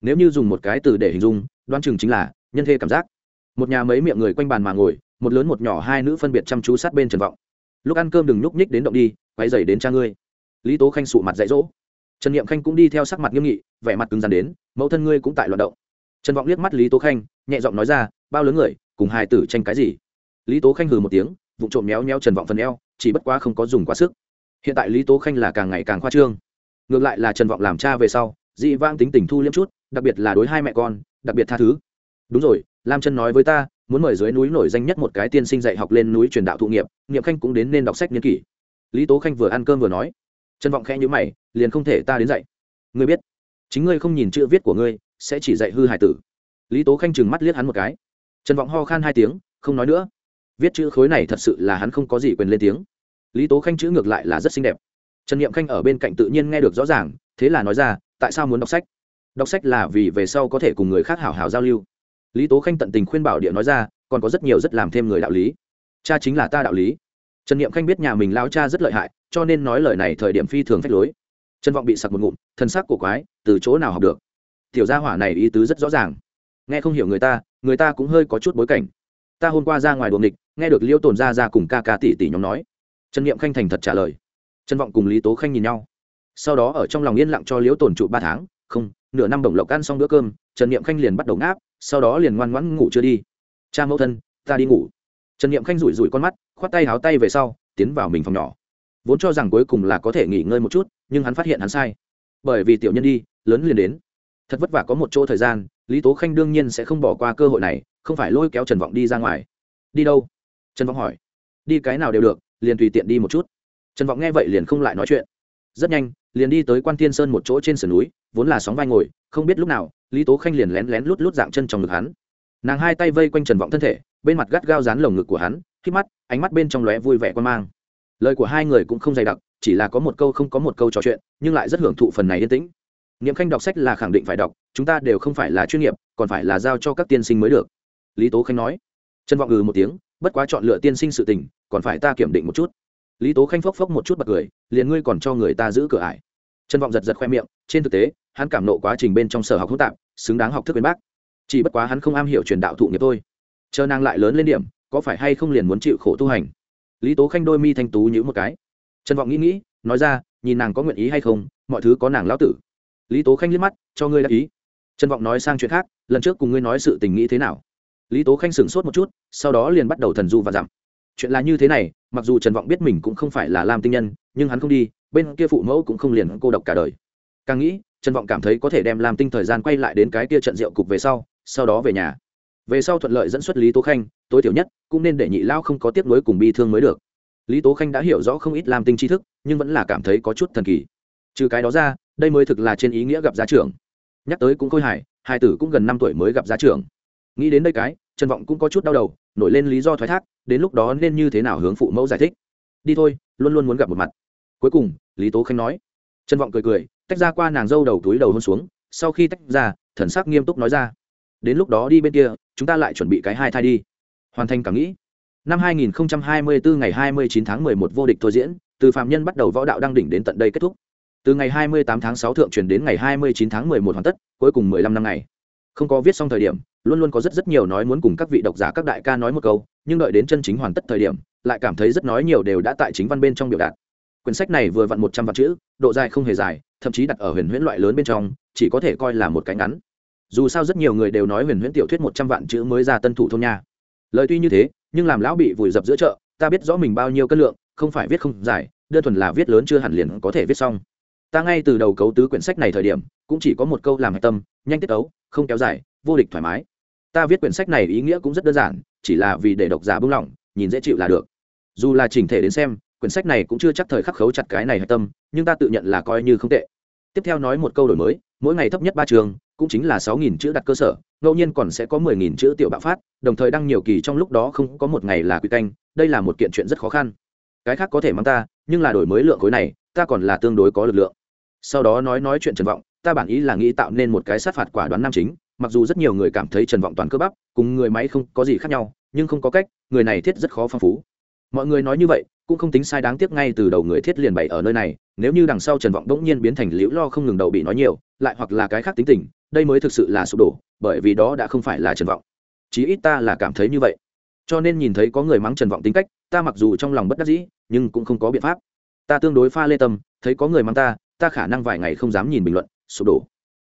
Nếu như dùng một cái từ để hình dung đoan chừng chính là nhân thê cảm giác một nhà mấy miệng người quanh bàn mà ngồi, một lớn một nhỏ hai nữ phân biệt chăm chú sát bên trần vọng. Lúc ăn cơm đừng nhúc nhích đến động đi, quay dày đến cha ngươi. Lý tố khanh sụ mặt dạy dỗ. Trần n i ệ m khanh cũng đi theo sắc mặt nghiêm nghị, vẻ mặt cứng rắn đến, mẫu thân ngươi cũng tại loạt động. Trần vọng liếc mắt lý tố khanh, nhẹ giọng nói ra, bao lớn người, cùng hài tử tranh cái gì? Lý tố khanh hừ một tiếng vụ trộm méo méo trần vọng phần eo, chỉ bất quá không có dùng quá sức. Hiện tại lý tố khanh là càng ngày càng khoa trương. Ngược lại là trần vọng làm cha về sau, dị vang tính tình thu liêm chút, đặc biệt là đối hai mẹ con, đặc biệt tha thứ đúng rồi, lam chân nói với ta, muốn mời dưới núi nổi danh nhất một cái tiên sinh dạy học lên núi truyền đạo thụ nghiệp nghiệm khanh cũng đến nên đọc sách niên kỷ. Lý tố khanh vừa ăn cơm vừa nói. Trân vọng khẽ nhữ mày, liền không thể ta đến dạy. Ngươi biết, chính ngươi không nhìn chữ viết của ngươi, sẽ chỉ dạy hư hải tử. Lý tố khanh chừng mắt liếc hắn một cái. Trần vọng ho khan hai tiếng, không nói nữa. Viết chữ khối này thật sự là hắn không có gì quyền lên tiếng. Lý tố khanh chữ ngược lại là rất xinh đẹp. Trần n i ệ m khanh ở bên cạnh tự nhiên nghe được rõ ràng, thế là nói ra, tại sao muốn đọc sách? Đọc sách là vì về sau có thể cùng người khác hảo hảo giao lưu lý tố khanh tận tình khuyên bảo địa nói ra, còn có rất nhiều rất làm thêm người đạo lý. Cha chính là ta đạo lý. Trần n i ệ m khanh biết nhà mình lao cha rất lợi hại, cho nên nói lời này thời điểm phi thường phách lối. Trần vọng bị sặc một ngụm, thân xác của quái, từ chỗ nào học được? Tiểu gia hỏa này ý tứ rất rõ ràng. Nghe không hiểu người ta người ta cũng hơi có chút bối cảnh. Ta hôm qua ra ngoài đồn địch nghe được liêu tồn ra ra cùng ca ca tỷ tỷ nhóm nói. Trần n i ệ m khanh thành thật trả lời. Trần vọng cùng lý tố khanh nhìn nhau. Sau đó ở trong lòng yên lặng cho Liễu tồn trụ ba tháng, không, nửa năm bổng lộc ăn xong bữa cơm, trần n i ệ m khanh liền bắt đầu ngáp sau đó liền ngoan ngoãn ngủ chưa đi. Cha mẫu thân, ta đi ngủ. Trần n i ệ m khanh rủi rủi con mắt, khoát tay háo tay về sau, tiến vào mình phòng nhỏ. Vốn cho rằng cuối cùng là có thể nghỉ ngơi một chút, nhưng hắn phát hiện hắn sai. Bởi vì tiểu nhân đi, lớn liền đến. Thật vất vả có một chỗ thời gian, lý tố khanh đương nhiên sẽ không bỏ qua cơ hội này, không phải lôi kéo trần vọng đi ra ngoài. Đi đâu? Trần vọng hỏi. Đi cái nào đều được, liền tùy tiện đi một chút. Trần vọng nghe vậy liền không lại nói chuyện. Rất nhanh liền đi tới quan thiên sơn một chỗ trên sườn núi, vốn là sóng vai ngồi, không biết lúc nào, lý tố khanh liền lén lén lút lút dạng chân trong ngực hắn. Nàng hai tay vây quanh trần vọng thân thể, bên mặt gắt gao dán lồng ngực của hắn khi mắt, ánh mắt bên trong lóe vui vẻ quan mang. Lời của hai người cũng không dày đặc, chỉ là có một câu không có một câu trò chuyện, nhưng lại rất hưởng thụ phần này yên tĩnh. Nghiệm khanh đọc sách là khẳng định phải đọc, chúng ta đều không phải là chuyên nghiệp, còn phải là giao cho các tiên sinh mới được. Lý tố khanh nói. Trần vọng ừ một tiếng, bất quá chọn lựa tiên sinh sự tình, còn phải ta kiểm định một chút. Lý tố khanh phốc phốc một chút bật cười, liền ngươi còn cho người ta giữ cửa ải trần vọng giật giật khoe miệng, trên thực tế, hắn cảm nộ quá trình bên trong sở học hỗn tạp, xứng đáng học thức bên bác. Chỉ bất quá hắn không am hiểu truyền đạo thụ nghiệp thôi. Chờ nàng lại lớn lên điểm, có phải hay không liền muốn chịu khổ tu hành? Lý tố khanh đôi mi thanh tú nhữ một cái. Trần vọng nghĩ nghĩ, nói ra, nhìn nàng có nguyện ý hay không, mọi thứ có nàng lão tử. Lý tố khanh liếc mắt, cho ngươi đáp ý. Trần vọng nói sang chuyện khác, lần trước cùng ngươi nói sự tình nghĩ thế nào? Lý tố khanh sửng sốt một chút, sau đó liền bắt đầu thần du và dặm chuyện là như thế này mặc dù trần vọng biết mình cũng không phải là lam tinh nhân, nhưng hắn không đi, bên kia phụ mẫu cũng không liền cô độc cả đời. Càng nghĩ, trần vọng cảm thấy có thể đem lam tinh thời gian quay lại đến cái kia trận rượu cục về sau sau đó về nhà. Về sau thuận lợi dẫn xuất lý tố khanh, tối thiểu nhất, cũng nên để nhị lao không có tiếc nuối cùng bi thương mới được. Lý tố khanh đã hiểu rõ không ít lam tinh tri thức, nhưng vẫn là cảm thấy có chút thần kỳ. Trừ cái đó ra, đây mới thực là trên ý nghĩa gặp giá trưởng. Nhắc tới cũng khôi hài, hai tử cũng gần năm tuổi mới gặp giá trưởng. Nghĩ đến đây cái, trần vọng cũng có chút đau đầu nổi lên lý do thoái thác, đến lúc đó nên như thế nào hướng phụ mẫu giải thích? Đi thôi, luôn luôn muốn gặp một mặt. Cuối cùng, lý tố khanh nói. Trần vọng cười cười, tách ra qua nàng dâu đầu túi đầu hôn xuống, sau khi tách ra, thần sắc nghiêm túc nói ra. Đến lúc đó đi bên kia, chúng ta lại chuẩn bị cái hai thai đi. Hoàn thành cảm nghĩ. Năm 2024 ngày 29 tháng 11 vô địch thôi diễn, từ phạm nhân bắt đầu võ đạo đăng đỉnh đến tận đây kết thúc. Từ ngày 28 tháng 6 thượng truyền đến ngày 29 tháng 11 hoàn tất, cuối cùng 15 năm ngày. Không có viết xong thời điểm luôn luôn có rất rất nhiều nói muốn cùng các vị độc giả các đại ca nói một câu, nhưng đợi đến chân chính hoàn tất thời điểm, lại cảm thấy rất nói nhiều đều đã tại chính văn bên trong biểu đạt. Quyển sách này vừa vặn một trăm vạn chữ, độ dài không hề dài, thậm chí đặt ở huyền huyễn loại lớn bên trong, chỉ có thể coi là một cái ngắn. Dù sao rất nhiều người đều nói huyền huyễn tiểu thuyết một trăm vạn chữ mới ra tân thủ thôn nha. Lời tuy như thế, nhưng làm lão bị vùi dập giữa chợ, ta biết rõ mình bao nhiêu cân lượng, không phải viết không dài, đơn thuần là viết lớn chưa hẳn liền có thể viết xong. Ta ngay từ đầu cấu tứ quyển sách này thời điểm, cũng chỉ có một câu làm hạch tâm, nhanh tiết ấu không kéo dài, vô địch thoải mái ta viết quyển sách này ý nghĩa cũng rất đơn giản, chỉ là vì để độc giả buông lỏng, nhìn dễ chịu là được. Dù là chỉnh thể đến xem, quyển sách này cũng chưa chắc thời khắc khấu chặt cái này hạch tâm, nhưng ta tự nhận là coi như không tệ. Tiếp theo nói một câu đổi mới, mỗi ngày thấp nhất ba trường, cũng chính là sáu nghìn chữ đặt cơ sở, ngẫu nhiên còn sẽ có mười nghìn chữ tiểu bạo phát, đồng thời đăng nhiều kỳ trong lúc đó không có một ngày là quy canh, đây là một kiện chuyện rất khó khăn. Cái khác có thể mang ta, nhưng là đổi mới lượng khối này, ta còn là tương đối có lực lượng. Sau đó nói nói chuyện trần vọng, ta bản ý là nghĩ tạo nên một cái sát phạt quả đoán nam chính mặc dù rất nhiều người cảm thấy trần vọng toàn cơ bắp, cùng người máy không có gì khác nhau, nhưng không có cách, người này thiết rất khó phong phú. Mọi người nói như vậy, cũng không tính sai đáng tiếc ngay từ đầu người thiết liền bày ở nơi này, nếu như đằng sau trần vọng bỗng nhiên biến thành liễu lo không ngừng đầu bị nói nhiều, lại hoặc là cái khác tính tình, đây mới thực sự là sụp đổ, bởi vì đó đã không phải là trần vọng. Chí ít ta là cảm thấy như vậy. Cho nên nhìn thấy có người mắng trần vọng tính cách, ta mặc dù trong lòng bất đắc dĩ, nhưng cũng không có biện pháp. Ta tương đối pha lê tâm, thấy có người mắng ta ta khả năng vài ngày không dám nhìn bình luận, sụp đổ.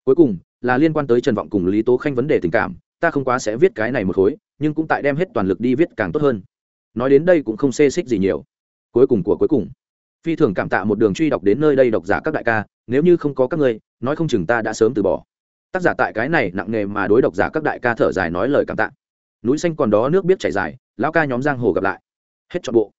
Cuối cùng là liên quan tới trần vọng cùng lý tố khanh vấn đề tình cảm, ta không quá sẽ viết cái này một khối, nhưng cũng tại đem hết toàn lực đi viết càng tốt hơn. Nói đến đây cũng không xê xích gì nhiều. Cuối cùng của cuối cùng. Phi thường cảm tạ một đường truy đọc đến nơi đây độc giả các đại ca, nếu như không có các ngươi, nói không chừng ta đã sớm từ bỏ. Tác giả tại cái này nặng nề mà đối độc giả các đại ca thở dài nói lời cảm tạ. Núi xanh còn đó nước biết chảy dài, lão ca nhóm giang hồ gặp lại. Hết trọn bộ.